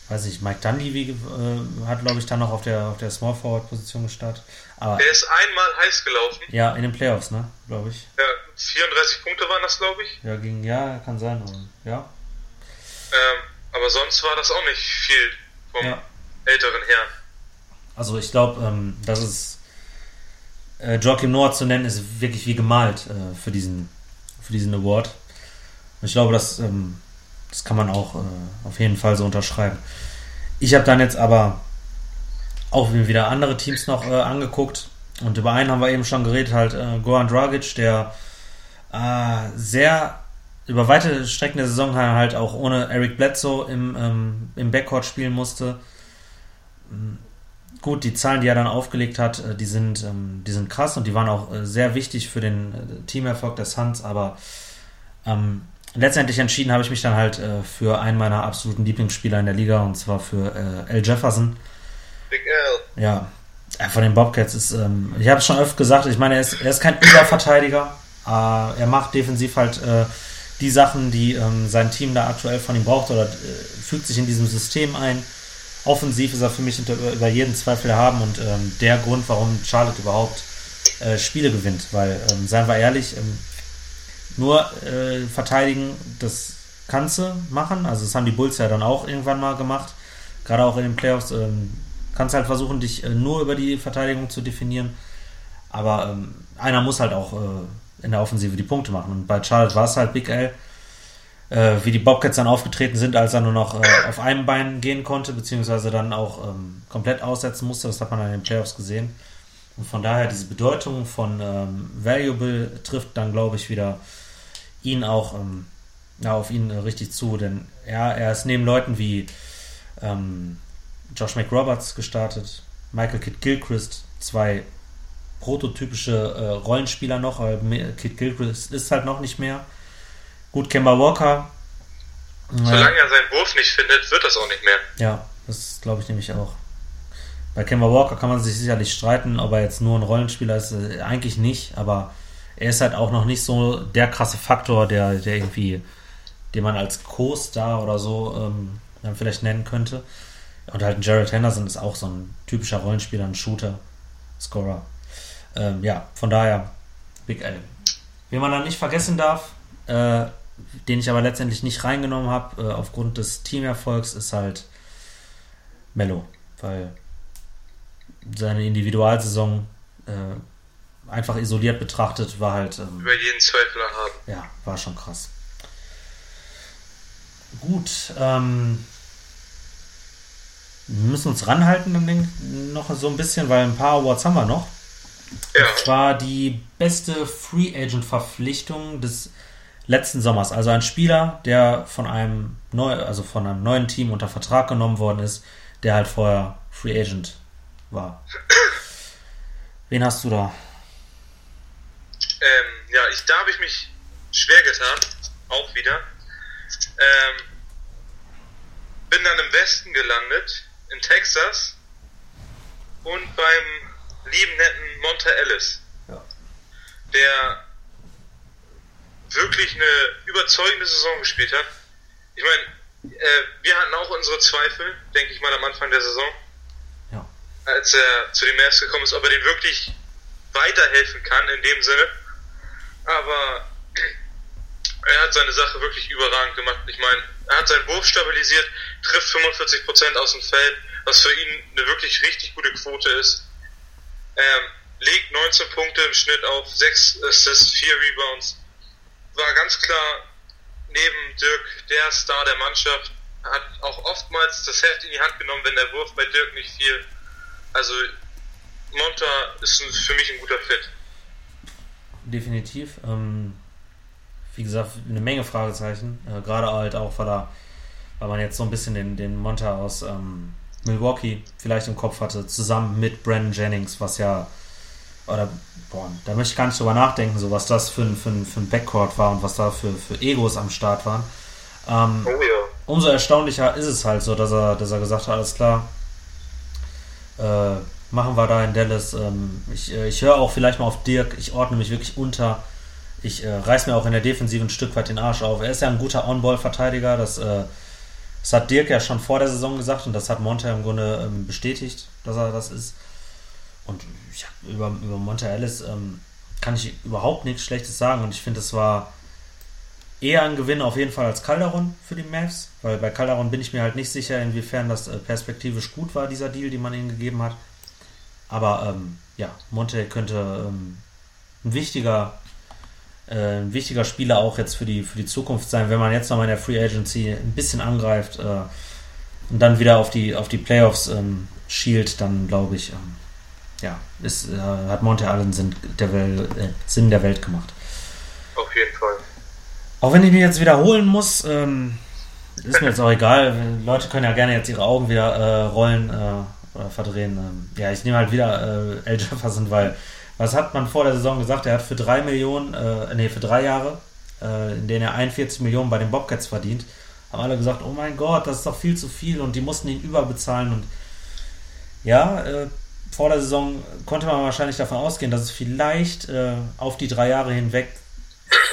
weiß ich, Mike Dundee äh, hat, glaube ich, dann noch auf der, auf der Small Forward Position gestartet. Aber, der ist einmal heiß gelaufen. Ja, in den Playoffs, ne, glaube ich. Ja, 34 Punkte waren das, glaube ich. Ja, ging, ja, kann sein, aber, ja. Ähm, aber sonst war das auch nicht viel vom ja. älteren Herrn. Also ich glaube, ähm, dass es äh, Joachim Noah zu nennen, ist wirklich wie gemalt äh, für, diesen, für diesen Award. Und ich glaube, das, ähm, das kann man auch äh, auf jeden Fall so unterschreiben. Ich habe dann jetzt aber auch wieder andere Teams noch äh, angeguckt und über einen haben wir eben schon geredet, halt äh, Goran Dragic, der äh, sehr über weite Strecken der Saison halt auch ohne Eric Bledsoe im, ähm, im Backcourt spielen musste gut, die Zahlen, die er dann aufgelegt hat, äh, die sind, ähm, die sind krass und die waren auch äh, sehr wichtig für den äh, Teamerfolg des Suns, aber ähm, letztendlich entschieden habe ich mich dann halt äh, für einen meiner absoluten Lieblingsspieler in der Liga und zwar für äh, L. Jefferson. Big L. Ja, von den Bobcats ist, ähm, ich habe es schon öfter gesagt, ich meine, er ist, er ist kein Überverteidiger, äh, er macht defensiv halt die Sachen, die ähm, sein Team da aktuell von ihm braucht oder fügt sich in diesem System ein offensiv ist er für mich unter, über jeden Zweifel haben und ähm, der Grund, warum Charlotte überhaupt äh, Spiele gewinnt. Weil, ähm, seien wir ehrlich, ähm, nur äh, verteidigen, das kannst du machen. Also das haben die Bulls ja dann auch irgendwann mal gemacht. Gerade auch in den Playoffs ähm, kannst halt versuchen, dich äh, nur über die Verteidigung zu definieren. Aber ähm, einer muss halt auch äh, in der Offensive die Punkte machen. Und bei Charlotte war es halt Big L äh, wie die Bobcats dann aufgetreten sind, als er nur noch äh, auf einem Bein gehen konnte, beziehungsweise dann auch ähm, komplett aussetzen musste. Das hat man dann in den Playoffs gesehen. Und von daher diese Bedeutung von ähm, Valuable trifft dann, glaube ich, wieder ihn auch ähm, ja, auf ihn äh, richtig zu. Denn ja, er ist neben Leuten wie ähm, Josh McRoberts gestartet, Michael Kidd Gilchrist, zwei prototypische äh, Rollenspieler noch, aber Kid Gilchrist ist halt noch nicht mehr. Gut, Kemba Walker. Solange er seinen Wurf nicht findet, wird das auch nicht mehr. Ja, das glaube ich nämlich auch. Bei Kemba Walker kann man sich sicherlich streiten, ob er jetzt nur ein Rollenspieler ist. Äh, eigentlich nicht, aber er ist halt auch noch nicht so der krasse Faktor, der, der irgendwie, den man als Co-Star oder so ähm, dann vielleicht nennen könnte. Und halt ein Jared Henderson ist auch so ein typischer Rollenspieler, ein Shooter, Scorer. Ähm, ja, von daher Big L. Wie man dann nicht vergessen darf, äh, den ich aber letztendlich nicht reingenommen habe, äh, aufgrund des Teamerfolgs, ist halt Mello, weil seine Individualsaison äh, einfach isoliert betrachtet war halt. Ähm, Über jeden Zweifel haben. Ja, war schon krass. Gut, ähm, wir müssen uns ranhalten dann noch so ein bisschen, weil ein paar Awards haben wir noch. Ja. Und zwar die beste Free Agent Verpflichtung des letzten Sommers. Also ein Spieler, der von einem, neu, also von einem neuen Team unter Vertrag genommen worden ist, der halt vorher Free Agent war. Wen hast du da? Ähm, ja, ich, da habe ich mich schwer getan. Auch wieder. Ähm, bin dann im Westen gelandet, in Texas und beim lieben netten Monta Ellis. Ja. Der wirklich eine überzeugende Saison gespielt hat. Ich meine, äh, wir hatten auch unsere Zweifel, denke ich mal, am Anfang der Saison. Ja. Als er zu den Mavs gekommen ist, ob er den wirklich weiterhelfen kann in dem Sinne. aber er hat seine Sache wirklich überragend gemacht. Ich meine, er hat seinen Wurf stabilisiert, trifft 45% aus dem Feld, was für ihn eine wirklich richtig gute Quote ist. Ähm, legt 19 Punkte im Schnitt auf, 6 Assists, 4 Rebounds. War ganz klar neben Dirk der Star der Mannschaft. Hat auch oftmals das Heft in die Hand genommen, wenn der Wurf bei Dirk nicht fiel. Also Monta ist für mich ein guter Fit. Definitiv. Ähm, wie gesagt, eine Menge Fragezeichen. Äh, Gerade halt auch, weil, er, weil man jetzt so ein bisschen den, den Monta aus ähm, Milwaukee vielleicht im Kopf hatte, zusammen mit Brandon Jennings, was ja, oder, boah, da möchte ich gar nicht drüber nachdenken, so was das für ein, für ein, für ein Backcourt war und was da für, für Egos am Start waren. Ähm, oh ja. Umso erstaunlicher ist es halt so, dass er, dass er gesagt hat, alles klar, äh, machen wir da in Dallas. Ähm, ich äh, ich höre auch vielleicht mal auf Dirk, ich ordne mich wirklich unter ich äh, reiß mir auch in der Defensive ein Stück weit den Arsch auf. Er ist ja ein guter On-Ball-Verteidiger. Das, äh, das hat Dirk ja schon vor der Saison gesagt und das hat Monte im Grunde ähm, bestätigt, dass er das ist. Und ja, über, über Monte Ellis ähm, kann ich überhaupt nichts Schlechtes sagen. Und ich finde, es war eher ein Gewinn auf jeden Fall als Calderon für die Mavs, weil bei Calderon bin ich mir halt nicht sicher, inwiefern das äh, perspektivisch gut war, dieser Deal, den man ihnen gegeben hat. Aber ähm, ja, Monte könnte ähm, ein wichtiger äh, ein wichtiger Spieler auch jetzt für die, für die Zukunft sein, wenn man jetzt nochmal in der Free Agency ein bisschen angreift äh, und dann wieder auf die, auf die Playoffs ähm, schielt, dann glaube ich, ähm, ja, ist, äh, hat Monte Allen Sinn der, Welt, äh, Sinn der Welt gemacht. Auf jeden Fall. Auch wenn ich mich jetzt wiederholen muss, ähm, ist mir jetzt auch egal. Leute können ja gerne jetzt ihre Augen wieder äh, rollen äh, oder verdrehen. Ähm, ja, ich nehme halt wieder äh, L. Jefferson, weil was hat man vor der Saison gesagt? Er hat für drei Millionen, äh, nee, für drei Jahre, äh, in denen er 41 Millionen bei den Bobcats verdient, haben alle gesagt, oh mein Gott, das ist doch viel zu viel und die mussten ihn überbezahlen und ja, äh, vor der Saison konnte man wahrscheinlich davon ausgehen, dass es vielleicht äh, auf die drei Jahre hinweg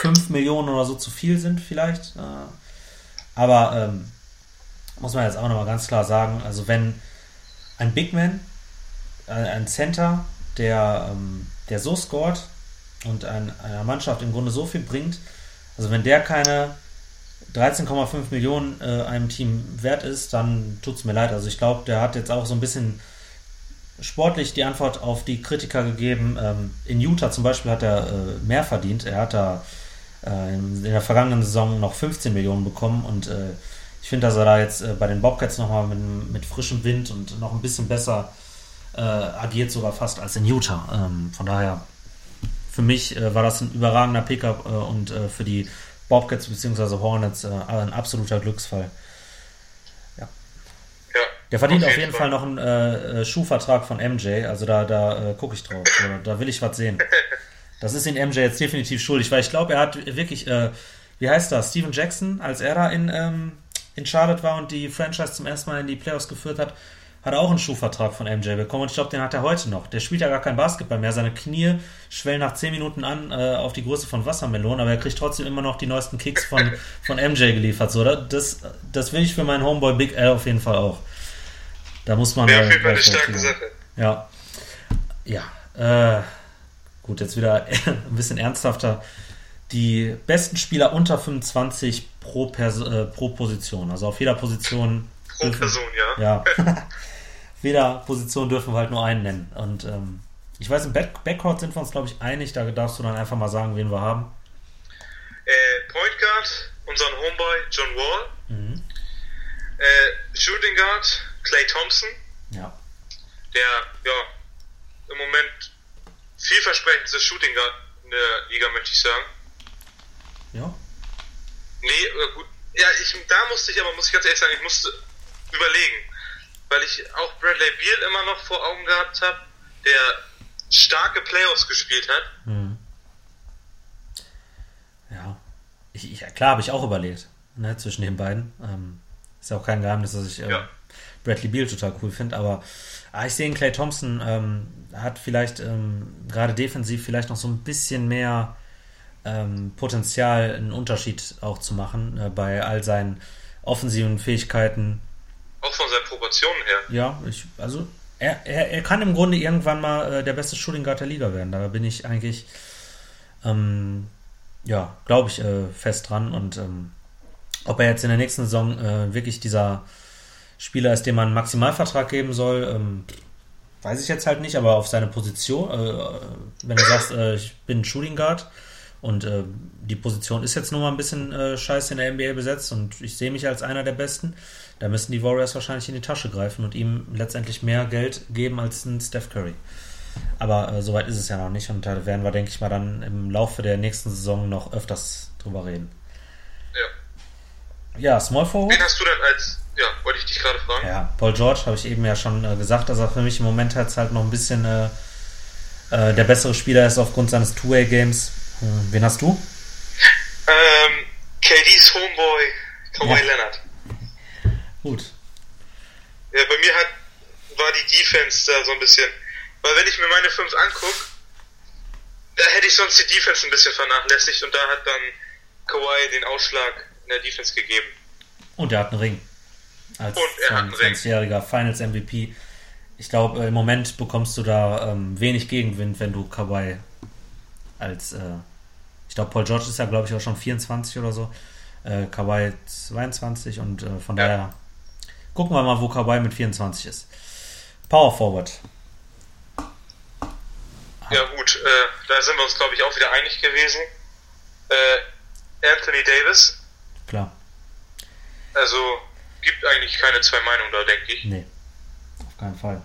5 Millionen oder so zu viel sind, vielleicht. Äh, aber ähm, muss man jetzt auch nochmal ganz klar sagen, also wenn ein Big Man, äh, ein Center der, ähm, der so scored und ein, einer Mannschaft im Grunde so viel bringt, also wenn der keine 13,5 Millionen äh, einem Team wert ist, dann tut es mir leid. Also ich glaube, der hat jetzt auch so ein bisschen sportlich die Antwort auf die Kritiker gegeben. Ähm, in Utah zum Beispiel hat er äh, mehr verdient. Er hat da äh, in, der vergangenen Saison noch 15 Millionen bekommen und äh, ich finde, dass er da jetzt bei den Bobcats nochmal mit, mit frischem Wind und noch ein bisschen besser agiert sogar fast als in Utah. Ähm, von daher, für mich war das ein überragender Pickup und für die Bobcats bzw. Hornets ein absoluter Glücksfall. Der verdient auf jeden, Fall. Fall noch einen äh, Schuhvertrag von MJ, also da, da gucke ich drauf. da will ich was sehen. Das ist den MJ jetzt definitiv schuldig, weil ich glaube, er hat wirklich, wie heißt das, Steven Jackson, als er da in, ähm, in Charlotte war und die Franchise zum ersten Mal in die Playoffs geführt hat, hat auch einen Schuhvertrag von MJ bekommen und ich glaube, den hat er heute noch. Der spielt ja gar kein Basketball mehr. Seine Knie schwellen nach 10 Minuten an äh, auf die Größe von Wassermelonen, aber er kriegt trotzdem immer noch die neuesten Kicks von, von MJ geliefert. So, das, das will ich für meinen Homeboy Big L auf jeden Fall auch. Da muss man. Ja, auf jeden Fall eine starke Sache. Ja. Ja. Äh, gut, jetzt wieder ein bisschen ernsthafter. Die besten Spieler unter 25 pro, Pers äh, pro Position. Also auf jeder Position pro Person, ja. Ja. Jeder Position dürfen wir halt nur einen nennen. Und ähm, ich weiß, im Back Backcourt sind wir uns, glaube ich, einig. Da darfst du dann einfach mal sagen, wen wir haben. Äh, Point Guard, unseren Homeboy John Wall. Mhm. Äh, Shooting Guard, Clay Thompson. Ja. Der, ja, im Moment vielversprechendste Shooting Guard in der Liga, möchte ich sagen. Ja. Nee, äh, gut. Ja, ich, da musste ich aber, muss ich ganz ehrlich sagen, ich musste überlegen. Weil ich auch Bradley Beal immer noch vor Augen gehabt habe, der starke Playoffs gespielt hat. Hm. Ja. Ich, ich, klar habe ich auch überlegt, ne, zwischen den beiden. Ähm, ist ja auch kein Geheimnis, dass ich äh, ja. Bradley Beal total cool finde, aber ah, ich sehe Clay Thompson ähm, hat vielleicht ähm, gerade defensiv vielleicht noch so ein bisschen mehr ähm, Potenzial, einen Unterschied auch zu machen äh, bei all seinen offensiven Fähigkeiten. Auch von seinen Proportionen her. Ja, ich, also er, er, er kann im Grunde irgendwann mal äh, der beste Shooting Guard der Liga werden. Da bin ich eigentlich ähm, ja, glaube ich äh, fest dran. Und ähm, ob er jetzt in der nächsten Saison äh, wirklich dieser Spieler ist, dem man einen Maximalvertrag geben soll, ähm, weiß ich jetzt halt nicht, aber auf seine Position, äh, wenn du sagst, äh, ich bin Shooting Guard und äh, die Position ist jetzt nur mal ein bisschen äh, scheiße in der NBA besetzt und ich sehe mich als einer der Besten, da müssen die Warriors wahrscheinlich in die Tasche greifen und ihm letztendlich mehr Geld geben als ein Steph Curry. Aber äh, soweit ist es ja noch nicht und da werden wir, denke ich mal, dann im Laufe der nächsten Saison noch öfters drüber reden. Ja. Ja, Small Forward. Wen hast du denn als, ja, wollte ich dich gerade fragen? Ja, Paul George habe ich eben ja schon äh, gesagt, dass er für mich im Moment jetzt halt noch ein bisschen äh, äh, der bessere Spieler ist aufgrund seines Two-Way-Games. Hm, wen hast du? Ähm, KD's Homeboy, Kawhi Ja. Leonard. Gut. Ja, bei mir hat, war die Defense da so ein bisschen, weil wenn ich mir meine fünf angucke, da hätte ich sonst die Defense ein bisschen vernachlässigt und da hat dann Kawhi den Ausschlag in der Defense gegeben. Und er hat einen Ring. Als Und er hat einen Ring. 20-jähriger Finals MVP. Ich glaube, im Moment bekommst du da ähm, wenig Gegenwind, wenn du Kawhi als, äh, ich glaube, Paul George ist ja, glaube ich, auch schon 24 oder so. Äh, Kawhi 22 und äh, von Ja. daher gucken wir mal, wo Kawhi mit 24 ist. Power Forward. Ja gut, äh, da sind wir uns glaube ich auch wieder einig gewesen. Äh, Anthony Davis, Klar. also gibt eigentlich keine zwei Meinungen da, denke ich. Nee. Auf keinen Fall.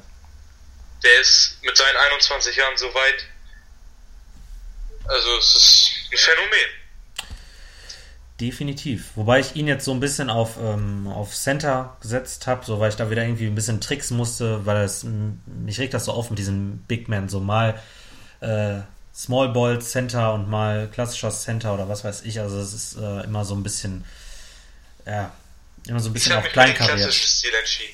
Der ist mit seinen 21 Jahren so weit. Also es ist ein Phänomen. Definitiv. Wobei ich ihn jetzt so ein bisschen auf, ähm, auf Center gesetzt habe, so weil ich da wieder irgendwie ein bisschen tricksen musste, weil es mich regt das so auf mit diesem Big Man, so mal äh, Small Ball Center und mal klassischer Center oder was weiß ich. Also es ist äh, immer so ein bisschen, ja, immer so ein bisschen den kleinkariert.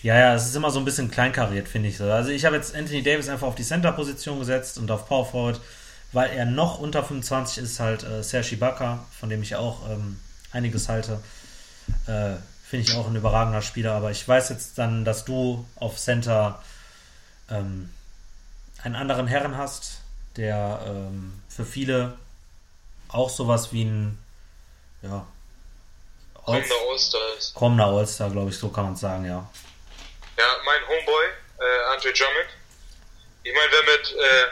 Ja, ja, es ist immer so ein bisschen kleinkariert, finde ich so. Also ich habe jetzt Anthony Davis einfach auf die Center-Position gesetzt und auf Power Forward, weil er noch unter 25 ist, halt äh, Serge Ibaka, von dem ich auch ähm, einiges halte. Äh, finde ich auch ein überragender Spieler, aber ich weiß jetzt dann, dass du auf Center ähm, einen anderen Herren hast, der ähm, für viele auch sowas wie ein ja, Kommender All-Star ist. kommender All-Star, glaube ich, so kann man es sagen, ja. Ja, mein Homeboy, äh, Andre Drummond. Ich meine, wer mit äh,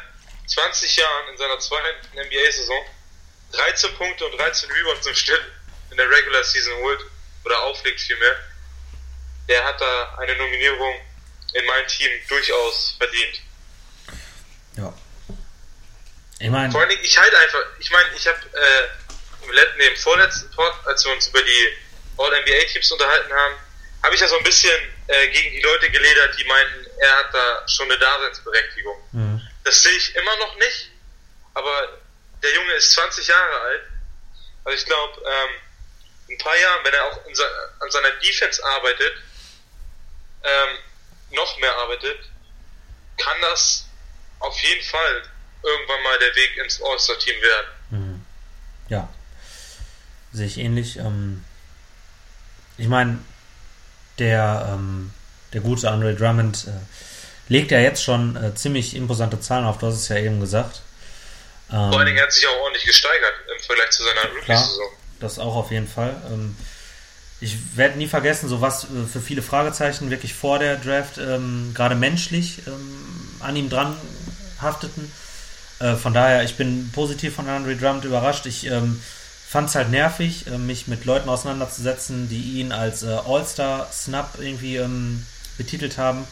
20 Jahren in seiner zweiten NBA-Saison 13 Punkte und 13 Rebounds im Schnitt in der Regular Season holt, oder auflegt vielmehr, der hat da eine Nominierung in mein Team durchaus verdient. Ja. Ich meine, Vor allen Dingen, ich halte einfach, ich meine, ich habe äh, im, letzten, nee, im vorletzten Pod, als wir uns über die All-NBA-Teams unterhalten haben, habe ich ja so ein bisschen äh, gegen die Leute geledert, die meinten, er hat da schon eine Daseinsberechtigung. Mhm. Das sehe ich immer noch nicht, aber der Junge ist 20 Jahre alt. Also ich glaube, ähm, in ein paar Jahren, wenn er auch in an seiner Defense arbeitet, ähm, noch mehr arbeitet, kann das auf jeden Fall irgendwann mal der Weg ins All-Star-Team werden. Mhm. Ja. Sehe ich ähnlich. Ähm, ich meine, der, ähm, der gute Andre Drummond äh, legt ja jetzt schon äh, ziemlich imposante Zahlen auf, du hast es ja eben gesagt. Ähm, Vor allen Dingen, er hat sich auch ordentlich gesteigert im Vergleich zu seiner Rookie-Saison. Das auch auf jeden Fall. Ähm, ich werde nie vergessen, so was äh, für viele Fragezeichen wirklich vor der Draft ähm, gerade menschlich ähm, an ihm dran hafteten. Äh, von daher, ich bin positiv von Andre Drummond überrascht. Ich ähm, fand es halt nervig, äh, mich mit Leuten auseinanderzusetzen, die ihn als äh, All-Star-Snap irgendwie ähm, betitelt haben.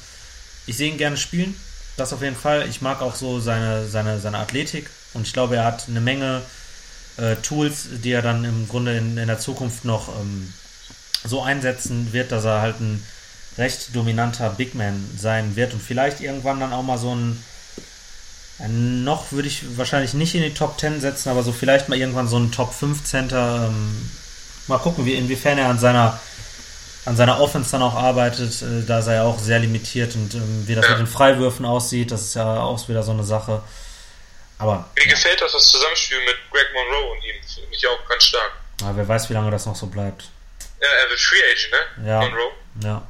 Ich sehe ihn gerne spielen, das auf jeden Fall. Ich mag auch so seine, seine, seine Athletik und ich glaube, er hat eine Menge äh, Tools, die er dann im Grunde in, in der Zukunft noch ähm, so einsetzen wird, dass er halt ein recht dominanter Big Man sein wird und vielleicht irgendwann dann auch mal so ein, ein noch würde ich wahrscheinlich nicht in die Top 10 setzen, aber so vielleicht mal irgendwann so ein Top 5 Center. Ähm, mal gucken, wie inwiefern er an seiner an seiner Offense dann auch arbeitet. Äh, da ist er ja auch sehr limitiert und ähm, wie das Ja. mit den Freiwürfen aussieht, das ist ja auch wieder so eine Sache. Aber Mir gefällt auch das Zusammenspiel mit Greg Monroe und ihm. Finde ich auch ganz stark. ja, wer weiß, wie lange das noch so bleibt. Ja, er wird Free Agent, ne? Ja. Monroe. Ja.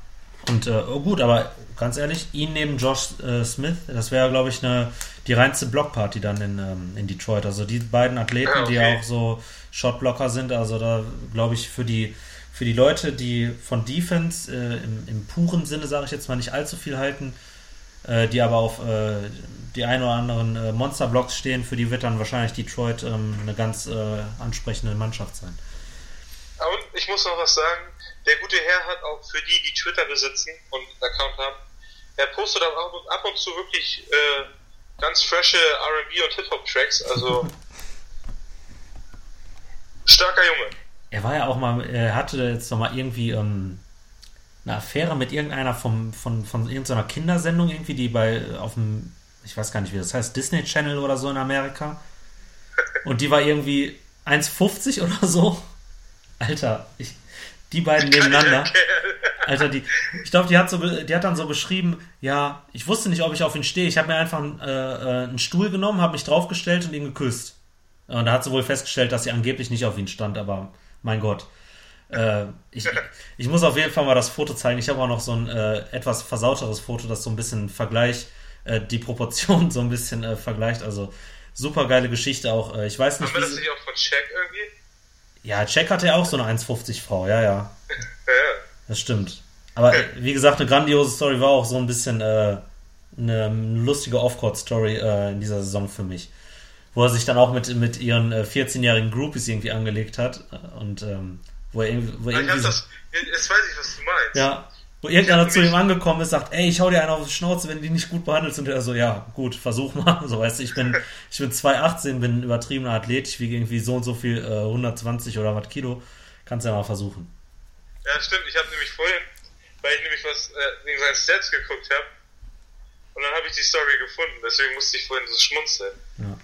Und äh, oh gut, aber ganz ehrlich, ihn neben Josh äh, Smith, das wäre, glaube ich, eine, die reinste Blockparty dann in, ähm, in Detroit. Also die beiden Athleten, okay. die auch so Shotblocker sind, also da glaube ich für die für die Leute, die von Defense äh, im, im puren Sinne, sage ich jetzt mal, nicht allzu viel halten, äh, die aber auf äh, die ein oder anderen äh, Monsterblocks stehen, für die wird dann wahrscheinlich Detroit ähm, eine ganz äh, ansprechende Mannschaft sein. Und ich muss noch was sagen, der gute Herr hat auch für die, die Twitter besitzen und einen Account haben, er postet auch ab und, zu wirklich äh, ganz frische R&B und Hip-Hop-Tracks, also starker Junge. Er war ja auch mal, er hatte jetzt noch mal irgendwie ähm, eine Affäre mit irgendeiner vom, von, von irgendeiner Kindersendung irgendwie, die bei auf dem, ich weiß gar nicht wie das heißt, Disney Channel oder so in Amerika. Und die war irgendwie 1,50 oder so. Alter, ich, die beiden nebeneinander. Alter, die, ich glaube, die hat so, die hat dann so beschrieben, ja, ich wusste nicht, ob ich auf ihn stehe. Ich habe mir einfach einen, äh, äh, einen Stuhl genommen, habe mich draufgestellt und ihn geküsst. Und da hat sie wohl festgestellt, dass sie angeblich nicht auf ihn stand, aber mein Gott. Äh, ich, ich muss auf jeden Fall mal das Foto zeigen. Ich habe auch noch so ein äh, etwas versauteres Foto, das so ein bisschen Vergleich, äh, die Proportionen so ein bisschen äh, vergleicht. Also super geile Geschichte auch. Äh, ich weiß nicht, Haben wir das nicht auch von Shaq irgendwie? Ja, Jack hatte ja auch so eine 1,50 Frau, ja, ja. Ja, ja. Das stimmt. Aber wie gesagt, eine grandiose Story war auch so ein bisschen äh, eine lustige Off-Court-Story äh, in dieser Saison für mich. Wo er sich dann auch mit, mit ihren äh, 14-jährigen Groupies irgendwie angelegt hat. äh, Und ähm, wo er irgendwie. Wo irgendwie das, jetzt weiß ich, was du meinst. ja, wo irgendeiner zu ihm angekommen ist, sagt, ey, ich hau dir einen auf die Schnauze, wenn du die nicht gut behandelst. Und er so, ja, gut, versuch mal. So, weißt du, ich bin, ich bin 2,18, bin ein übertriebener Athlet, ich wiege irgendwie so und so viel, äh, 120 oder was Kilo. Kannst ja mal versuchen. Ja, stimmt. Ich habe nämlich vorhin, weil ich nämlich was äh, wegen seinen Stats geguckt habe, und dann habe ich die Story gefunden. Deswegen musste ich vorhin so schmunzeln. Ja.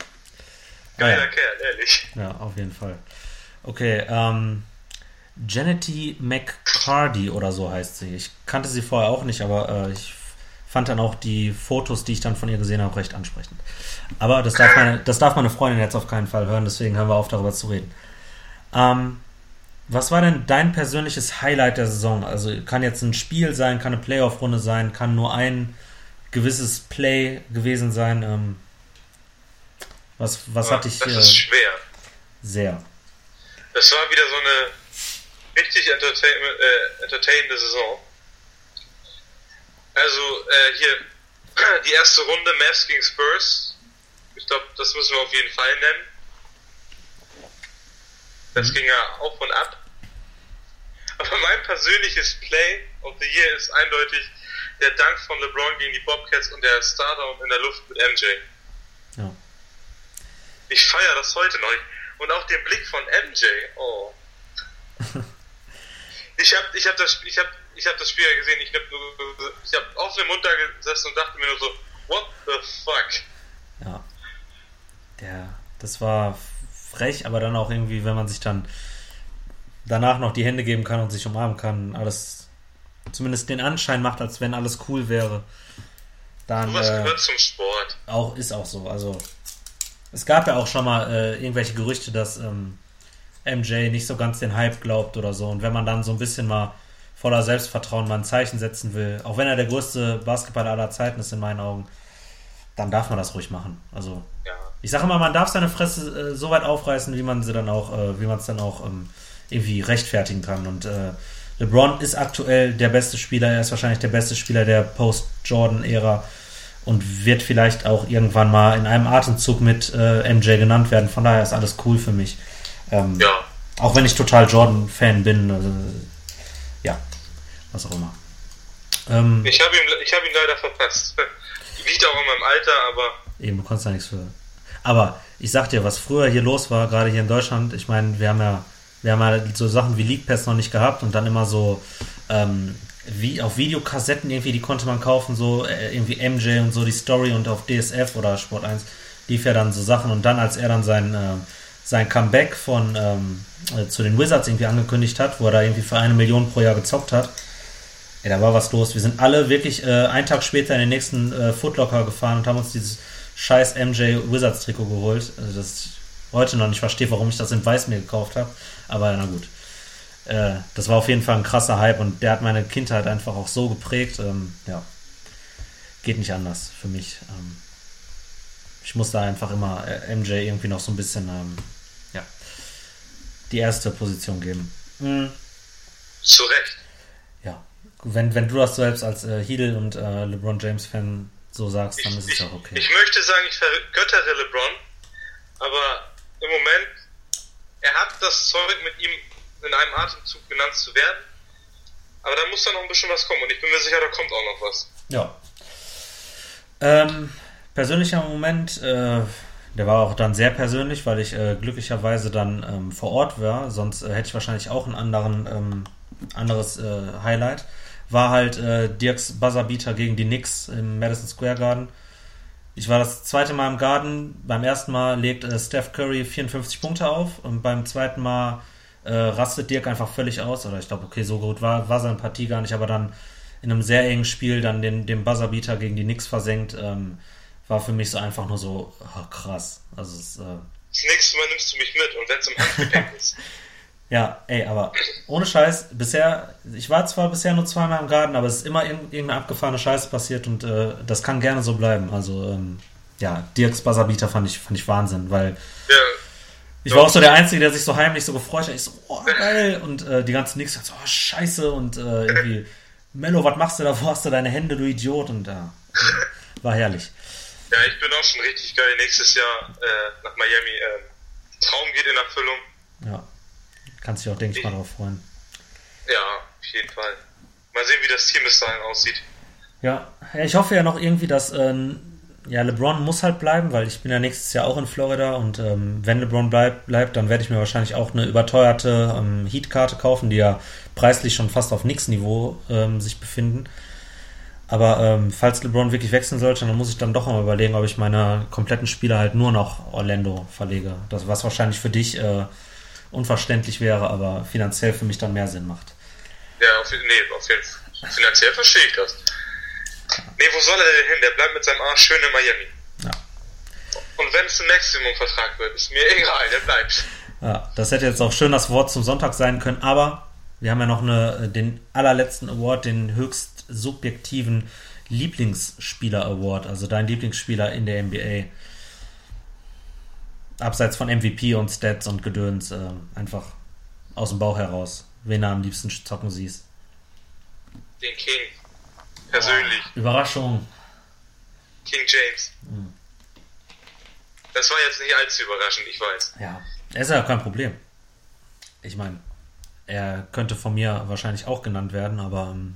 Geiler Ah, ja. Kerl, ehrlich. Ja, auf jeden Fall. Okay, ähm, Janety McCardy oder so heißt sie. Ich kannte sie vorher auch nicht, aber äh, ich fand dann auch die Fotos, die ich dann von ihr gesehen habe, recht ansprechend. Aber das darf meine, das darf meine Freundin jetzt auf keinen Fall hören, deswegen hören wir auf, darüber zu reden. Ähm, was war denn dein persönliches Highlight der Saison? Also kann jetzt ein Spiel sein, kann eine Playoff-Runde sein, kann nur ein gewisses Play gewesen sein. Ähm, was was Aber hat dich das äh, ist schwer. sehr? Das war wieder so eine richtig entertain äh, entertainende Saison. Also äh, hier die erste Runde Mavs gegen Spurs. Ich glaube, das müssen wir auf jeden Fall nennen. Das ging ja auf und ab. Aber mein persönliches Play of the Year ist eindeutig der Dank von LeBron gegen die Bobcats und der Stardown in der Luft mit MJ. Ja. Ich feiere das heute noch. Und auch den Blick von MJ. Oh. ich habe ich hab das, ich hab, ich hab das Spiel ja gesehen. Ich habe ich hab offenen Mund da gesessen und dachte mir nur so, what the fuck? Ja. Der, das war frech, aber dann auch irgendwie, wenn man sich dann danach noch die Hände geben kann und sich umarmen kann, alles zumindest den Anschein macht, als wenn alles cool wäre. Dann Sowas äh, gehört zum Sport. auch ist auch so. Also es gab ja auch schon mal äh, irgendwelche Gerüchte, dass ähm, MJ nicht so ganz den Hype glaubt oder so. Und wenn man dann so ein bisschen mal voller Selbstvertrauen mal ein Zeichen setzen will, auch wenn er der größte Basketballer aller Zeiten ist in meinen Augen, dann darf man das ruhig machen. Also Ja. ich sage immer, man darf seine Fresse äh, so weit aufreißen, wie man sie dann auch, äh, wie man es dann auch ähm, irgendwie rechtfertigen kann. Und äh, LeBron ist aktuell der beste Spieler, er ist wahrscheinlich der beste Spieler der Post-Jordan-Ära und wird vielleicht auch irgendwann mal in einem Atemzug mit äh, MJ genannt werden. Von daher ist alles cool für mich. Ähm, Ja. Auch wenn ich total Jordan-Fan bin. Also, ja, was auch immer. Ähm, Ich habe ihn, ich hab ihn leider verpasst. Liegt auch in meinem Alter, aber Eben, du kannst da nichts für. Aber ich sag dir, was früher hier los war, gerade hier in Deutschland, ich meine, wir haben ja, wir haben ja so Sachen wie League Pass noch nicht gehabt und dann immer so ähm, wie auf Videokassetten irgendwie, die konnte man kaufen, so äh, irgendwie MJ und so die Story und auf DSF oder Sport 1 lief ja dann so Sachen und dann, als er dann sein, äh, sein Comeback von ähm, äh, zu den Wizards irgendwie angekündigt hat, wo er da irgendwie für eine Million pro Jahr gezockt hat, Ey, da war was los. Wir sind alle wirklich äh, einen Tag später in den nächsten äh, Footlocker gefahren und haben uns dieses scheiß MJ Wizards Trikot geholt. Also das heute noch nicht verstehe, warum ich das in Weiß mir gekauft habe. Aber na gut. äh, das war auf jeden Fall ein krasser Hype und der hat meine Kindheit einfach auch so geprägt. Ähm, ja, geht nicht anders für mich. Ähm, ich muss da einfach immer äh, MJ irgendwie noch so ein bisschen ähm, ja, die erste Position geben. Mhm. Zu Recht. Ja, wenn, wenn du das selbst als äh, Heedle und äh, LeBron James Fan so sagst, dann ich, ist es auch okay. Ich möchte sagen, ich vergöttere LeBron, aber im Moment, er hat das Zeug mit ihm in einem Atemzug genannt zu werden. Aber da muss da noch ein bisschen was kommen und ich bin mir sicher, da kommt auch noch was. Ja. Ähm, persönlicher Moment, äh, der war auch dann sehr persönlich, weil ich äh, glücklicherweise dann ähm, vor Ort war. Sonst äh, hätte ich wahrscheinlich auch ein ähm, anderes äh, Highlight. War halt äh, Dirks Buzzerbeater gegen die Knicks im Madison Square Garden. Ich war das zweite Mal im Garden. Beim ersten Mal legt äh, Steph Curry 54 Punkte auf und beim zweiten Mal äh, rastet Dirk einfach völlig aus. Oder ich glaube, okay, so gut war, war seine Partie gar nicht, aber dann in einem sehr engen Spiel dann den, den Buzzerbeater gegen die Knicks versenkt, ähm, war für mich so einfach nur so oh, krass. Also es, äh, das nächste Mal nimmst du mich mit und wenn es im Handgepäck ist. Ja, ey, aber ohne Scheiß, bisher, ich war zwar bisher nur zweimal im Garten, aber es ist immer irgendeine abgefahrene Scheiße passiert und äh, das kann gerne so bleiben. Also, ähm, ja, Dirks Buzzerbeater fand ich, fand ich Wahnsinn, weil Ja, ich war auch so der Einzige, der sich so heimlich so gefreut hat. Ich so, oh, geil. Und äh, die ganzen Nix so, oh, scheiße. Und äh, irgendwie, Mello, was machst du da? Wo hast du deine Hände, du Idiot? Und ja, war herrlich. ja, ich bin auch schon richtig geil. Nächstes Jahr äh, nach Miami. Äh, Traum geht in Erfüllung. Ja, kannst dich auch, denke ich, mal drauf freuen. Ja, auf jeden Fall. Mal sehen, wie das Team bis dahin aussieht. Ja, ich hoffe ja noch irgendwie, dass ähm, ja, LeBron muss halt bleiben, weil ich bin ja nächstes Jahr auch in Florida und ähm, wenn LeBron bleib, bleibt, dann werde ich mir wahrscheinlich auch eine überteuerte ähm, Heat-Karte kaufen, die ja preislich schon fast auf Nix-Niveau ähm, sich befinden. Aber ähm, falls LeBron wirklich wechseln sollte, dann muss ich dann doch mal überlegen, ob ich meine kompletten Spieler halt nur noch Orlando verlege. Das, was wahrscheinlich für dich äh, unverständlich wäre, aber finanziell für mich dann mehr Sinn macht. Ja, auf, nee, auf jeden Fall. Finanziell verstehe ich das. Nee, wo soll er denn hin? Der bleibt mit seinem Arsch schön in Miami. Ja. Und wenn es ein Maximum-Vertrag wird, ist mir egal, der bleibt. Ja, das hätte jetzt auch schön das Wort zum Sonntag sein können, aber wir haben ja noch eine, den allerletzten Award, den höchst subjektiven Lieblingsspieler-Award, also dein Lieblingsspieler in der NBA. Abseits von MVP und Stats und Gedöns, äh, einfach aus dem Bauch heraus, wen du am liebsten zocken siehst. Den King. Persönlich. Überraschung. King James. Mhm. Das war jetzt nicht allzu überraschend, ich weiß. Ja, ist ja kein Problem. Ich meine, er könnte von mir wahrscheinlich auch genannt werden, aber ähm,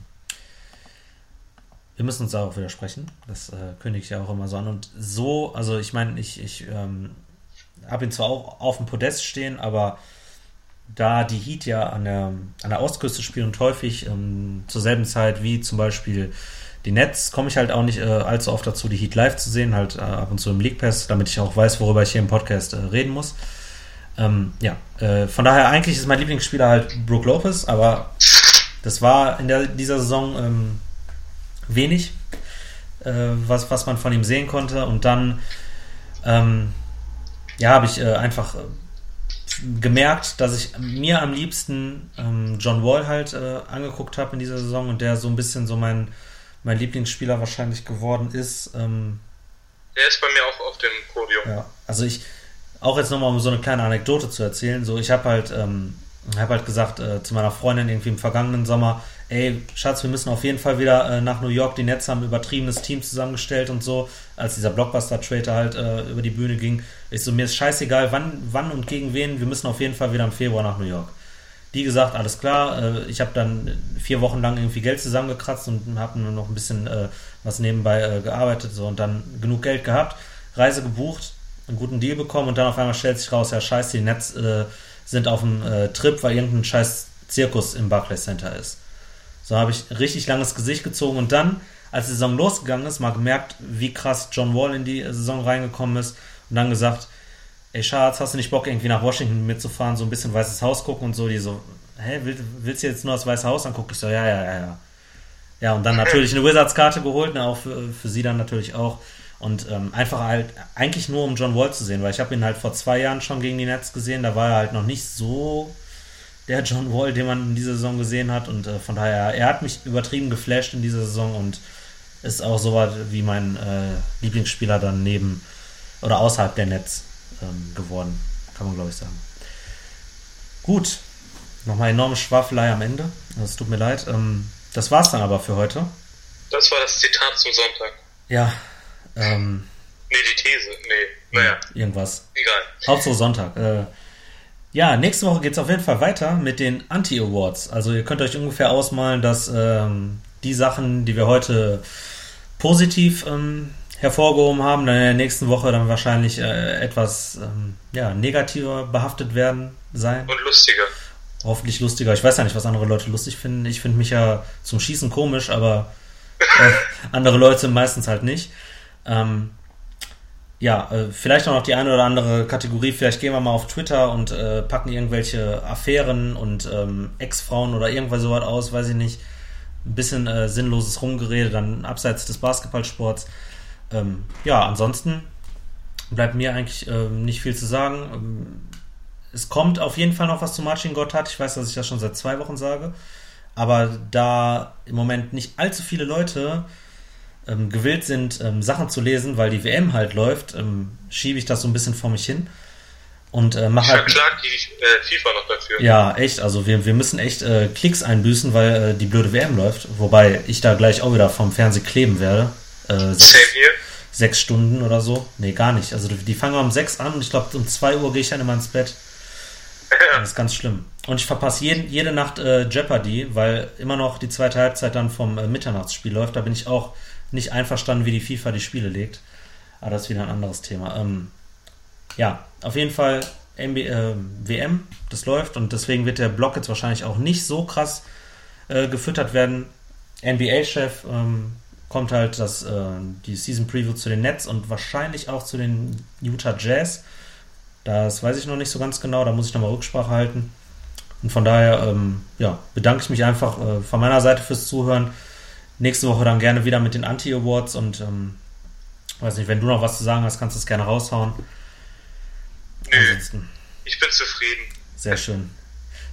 wir müssen uns da auch widersprechen. Das äh, kündige ich ja auch immer so an. Und so, also ich meine, ich, ich ähm, habe ihn zwar auch auf dem Podest stehen, aber da die Heat ja an der, an der Ostküste spielen und häufig ähm, zur selben Zeit wie zum Beispiel die Nets, komme ich halt auch nicht äh, allzu oft dazu, die Heat live zu sehen, halt äh, ab und zu im League Pass, damit ich auch weiß, worüber ich hier im Podcast äh, reden muss. Ähm, ja, äh, von daher eigentlich ist mein Lieblingsspieler halt Brook Lopez, aber das war in der, dieser Saison ähm, wenig, äh, was, was man von ihm sehen konnte. Und dann, ähm, ja, habe ich äh, einfach gemerkt, dass ich mir am liebsten ähm, John Wall halt äh, angeguckt habe in dieser Saison und der so ein bisschen so mein, mein Lieblingsspieler wahrscheinlich geworden ist. Ähm, Der ist bei mir auch auf dem Podium. ja, also ich, auch jetzt nochmal um so eine kleine Anekdote zu erzählen, so ich habe halt, ähm, habe halt gesagt äh, zu meiner Freundin irgendwie im vergangenen Sommer, ey, Schatz, wir müssen auf jeden Fall wieder äh, nach New York, die Nets haben ein übertriebenes Team zusammengestellt und so, als dieser Blockbuster-Trade halt äh, über die Bühne ging. Ich so, mir ist scheißegal, wann, wann und gegen wen, wir müssen auf jeden Fall wieder im Februar nach New York. Die gesagt, alles klar, äh, ich habe dann vier Wochen lang irgendwie Geld zusammengekratzt und habe nur noch ein bisschen äh, was nebenbei äh, gearbeitet so und dann genug Geld gehabt, Reise gebucht, einen guten Deal bekommen und dann auf einmal stellt sich raus, ja scheiße, die Nets äh, sind auf dem äh, Trip, weil irgendein scheiß Zirkus im Barclays Center ist. So habe ich richtig langes Gesicht gezogen und dann, als die Saison losgegangen ist, mal gemerkt, wie krass John Wall in die Saison reingekommen ist und dann gesagt, ey Schatz, hast du nicht Bock irgendwie nach Washington mitzufahren, so ein bisschen Weißes Haus gucken und so, die so, hä, willst, willst du jetzt nur das Weiße Haus angucken? Ich so, ja, ja, ja, ja. Ja, und dann natürlich eine Wizards-Karte geholt, ne, auch für, für sie dann natürlich auch. Und ähm, einfach halt, eigentlich nur um John Wall zu sehen, weil ich habe ihn halt vor zwei Jahren schon gegen die Nets gesehen, da war er halt noch nicht so der John Wall, den man in dieser Saison gesehen hat. Und äh, von daher, er hat mich übertrieben geflasht in dieser Saison und ist auch so weit wie mein äh, Lieblingsspieler dann neben oder außerhalb der Netz ähm, geworden, kann man glaube ich sagen. Gut, nochmal enorme Schwafelei am Ende. Es tut mir leid. Ähm, das war's dann aber für heute. Das war das Zitat zum Sonntag. Ja. Ähm, nee, die These. Nee, naja. Irgendwas. Egal. Hauptsache Sonntag. Äh, ja, nächste Woche geht es auf jeden Fall weiter mit den Anti-Awards. Also ihr könnt euch ungefähr ausmalen, dass ähm, die Sachen, die wir heute positiv ähm, hervorgehoben haben, dann in der nächsten Woche dann wahrscheinlich äh, etwas ähm, ja, negativer behaftet werden sein. Und lustiger. Hoffentlich lustiger. Ich weiß ja nicht, was andere Leute lustig finden. Ich finde mich ja zum Schießen komisch, aber äh, andere Leute meistens halt nicht. Ähm, ja, äh, vielleicht auch noch die eine oder andere Kategorie. Vielleicht gehen wir mal auf Twitter und äh, packen irgendwelche Affären und ähm, Ex-Frauen oder irgendwas sowas aus, weiß ich nicht. Ein bisschen äh, sinnloses Rumgerede, dann abseits des Basketballsports. Ähm, ja, ansonsten bleibt mir eigentlich ähm, nicht viel zu sagen. Ähm, es kommt auf jeden Fall noch was zu Marching God hat. Ich weiß, dass ich das schon seit zwei Wochen sage. Aber da im Moment nicht allzu viele Leute ähm, gewillt sind, ähm, Sachen zu lesen, weil die WM halt läuft, ähm, schiebe ich das so ein bisschen vor mich hin. Und äh, mache halt. Verklagt die äh, FIFA noch dafür. Ja, echt. Also wir, wir müssen echt äh, Klicks einbüßen, weil äh, die blöde WM läuft. Wobei ich da gleich auch wieder vom Fernseher kleben werde. Äh, sechs, Same hier. sechs Stunden oder so. Nee, gar nicht. Also die fangen um sechs an und ich glaube um zwei Uhr gehe ich dann immer ins Bett. Das ist ganz schlimm. Und ich verpasse jeden, jede Nacht äh, Jeopardy, weil immer noch die zweite Halbzeit dann vom äh, Mitternachtsspiel läuft. Da bin ich auch nicht einverstanden, wie die FIFA die Spiele legt. Aber das ist wieder ein anderes Thema. Ähm, ja, auf jeden Fall NBA, äh, WM, das läuft und deswegen wird der Block jetzt wahrscheinlich auch nicht so krass äh, gefüttert werden. NBA-Chef ähm, kommt halt das, äh, die Season Preview zu den Nets und wahrscheinlich auch zu den Utah Jazz. Das weiß ich noch nicht so ganz genau, da muss ich nochmal Rücksprache halten. Und von daher ähm, ja, bedanke ich mich einfach äh, von meiner Seite fürs Zuhören. Nächste Woche dann gerne wieder mit den Anti-Awards und ähm, weiß nicht, wenn du noch was zu sagen hast, kannst du es gerne raushauen. Nö, Ansonsten. Ich bin zufrieden. Sehr schön.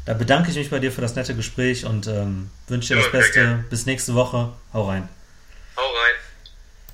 Da bedanke ich mich bei dir für das nette Gespräch und ähm, wünsche dir das Beste. Bis nächste Woche. Hau rein.